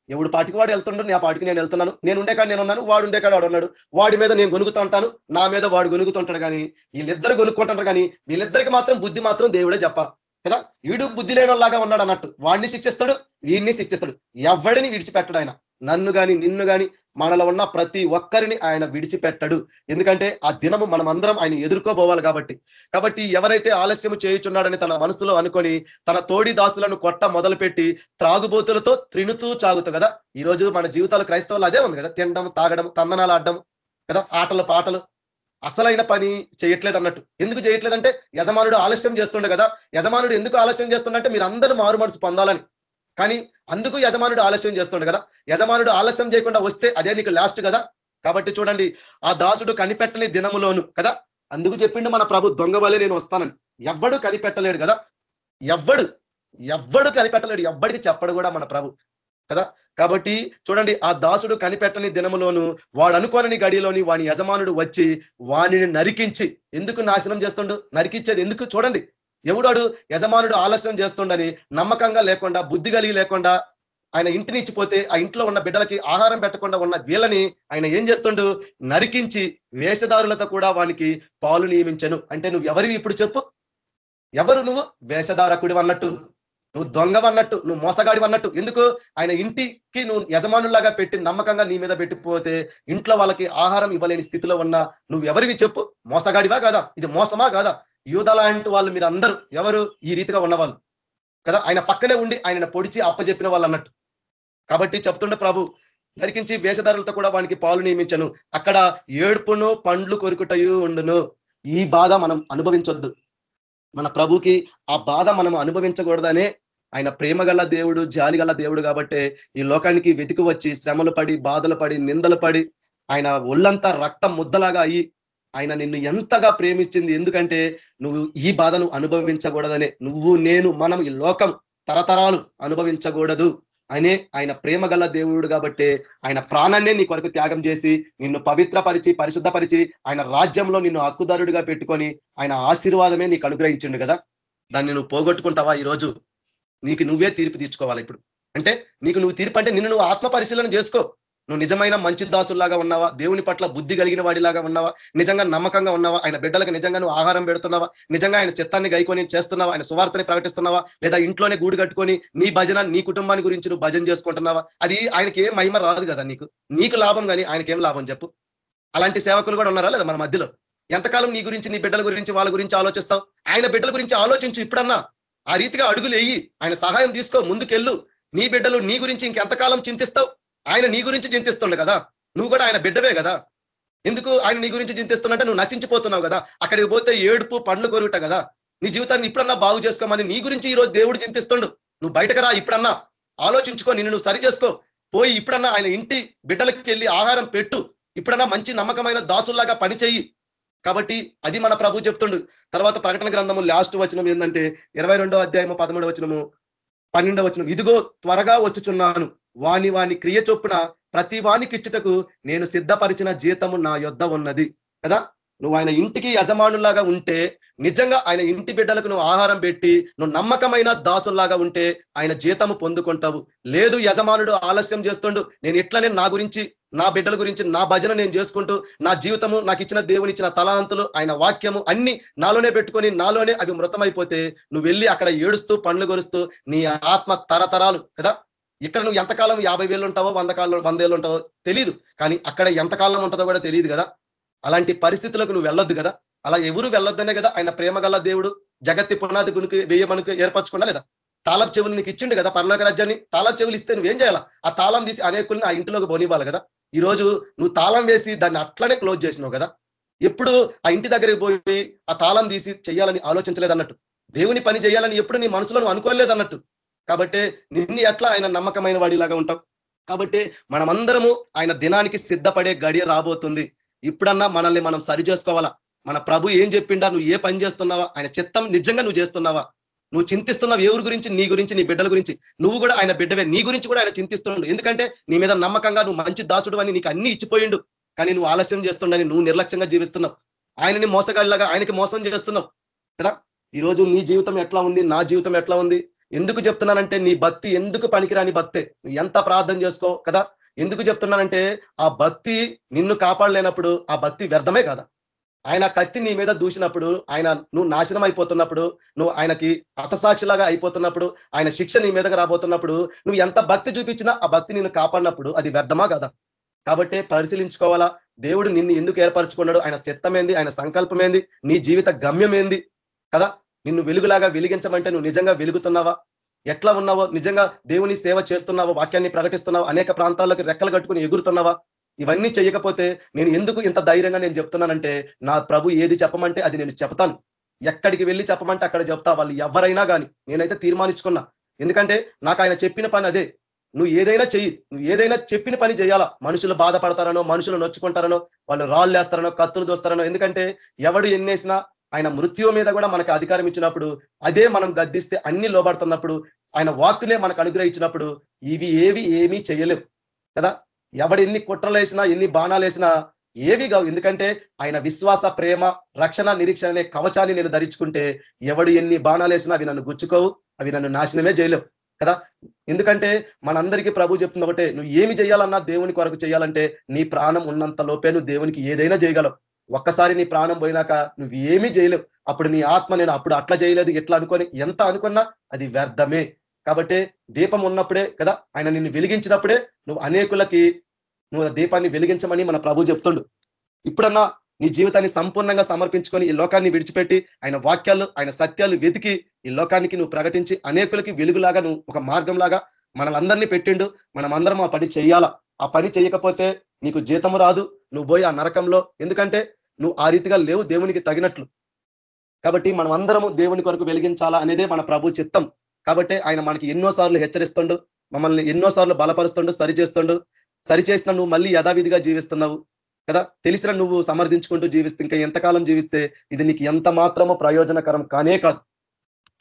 ఎవడు పాటికి వాడు వెళ్తుండడు నా పాటికి నేను వెళ్తున్నాను. నేను ఉండే కాడ నేను ఉన్నాను వాడు ఉండే కాడ వాడు ఉన్నాడు. వాడి మీద నేను గొనుగుతూ ఉంటాను నా మీద వాడు గొనుగుతుంటాడు కానీ వీళ్ళిద్దరు కొనుక్కుంటాడు కానీ వీళ్ళిద్దరికి మాత్రం బుద్ధి మాత్రం దేవుడే చెప్ప. కదా? వీడు బుద్ధి లేనిలాగా ఉన్నాడు అన్నట్టు. వాడిని శిక్షిస్తాడు వీడిని శిక్షిస్తాడు. ఎవడిని విడిచిపెట్టడు ఆయన? నన్ను గాని నిన్ను గాని మనలో ఉన్న ప్రతి ఒక్కరిని ఆయన విడిచిపెట్టడు. ఎందుకంటే ఆ దినము మనమందరం ఆయన ఎదుర్కోబోవాలి కాబట్టి. కాబట్టి ఎవరైతే ఆలస్యము చేయుచున్నాడని తన మనసులో అనుకొని తన తోడి దాసులను కొట్ట మొదలుపెట్టి త్రాగుబోతులతో త్రినుతూ చాగుతూ కదా? ఈరోజు మన జీవితాలు క్రైస్తవులు అదే ఉంది కదా? తినడం తాగడం తందనాలు ఆడడం కదా? ఆటలు పాటలు. అసలైన పని చేయట్లేదు అన్నట్టు. ఎందుకు చేయట్లేదంటే యజమానుడు ఆలస్యం చేస్తుండే కదా. యజమానుడు ఎందుకు ఆలస్యం చేస్తుండే మీరు అందరూ మారు మనసు పొందాలని. కానీ అందుకు యజమానుడు ఆలస్యం చేస్తుండే కదా. యజమానుడు ఆలస్యం చేయకుండా వస్తే అదే నీకు లాస్ట్ కదా. కాబట్టి చూడండి ఆ దాసుడు కనిపెట్టని దినములోను కదా. అందుకు చెప్పిండు మన ప్రభు దొంగ వల్లే నేను వస్తానని. ఎవ్వడు కనిపెట్టలేడు కదా. ఎవ్వడు ఎవ్వడు కనిపెట్టలేడు. ఎవ్వడికి చెప్పడు కూడా మన ప్రభు కదా. కాబట్టి చూడండి ఆ దాసుడు కనిపెట్టని దినములోను వాడు అనుకోనని గడిలోని వాని యజమానుడు వచ్చి వానిని నరికించి ఎందుకు నాశనం చేస్తుండు? నరికించేది ఎందుకు? చూడండి ఎవడాడు యజమానుడు ఆలస్యం చేస్తుండని నమ్మకంగా లేకుండా బుద్ధి కలిగి లేకుండా ఆయన ఇంటిని ఇచ్చిపోతే ఆ ఇంట్లో ఉన్న బిడ్డలకి ఆహారం పెట్టకుండా ఉన్న వీళ్ళని ఆయన ఏం చేస్తుండు? నరికించి వేషధారులతో కూడా వానికి పాలు నియమించను. అంటే నువ్వు ఎవరివి ఇప్పుడు చెప్పు? ఎవరు నువ్వు? వేషధారకుడి అన్నట్టు. నువ్వు దొంగవన్నట్టు నువ్వు మోసగాడి అన్నట్టు ఎందుకు? ఆయన ఇంటికి నువ్వు యజమానులాగా పెట్టి నమ్మకంగా నీ మీద పెట్టిపోతే ఇంట్లో వాళ్ళకి ఆహారం ఇవ్వలేని స్థితిలో ఉన్నా నువ్వు ఎవరివి చెప్పు? మోసగాడివా కాదా? ఇది మోసమా కాదా? యూద లాంటి వాళ్ళు మీరు అందరూ ఎవరు? ఈ రీతిగా ఉన్నవాళ్ళు. కదా? ఆయన పక్కనే ఉండి ఆయన పొడిచి అప్పచెప్పిన వాళ్ళు అన్నట్టు కాబట్టి చెప్తుండే ప్రభు దరికించి వేషధారులతో కూడా వానికి పాలు నియమించను. అక్కడ ఏడుపును పండ్లు కొరుకుటయు ఉండును. ఈ బాధ మనం అనుభవించొద్దు. మన ప్రభుకి ఆ బాధ మనం అనుభవించకూడదనే ఆయన ప్రేమ గల దేవుడు జాలి గల దేవుడు కాబట్టే ఈ లోకానికి వెతికి వచ్చి శ్రమలు పడి బాధలు పడి నిందలు పడి ఆయన ఒళ్ళంతా రక్తం ముద్దలాగా అయ్యి ఆయన నిన్ను ఎంతగా ప్రేమించింది. ఎందుకంటే నువ్వు ఈ బాధను అనుభవించకూడదనే నువ్వు నేను మనం ఈ లోకం తరతరాలు అనుభవించకూడదు. అనే ఆయన ప్రేమ గల దేవుడు కాబట్టి ఆయన ప్రాణాన్నే నీ కొరకు త్యాగం చేసి నిన్ను పవిత్రపరిచి పరిశుద్ధపరిచి ఆయన రాజ్యంలో నిన్ను హక్కుదారుడిగా పెట్టుకొని ఆయన ఆశీర్వాదమే నీకు అనుగ్రహించిండు కదా. దాన్ని నువ్వు పోగొట్టుకుంటావా ఈరోజు? నీకు నువ్వే తీర్పు తీర్చుకోవాలి ఇప్పుడు? అంటే నీకు నువ్వు తీర్పు అంటే నిన్ను నువ్వు ఆత్మ పరిశీలన చేసుకో. నువ్వు నిజమైన మంచి దాసుల్లాగా ఉన్నావా? దేవుని పట్ల బుద్ధి కలిగిన వాడిలాగా ఉన్నావా? నిజంగా నమ్మకంగా ఉన్నావా? ఆయన బిడ్డలకు నిజంగా నువ్వు ఆహారం పెడుతున్నావా? నిజంగా ఆయన చిత్తాన్ని గైకొని చేస్తున్నావా? ఆయన సువార్తని ప్రకటిస్తున్నావా? లేదా ఇంట్లోనే గూడు కట్టుకొని నీ భజన నీ కుటుంబాన్ని గురించి నువ్వు భజన చేసుకుంటున్నావా? అది ఆయనకి ఏం మహిమ రాదు కదా నీకు? నీకు లాభం కానీ ఆయనకేం లాభం చెప్పు? అలాంటి సేవకులు కూడా ఉన్నారా లేదా మన మధ్యలో? ఎంతకాలం నీ గురించి నీ బిడ్డల గురించి వాళ్ళ గురించి ఆలోచిస్తావు? ఆయన బిడ్డల గురించి ఆలోచించు ఇప్పుడన్నా. ఆ రీతిగా అడుగులు వేయి. ఆయన సహాయం తీసుకో ముందుకెళ్ళు. నీ బిడ్డలు నీ గురించి ఇంకెంతకాలం చింతిస్తావు? ఆయన నీ గురించి చింతిస్తుండ కదా. నువ్వు కూడా ఆయన బిడ్డవే కదా. ఎందుకు ఆయన నీ గురించి చింతిస్తున్నట్టే నువ్వు నశించిపోతున్నావు కదా. అక్కడికి పోతే ఏడుపు పండ్లు కొరుట కదా. నీ జీవితాన్ని ఇప్పుడన్నా బాగు చేసుకోమని నీ గురించి ఈరోజు దేవుడు చింతిస్తుండు. నువ్వు బయటకు రా ఇప్పుడన్నా. ఆలోచించుకో నిన్ను నువ్వు సరి చేసుకో. పోయి ఇప్పుడన్నా ఆయన ఇంటి బిడ్డలకి వెళ్ళి ఆహారం పెట్టు. ఇప్పుడన్నా మంచి నమ్మకమైన దాసుల్లాగా పనిచేయి కాబట్టి అది మన ప్రభు చెప్తుండు. తర్వాత ప్రకటన గ్రంథము లాస్ట్ వచనం ఏంటంటే ఇరవై రెండో అధ్యాయము పదమూడవ వచనము పన్నెండవ వచనం. ఇదిగో త్వరగా వచ్చుచున్నాను. వాని వాని క్రియ చొప్పున ప్రతి వానికి ఇచ్చుటకు నేను సిద్ధపరిచిన జీతము నా యొద్ద ఉన్నది. కదా? నువ్వు ఆయన ఇంటికి యజమానులాగా ఉంటే నిజంగా ఆయన ఇంటి బిడ్డలకు నువ్వు ఆహారం పెట్టి నువ్వు నమ్మకమైన దాసుల్లాగా ఉంటే ఆయన జీతము పొందుకుంటావు. లేదు యజమానుడు ఆలస్యం చేస్తుండు. నేను ఇట్లనే నా గురించి నా బిడ్డల గురించి నా భజన నేను చేసుకుంటూ నా జీవితము నాకు ఇచ్చిన దేవుని ఇచ్చిన తలాంతులు ఆయన వాక్యము అన్ని నాలోనే పెట్టుకొని నాలోనే అవి మృతమైపోతే నువ్వు వెళ్ళి అక్కడ ఏడుస్తూ పండ్లు కొరుస్తూ నీ ఆత్మ తరతరాలు కదా? ఇక్కడ నువ్వు ఎంతకాలం యాభై వేలు ఉంటావో వంద కాలం వందేళ్ళు ఉంటావో తెలియదు కానీ అక్కడ ఎంతకాలం ఉంటుందో కూడా తెలియదు కదా. అలాంటి పరిస్థితులకు నువ్వు వెళ్ళొద్దు కదా. అలా ఎవరు వెళ్ళొద్దనే కదా. ఆయన ప్రేమ గల దేవుడు జగత్తి పునాది గునికి వేయమనుకు ఏర్పరచుకున్నా లేదా? తాళం చెవులు నీకు ఇచ్చిండు కదా పరలోక రాజ్యాన్ని. తాళం చెవులు ఇస్తే నువ్వేం చేయాలా? ఆ తాళం తీసి అనేకుల్ని ఆ ఇంటిలోకి పోనివ్వాలి కదా. ఈ రోజు నువ్వు తాళం వేసి దాన్ని అట్లనే క్లోజ్ చేసినావు కదా. ఎప్పుడు ఆ ఇంటి దగ్గరికి పోయి ఆ తాళం తీసి చేయాలని ఆలోచించలేదన్నట్టు. దేవుని పని చేయాలని ఎప్పుడు నీ మనసులో నువ్వు అనుకోలేదన్నట్టు. కాబట్టి నిన్ను ఎట్లా ఆయన నమ్మకమైన వాడిలాగా ఉంటాం కాబట్టి మనమందరము ఆయన దినానికి సిద్ధపడే గడియ రాబోతుంది. ఇప్పుడన్నా మనల్ని మనం సరి చేసుకోవాలా? మన ప్రభు ఏం చెప్పిండా? నువ్వు ఏ పని చేస్తున్నావా? ఆయన చిత్తం నిజంగా నువ్వు చేస్తున్నావా? నువ్వు చింతిస్తున్నావు ఎవరి గురించి? నీ గురించి నీ బిడ్డల గురించి. నువ్వు కూడా ఆయన బిడ్డవే. నీ గురించి కూడా ఆయన చింతిస్తున్నాడు ఎందుకంటే నీ మీద నమ్మకంగా నువ్వు మంచి దాసుడు అని నీకు అన్ని ఇచ్చిపోయిండు. కానీ నువ్వు ఆలస్యం చేస్తుండని నువ్వు నిర్లక్ష్యంగా జీవిస్తున్నావు. ఆయనని మోసగాళ్ళగా ఆయనకి మోసం చేస్తున్నావు. కదా? ఈరోజు నీ జీవితం ఎట్లా ఉంది? నా జీవితం ఎట్లా ఉంది? ఎందుకు చెప్తున్నానంటే నీ భక్తి ఎందుకు పనికిరాని భక్తే? ఎంత ప్రార్థన చేసుకో కదా? ఎందుకు చెప్తున్నానంటే ఆ భక్తి నిన్ను కాపాడలేనప్పుడు ఆ భక్తి వ్యర్థమే కదా. ఆయన కత్తి నీ మీద దూసినప్పుడు ఆయన నువ్వు నాశనం అయిపోతున్నప్పుడు నువ్వు ఆయనకి హతసాక్షిలాగా అయిపోతున్నప్పుడు ఆయన శిక్ష నీ మీదకి రాబోతున్నప్పుడు నువ్వు ఎంత భక్తి చూపించినా ఆ భక్తి నిన్ను కాపాడినప్పుడు అది వ్యర్థమా కదా? కాబట్టి పరిశీలించుకోవాలా. దేవుడు నిన్ను ఎందుకు ఏర్పరచుకున్నాడు? ఆయన చిత్తమేంది ఆయన సంకల్పమేంది? నీ జీవిత గమ్యమేంది? కదా? నిన్ను వెలుగులాగా వెలిగించమంటే నువ్వు నిజంగా వెలుగుతున్నావా? ఎట్లా ఉన్నావో? నిజంగా దేవుని సేవ చేస్తున్నావో? వాక్యాన్ని ప్రకటిస్తున్నావో? అనేక ప్రాంతాలకు రెక్కలు కట్టుకుని ఎగురుతున్నావా? ఇవన్నీ చేయకపోతే నేను ఎందుకు ఇంత ధైర్యంగా నేను చెప్తున్నానంటే నా ప్రభు ఏది చెప్పమంటే అది నేను చెప్తాను. ఎక్కడికి వెళ్ళి చెప్పమంటే అక్కడ చెప్తా వాళ్ళు ఎవరైనా కానీ నేనైతే తీర్మానించుకున్నా. ఎందుకంటే నాకు ఆయన చెప్పిన పని అదే. నువ్వు ఏదైనా చెయ్యి. నువ్వు ఏదైనా చెప్పిన పని చేయాలా? మనుషులు బాధపడతారనో మనుషులు నొచ్చుకుంటారనో వాళ్ళు రాళ్ళు వేస్తారనో కత్తులు దోస్తారనో. ఎందుకంటే ఎవడు ఎన్నేసినా ఆయన మృత్యువు మీద కూడా మనకు అధికారం ఇచ్చినప్పుడు అదే మనం గద్దిస్తే అన్ని లోబడుతున్నప్పుడు ఆయన వాక్కునే మనకు అనుగ్రహించినప్పుడు ఇవి ఏవి ఏమీ చేయలేవు. కదా? ఎవడు ఎన్ని కుట్రలేసినా ఎన్ని బాణాలు వేసినా ఏవి కావు. ఎందుకంటే ఆయన విశ్వాస ప్రేమ రక్షణ నిరీక్షణ అనే కవచాన్ని నేను ధరించుకుంటే ఎవడు ఎన్ని బాణాలు వేసినా అవి నన్ను గుచ్చుకోవు అవి నన్ను నాశనమే చేయలేవు. కదా? ఎందుకంటే మనందరికీ ప్రభు చెప్తుంది ఒకటే నువ్వు ఏమి చేయాలన్నా దేవుని కొరకు చేయాలంటే నీ ప్రాణం ఉన్నంత లోపే నువ్వు దేవునికి ఏదైనా చేయగలవు. ఒక్కసారి నీ ప్రాణం పోయినాక నువ్వు ఏమీ చేయలేవు. అప్పుడు నీ ఆత్మ నేను అప్పుడు అట్లా చేయలేదు ఎట్లా అనుకొని ఎంత అనుకున్నా అది వ్యర్థమే. కాబట్టి దీపం ఉన్నప్పుడే కదా ఆయన నిన్ను వెలిగించినప్పుడే నువ్వు అనేకులకి నువ్వు దీపాన్ని వెలిగించమని మన ప్రభు చెప్తుండు. ఇప్పుడన్నా నీ జీవితాన్ని సంపూర్ణంగా సమర్పించుకొని ఈ లోకాన్ని విడిచిపెట్టి ఆయన వాక్యాలు ఆయన సత్యాలు వెతికి ఈ లోకానికి నువ్వు ప్రకటించి అనేకులకి వెలుగులాగా నువ్వు ఒక మార్గంలాగా మనలందరినీ పెట్టిండు. మనం అందరం ఆ పని చేయాలా? ఆ పని చేయకపోతే నీకు జీతం రాదు. నువ్వు పోయి ఆ నరకంలో ఎందుకంటే నువ్వు ఆ రీతిగా లేవు దేవునికి తగినట్లు. కాబట్టి మనం అందరము దేవుని కొరకు వెలిగించాలా అనేదే మన ప్రభు చిత్తం. కాబట్టి ఆయన మనకి ఎన్నోసార్లు హెచ్చరిస్తుండు మమ్మల్ని ఎన్నోసార్లు బలపరుస్తుండు సరి చేస్తుండు సరి చేసిన నువ్వు మళ్ళీ యథావిధిగా జీవిస్తున్నావు కదా? తెలిసిన నువ్వు సమర్థించుకుంటూ జీవిస్తే ఇంకా ఎంతకాలం జీవిస్తే ఇది నీకు ఎంత మాత్రమో ప్రయోజనకరం కానే కాదు.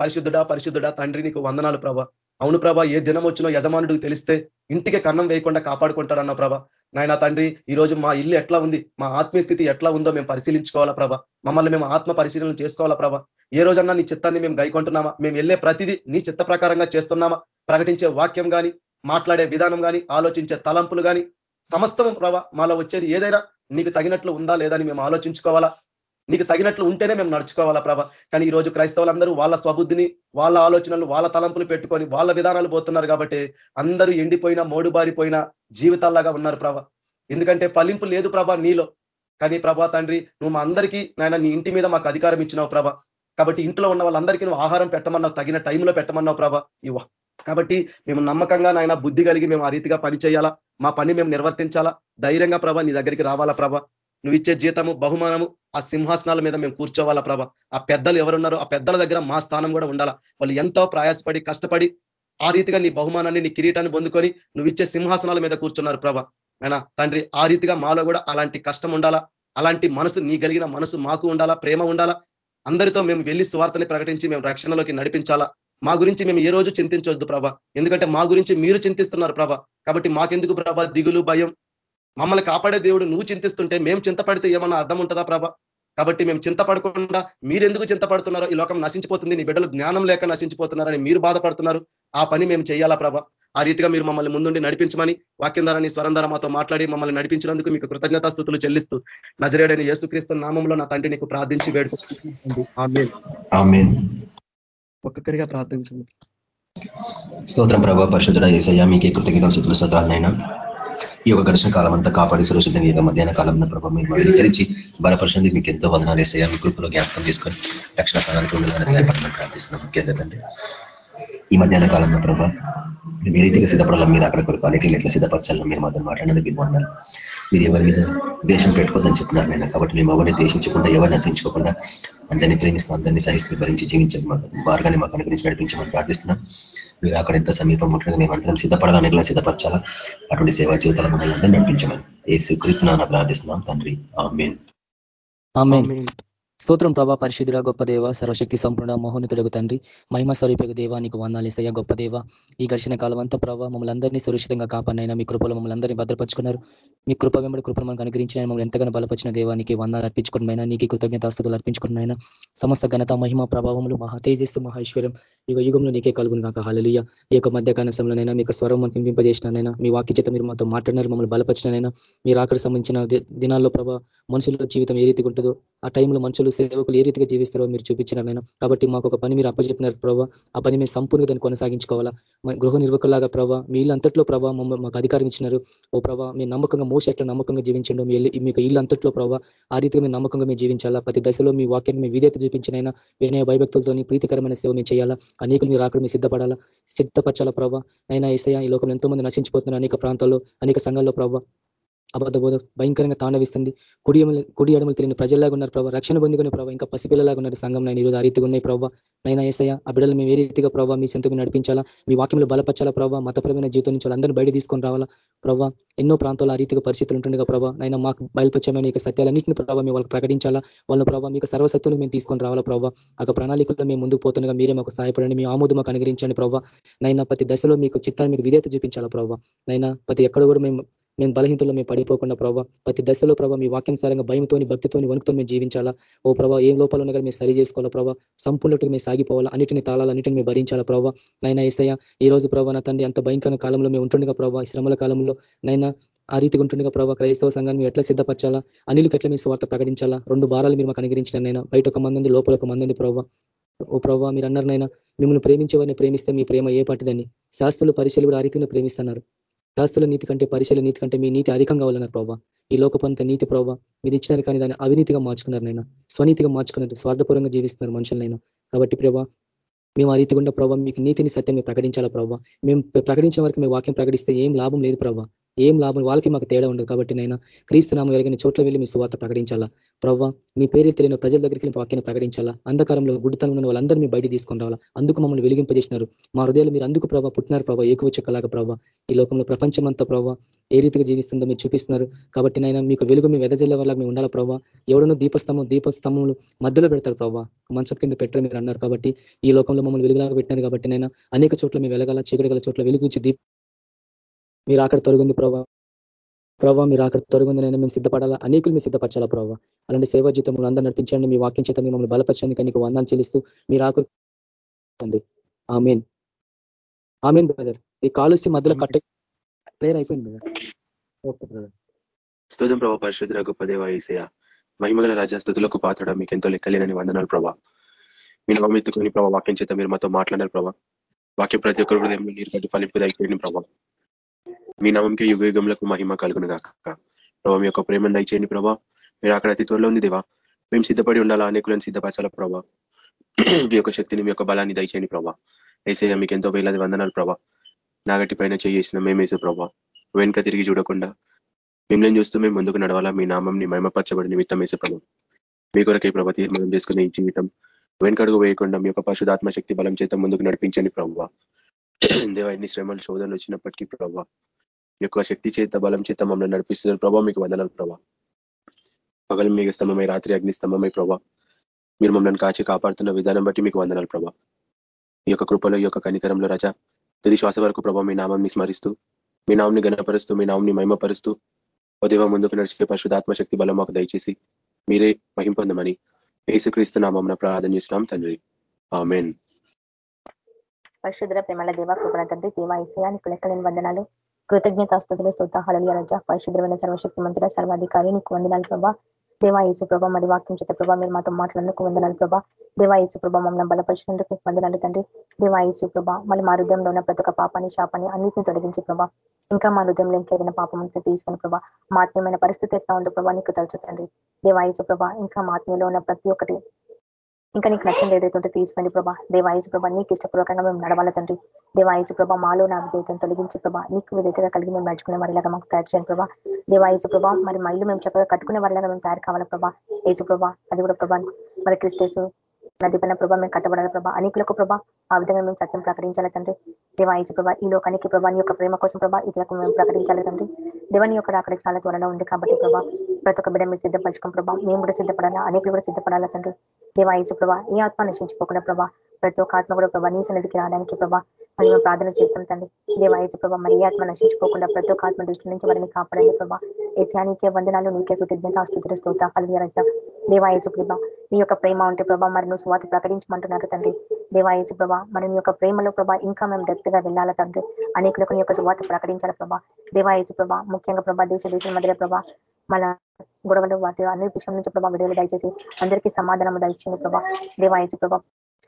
పరిశుద్ధుడా పరిశుద్ధుడా తండ్రి నీకు వందనాలు ప్రభ. అవును ప్రభ ఏ దినం వచ్చినో యజమానుడికి తెలిస్తే ఇంటికి కన్నం వేయకుండా కాపాడుకుంటాడన్న ప్రభ. నాయన తండ్రి ఈ రోజు మా ఇల్లు ఎట్లా ఉంది? మా ఆత్మీయ స్థితి ఎట్లా ఉందో మేము పరిశీలించుకోవాలా ప్రభ. మమ్మల్ని మేము ఆత్మ పరిశీలన చేసుకోవాలా ప్రభ. ఏ రోజన్నా నీ చిత్తాన్ని మేము గైకొంటున్నామా? మేము వెళ్ళే ప్రతిదీ నీ చిత్త ప్రకారంగా చేస్తున్నామా? ప్రకటించే వాక్యం కానీ మాట్లాడే విధానం కానీ ఆలోచించే తలంపులు కానీ సమస్తం ప్రభ మాలో వచ్చేది ఏదైనా నీకు తగినట్లు ఉందా లేదని మేము ఆలోచించుకోవాలా? నీకు తగినట్లు ఉంటేనే మేము నడుచుకోవాలా ప్రభ. కానీ ఈ రోజు క్రైస్తవులందరూ వాళ్ళ స్వబుద్ధిని వాళ్ళ ఆలోచనలు వాళ్ళ తలంపులు పెట్టుకొని వాళ్ళ విధానాలు పోతున్నారు కాబట్టి అందరూ ఎండిపోయినా మోడుబారిపోయిన జీవితాల్లాగా ఉన్నారు ప్రభ. ఎందుకంటే ఫలింపు లేదు ప్రభ నీలో. కానీ ప్రభా తండ్రి నువ్వు మా అందరికీ నాయన నీ ఇంటి మీద మాకు అధికారం ఇచ్చినావు ప్రభ. కాబట్టి ఇంట్లో ఉన్న వాళ్ళందరికీ నువ్వు ఆహారం పెట్టమన్నావు తగిన టైంలో పెట్టమన్నావు ప్రభ. ఇవ్వ. కాబట్టి మేము నమ్మకంగా నాయన బుద్ధి కలిగి మేము ఆ రీతిగా పని చేయాలా మా పని మేము నిర్వర్తించాలా ధైర్యంగా ప్రభ నీ దగ్గరికి రావాలా ప్రభ. నువ్వు ఇచ్చే జీతము బహుమానము ఆ సింహాసనాల మీద మేము కూర్చోవాలా ప్రభ? ఆ పెద్దలు ఎవరున్నారో ఆ పెద్దల దగ్గర మా స్థానం కూడా ఉండాలా? వాళ్ళు ఎంతో ప్రయాసపడి కష్టపడి ఆ రీతిగా నీ బహుమానాన్ని నీ కిరీటాన్ని పొందుకొని నువ్వు ఇచ్చే సింహాసనాల మీద కూర్చున్నారు ప్రభ. అయినా తండ్రి ఆ రీతిగా మాలో కూడా అలాంటి కష్టం ఉండాలా? అలాంటి మనసు నీ కలిగిన మనసు మాకు ఉండాలా? ప్రేమ ఉండాలా? అందరితో మేము వెళ్ళి స్వార్థని ప్రకటించి మేము రక్షణలోకి నడిపించాలా? మా గురించి మేము ఏ రోజు చింతించవద్దు ప్రభ. ఎందుకంటే మా గురించి మీరు చింతిస్తున్నారు ప్రభ. కాబట్టి మాకెందుకు ప్రభ? దిగులు భయం మమ్మల్ని కాపాడే దేవుడు నువ్వు చింతిస్తుంటే మేము చింతపడితే ఏమన్నా అర్థం ఉంటుందా ప్రభ? కాబట్టి మేము చింతపడకుండా మీరెందుకు చింతపడుతున్నారో ఈ లోకం నశించిపోతుంది నీ బిడ్డలు జ్ఞానం లేక నశించిపోతున్నారని మీరు బాధపడుతున్నారు ఆ పని మేము చేయాలా ప్రభ? ఆ రీతిగా మీరు మమ్మల్ని ముందుండి నడిపించమని వాక్యం ద్వారా నీ స్వరం ద్వారా మాతో మాట్లాడి మమ్మల్ని నడిపించినందుకు మీకు కృతజ్ఞతాస్థుతులు చెల్లిస్తూ నజరేడని యేసుక్రీస్తు నామంలో నా తండ్రి నీకు ప్రార్థించి వేడుకుంటుంది ఒక్కొక్కరిగా ప్రార్థించండి. స్తోత్రం ప్రభావ పరిశుద్ధుడ ఏసయ్య మీకే కృతజ్ఞత స్థుతులు స్తోత్రాలనైనా ఈ యొక్క ఘర్షణ కాలం అంతా కాపాడి సురక్షితంగా ఈ మధ్యాహ్న కాలం ప్రభావ మీరు మళ్ళీ హెచ్చరించి బలపరిచింది మీకు ఎంతో వదనాలు వేసాయా మీ కృపలో జ్ఞాపకం తీసుకొని రక్షణ స్థానానికి ఉండాలని సహాయపడమని ప్రార్థిస్తున్నాం. ముఖ్యంగా ఈ మధ్యాహ్న కాలంలో ప్రభావ మీరు ఏ రీతిగా సిద్ధపడాలి మీరు అక్కడ కొరకు అనేకలు ఎట్లా సిద్ధపరచాలని మీరు మాత్రం మాట్లాడినది మీరు వందాలు మీరు ఎవరి మీద దేశం పెట్టుకోద్దని చెప్తున్నారు నేను కాబట్టి మేము ఎవరిని దేశించకుండా ఎవరిని నశించుకోకుండా అందరినీ ప్రేమిస్తూ అందరినీ సహిస్తూ భరించి జీవించే మార్గాన్ని మాకు అనుగ్రహించి నడిపించమని ప్రార్థిస్తున్నాం. మీరు అక్కడ ఎంత సమీపం ఉంటుందో మేము అందరం సిద్ధపడాలని ఎలా సిద్ధపరచాలా? అటువంటి సేవా జీవితాలు మమ్మల్ని అందరూ నడిపించమని. ఏ స్వీకరిస్తున్నాను ప్రార్థిస్తున్నాం తండ్రి. ఆమెన్. స్తోత్రం ప్రభా పరిశుద్ధుడ గొప్ప దేవ సర్వశక్తి సంపూర్ణ మహోన్నతులకు తండ్రి. మహిమ స్వరూపకు దేవ నీకు వందాలేసయ్యా గొప్ప దేవ. ఈ ఘర్షణ కాలం అంతా ప్రభావ మమ్మల్ని అందరినీ సురక్షితంగా కాపాడినైనా మీ కృపలో మమ్మల్ని అందరినీ భద్రపరుచుకున్నారు. మీ కృప వెంబడి కృపను మనకు అనుగ్రహించిన మమ్మల్ని ఎంతగానో బలపరిచిన దేవానికి వందాలు అర్పించుకున్నమైనా నీకు కృతజ్ఞతాస్తులు అర్పించుకున్నైనా సమస్త ఘనత మహిమ ప్రభావములు మహా తేజస్సు మహేశ్వరం యుగ యుగంలో నీకే కలుగును కాక హలలియ ఈ యొక్క మధ్యకాల సమయంలోనైనా మీకు స్వరం మనకు పింపింపజేసినైనా మీ వాక్య చేత మీరు మాతో మాట్లాడినారు మమ్మల్ని బలపరిచినైనా మీరు అక్కడ సంబంధించిన దినాల్లో ప్రభావ మనుషుల జీవితం ఏ రీతిగా ఉంటుందో ఆ టైంలో మనుషులు సేవకులు ఏ రీతిగా జీవిస్తారో మీరు చూపించినారైనా కాబట్టి మాకు ఒక పని మీరు అప్పచెప్పినారు ప్రభావ ఆ పని మేము సంపూర్ణ దాన్ని కొనసాగించుకోవాలా. గృహ నిర్వకులాగా ప్రభావ మీ అంతట్లో ప్రభావ మాకు అధికారం ఇచ్చినారు. ఓ ప్రభావ మీ నమ్మకంగా మోస ఎట్లా నమ్మకంగా జీవించండు మీకు ఇల్లు ప్రభావ ఆ రీతిగా మేము నమ్మకంగా మేము జీవించాలా. ప్రతి దశలో మీ వాక్యాన్ని మీ విధేత చూపించినైనా వినయ భయభక్తులతో ప్రీతికరమైన సేవ మేము చేయాలా. అనేకులు మీరు ఆకలి మీరు సిద్ధపడాలా. సిద్ధపరచాలా ప్రభావ అయినా ఏసయ ఈ లోకంలో ఎంతో మంది నశించిపోతున్నారు అనేక ప్రాంతాల్లో అనేక సంఘాల్లో ప్రభావ అబద్ధ బోధ భయంకరంగా తాండవిస్తుంది. కుడి కుడి అడములు తిరిగిన ప్రజల్లాగా ఉన్నారు ప్రభావ రక్షణ పొందుకునే ప్రభావ ఇంకా పసిపిల్లలాగా ఉన్నారు సంఘం నేను. ఈరోజు ఆ రీతిగా ఉన్నాయి ప్రభావ నైనా ఏసయ్య ఆ బిడ్డలు మేము ఏ రీతిగా ప్రభావ మీ సొంత నడిపించాలా? మీ వాక్యంలో బలపరచాలా ప్రభావ మతపరమైన జీవితం నుంచి వాళ్ళందరూ బయట తీసుకొని రావాలా? ప్రభావ ఎన్నో ప్రాంతాల్లో ఆ రీతిగా పరిస్థితులు ఉంటుండగా ప్రభావ నైనా మాకు బయలుపరచమైన ఇక సత్యాలన్నింటిని ప్రభావ మేము వాళ్ళకి ప్రకటించాలా? వాళ్ళ ప్రభావ మీకు సర్వసత్తులు మేము తీసుకొని రావాలా ప్రభావ ఒక ప్రణాళికల్లో మేము ముందుకు పోతుండగా మీరే మాకు సహాయపడండి. మీ ఆమోదు మాకు అనుగ్రహించండి ప్రభావ నైనా ప్రతి దశలో మీకు చిత్తాన్ని మీకు విధేత చూపించాలా ప్రభావ నైనా ప్రతి ఎక్కడ కూడా మేము మేము బలహీనతలో మేము పడిపోకుండా ప్రభావ ప్రతి దశలో ప్రభావ మీ వాక్యానుసారంగా భయంతోని భక్తితోని వణుకుతో మేము జీవించాలా? ఓ ప్రభావ ఏం లోపాలు ఉన్నా మేము సరి చేసుకోవాలా ప్రభావ సంపూర్ణట్టుగా మేము సాగిపోవాలా? అన్నిటిని తాళాలి అన్నిటిని మేము భరించాలా ప్రభావ నైనా ఏసయ్య ఈ రోజు ప్రభావ నా తండ్రి అంత భయంకర కాలంలో మేము ఉంటుండగా ప్రభావ శ్రమల కాలంలో నైనా ఆ రీతిగా ఉంటుండగా ప్రభావ క్రైస్తవ సంఘాన్ని ఎట్లా సిద్ధపరచాలా? అనిలకు ఎట్లా మీ స్వార్థ ప్రకటించాలా? రెండు భారాలు మీరు మాకు అనుగ్రహించిన నైనా. బయట ఒక మంది లోపల ఒక మంది ప్రభావ ఓ ప్రభావ మీరు అన్నారనైనా మిమ్మల్ని ప్రేమించేవారిని ప్రేమిస్తే మీ ప్రేమ ఏ పాటిదని శాస్త్రులు పరిశీలి కూడా ఆ రీతిని ప్రేమిస్తున్నారు. దాస్తుల నీతి కంటే పరిశీల నీతి కంటే మీ నీతి అధికంగా కావాలన్నారు ప్రభావ ఈ లోకపంత నీతి ప్రభావ మీరు ఇచ్చినారు కానీ దాన్ని అవినీతిగా మార్చుకున్నారు నైనా స్వనీతిగా మార్చుకున్నారు స్వార్థపరంగా జీవిస్తున్నారు మనుషులనైనా కాబట్టి ప్రభావ మేము ఆ రీతి గుండా ప్రభావ మీకు నీతిని సత్యం ప్రకటించాలా ప్రభావ మేము ప్రకటించే వరకు మేము వాక్యం ప్రకటిస్తే ఏం లాభం లేదు ప్రభావ ఏం లాభం? వాళ్ళకి మాకు తేడా ఉండదు కాబట్టి నైనా క్రీస్తునామం వెలిగిన చోట్ల వెళ్ళి మీ సువార్త ప్రకటించాలా? ప్రవ్వ మీ పేరు తెలియని ప్రజల దగ్గరికి వెళ్ళి వాక్యాన్ని ప్రకటించాలా? అంధకారంలో గుడితనం ఉన్న వాళ్ళందరూ మీ బయట తీసుకొని రావాలా? అందుకు మమ్మల్ని వెలిగింపజేసినారు. మా హృదయాలు మీరు అందుకు ప్రభావ పుట్టినారు ప్రభావ ఏకువచ్చక్కలాగా ప్రభావ ఈ లోకంలో ప్రపంచమంతా ప్రభావ ఏ రీతిగా జీవిస్తుందో మీరు చూపిస్తున్నారు. కాబట్టి నైనా మీకు వెలుగు మీ వెదజల్లే వల్ల మేము ఉండాలా ప్రభావ ఎవడనో దీపస్తంభం దీపస్తంభంలో మధ్యలో పెడతారు ప్రభావ మంచం కింద పెట్టరు మీరు అన్నారు కాబట్టి ఈ లోకంలో మమ్మల్ని వెలుగులాగా పెట్టినారు కాబట్టి నైనా అనేక చోట్ల మేము వెలగాల? చీకటి చోట్ల వెలుగుచ్చి దీప మీరు అక్కడ తొలగింది ప్రభావ ప్రభావ మీరు అక్కడ తొలగిందినైనా మేము సిద్ధపడాలా? అనేకులు మీరు సిద్ధపరచాలా ప్రభావ అలాంటి సేవా జీతం అందరూ నడిపించండి. మీ వాక్యం చేత మిమ్మల్ని బలపరచండి. కానీ వందాలు చెల్లిస్తూ మీరు ఆకురండి ఆమెన్. Amen brother. ఈ కాలుష్య మధ్యలో కట్ట ప్రేయర్ అయిపోయింది బ్రదర్. Okay brother. స్థుతం ప్రభావ పరిశుద్ధ గొప్ప దేవ ఈసయ మహిమగల రాజా స్థుతులకు పాత్రడ మీకు ఎంతో లెక్కలేనని వందనాలు ప్రభా మీ నవం ఎత్తుకుని ప్రభావ వాక్యం చేత మీరు మాతో మాట్లాడారు ప్రభా వాక్యం ప్రతి ఒక్కరు హృదయం నీరు కట్టి ఫలింపు దయచేయండి ప్రభావ మీ నామంకి యుగ యుగంలకు మహిమ కలుగును కాక ప్రభావ మీ యొక్క ప్రేమను దయచేయండి ప్రభా. మీరు అక్కడ అతి త్వరలో ఉంది దేవా. మేము సిద్ధపడి ఉండాలా? అనేకులను సిద్ధపరచాల ప్రభా? మీ యొక్క శక్తిని మీ యొక్క బలాన్ని దయచేయండి ప్రభా. ఏసయ్య మీకు ఎంతో వేలాది వందనాలు ప్రభా. నాగటి పైన చేసిన మేమేసే ప్రభా. వెనుక తిరిగి చూడకుండా మిమ్మల్ని చూస్తూ మేము ముందుకు నడవాలా? మీ నామంని మహిమపరచబడి నిమిత్తం వేసే ప్రభు. మీ కొరకే ప్రభా తీర్మానం చేసుకునే ఈ జీవితం వెనుకడుగు వేయకుండా మీ యొక్క పశుధాత్మ శక్తి బలం చేత ముందుకు నడిపించండి ప్రభావ దేవా ఎన్ని శ్రమలు శోధనలు వచ్చినప్పటికీ ప్రభావ యొక్క శక్తి చేత బలం చేత మమ్మల్ని నడిపిస్తున్నారు. ప్రభావ మీకు వందనాలు ప్రభా. పగలు మీకు స్తంభమై రాత్రి అగ్నిస్తంభమై ప్రభా. మీరు మమ్మల్ని కాచి కాపాడుతున్న విధానం బట్టి మీకు వందనాలు ప్రభా. ఈ యొక్క కృపలో ఈ యొక్క కనికరంలో రజ తుది శ్వాస వరకు ప్రభావ మీ నామంని స్మరిస్తూ మీ నామ్ని గణపరుస్తూ మీ నామ్ని మహిమపరుస్తూ ఉదయం ముందుకు నడిచే పరిశుధాత్మ శక్తి బలం మాకు దయచేసి మీరే మహింపొందమని యేసుక్రీస్తు నామం ప్రార్థన చేస్తున్నాం తండ్రి. ఆమెన్. పరిశుద్ర ప్రేమల దేవ కృపణ తండ్రి దేవ ఇసయానికి లెక్కలేని వందనాలు. కృతజ్ఞతాస్తుతులు స్తోత హళలి రజ పరిశుద్రమైన సర్వశక్తి మంత్రుల సర్వాధికారి నీకు వందనాలు ప్రభా. దేవా ప్రభా మరి వాక్యం చేత ప్రభా మీరు మాతో మాట్లాడేందుకు వందనాలు ప్రభా. దేవా యేసు ప్రభా మమ్మల్ని బలపరిచినందుకు వందనాలు తండ్రి. దేవా యేసు ప్రభా మళ్ళీ మా హృదయంలో ఉన్న ప్రతి ఒక్క పాపాన్ని శాపాన్ని అన్నింటిని తొలగించి ప్రభా. ఇంకా మా హృదయంలో ఇంకేదైనా పాపం ఉంటే తీసుకుని ప్రభా. మాత్మీయమైన పరిస్థితి ఎట్లా ఉందో ప్రభా నీకు తలుచు తండ్రి. దేవాయచు ప్రభా ఇంకా మాత్మీయలో ఉన్న ప్రతి ఒక్కటి ఇంకా నీకు నచ్చింది ఏదైతే ఉంటే తీసుకోండి ప్రభా. దేవాయచు ప్రభా నీకు ఇష్టపూర్వకంగా మేము నడవాలి తండ్రి. దేవాయచు ప్రభా మాలో నా విధేయతను తొలగించి ప్రభా. నీకు విధేతగా కలిగి మేము నడుచుకునే వారిలాగా మాకు తయారు చేయండి ప్రభా. దేవాయచు ప్రభా మరి మైలు మేము చక్కగా కట్టుకునే వారిలాగా మేము తయారు కావాలి ప్రభా? ఏచు ప్రభా అది కూడా ప్రభా. మరి క్రిస్తేసు నది పైన ప్రభా మేము కట్టబడాలి ప్రభా. అనేకులకు ప్రభా ఆ విధంగా మేము సత్యం ప్రకటించాలి తండ్రి. దేవాయచు ప్రభా ఈ లోకానికి ప్రభా నీ యొక్క ప్రేమ కోసం ప్రభా ఇతరులకు మేము ప్రకటించాలి తండ్రి. దేవని యొక్క అక్కడ చాలా త్వరలో ఉంది కాబట్టి ప్రభా ప్రతి ఒక్క బిడ్డ మీరు సిద్ధపరచుకోం ప్రభా. మేము కూడా సిద్ధపడాలా? అనేకులు కూడా సిద్ధపడాలా తండ్రి? దేవాయచు ప్రభా ఈ ఆత్మ నశించుకోకుండా ప్రభా ప్రతి ఒక్క ఆత్మ కూడా ప్రభా నీ సన్నిధికి రావడానికి ప్రభా మరి మేము ప్రార్థన చేస్తాం తండ్రి. దేవాయచు ప్రభా మరి ఆత్మ నశించుకోకుండా ప్రతి ఒక్క ఆత్మ దృష్టి నుంచి వారిని కాపాడండి ప్రభా. ఏసా నీకే వందనాలు నీకే కృతజ్ఞత స్థుతులు స్తోత్రాలు కలిగిరజ దేవాయచు ప్రభా నీ యొక్క ప్రేమ ఉంటే ప్రభా మరి నువ్వు స్వాత ప్రకటించమంటున్నారు తండ్రి. దేవాయచు ప్రభా మరి నీ యొక్క ప్రేమలో ప్రభా ఇంకా మేము డెప్త్గా వెళ్ళాలి తండ్రి. అనేకులకు నీ యొక్క స్వాత ప్రకటించాలి ప్రభా. దేవాయచు ప్రభా ముఖ్యంగా ప్రభా దేశ దేశం మధ్య ప్రభా మన గొడవలు వాటి అన్ని విషయం నుంచి ప్రభా విడుదల దయచేసి అందరికీ సమాధానం దయచేయండి ప్రభా. దేవాయచు ప్రభా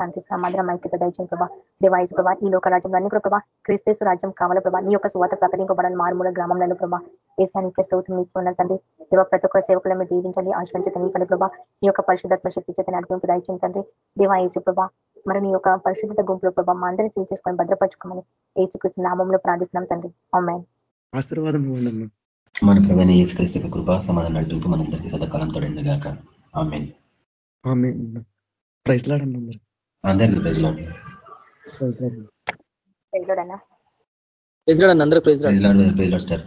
శాంతి సమాధానం ఐక్యత దయచేయండి ప్రభా. దేవాయచు ప్రభా ఈ లోక రాజ్యంలో అన్ని కూడా ప్రభా. క్రీస్తేశ్వర రాజ్యం కావాలి ప్రభా. నీ యొక్క స్వాత ప్రకటింపబడాలి మారుమూల గ్రామంలో ప్రభా. ఏసానికి స్తోత్రం ఇస్తున్న తండ్రి. దేవ ప్రతి ఒక్క సేవకుల మీద దీవించండి ఆశ్రయించత నీ పని ప్రభా. నీ యొక్క పరిశుద్ధత్వ శక్తి చేత నడిపింపు దయచేయండి తండ్రి. దేవాయచు ప్రభా మరి నీ యొక్క పరిశుద్ధత గుంపులో ప్రభా మా అందరినీ తీసుకొని భద్రపరచుకోమని ఏచుకృష్ణ నామంలో ప్రార్థిస్తున్నాం తండ్రి. అమ్మాయి ఆశీర్వాదం మన ప్రవీణ ఏసుక్రీస్తు కృపా సమాధానం నడిపింపు మనందరికీ సదాకాలం తోడండి గాక. ఆమె ఆమె ప్రైజ్లాడండి అందరు. అందరికీ ప్రజలు ప్రైజ్ లోడన్నా ప్రెసిడెంట్ అందరూ president praise Lord praise Lord sir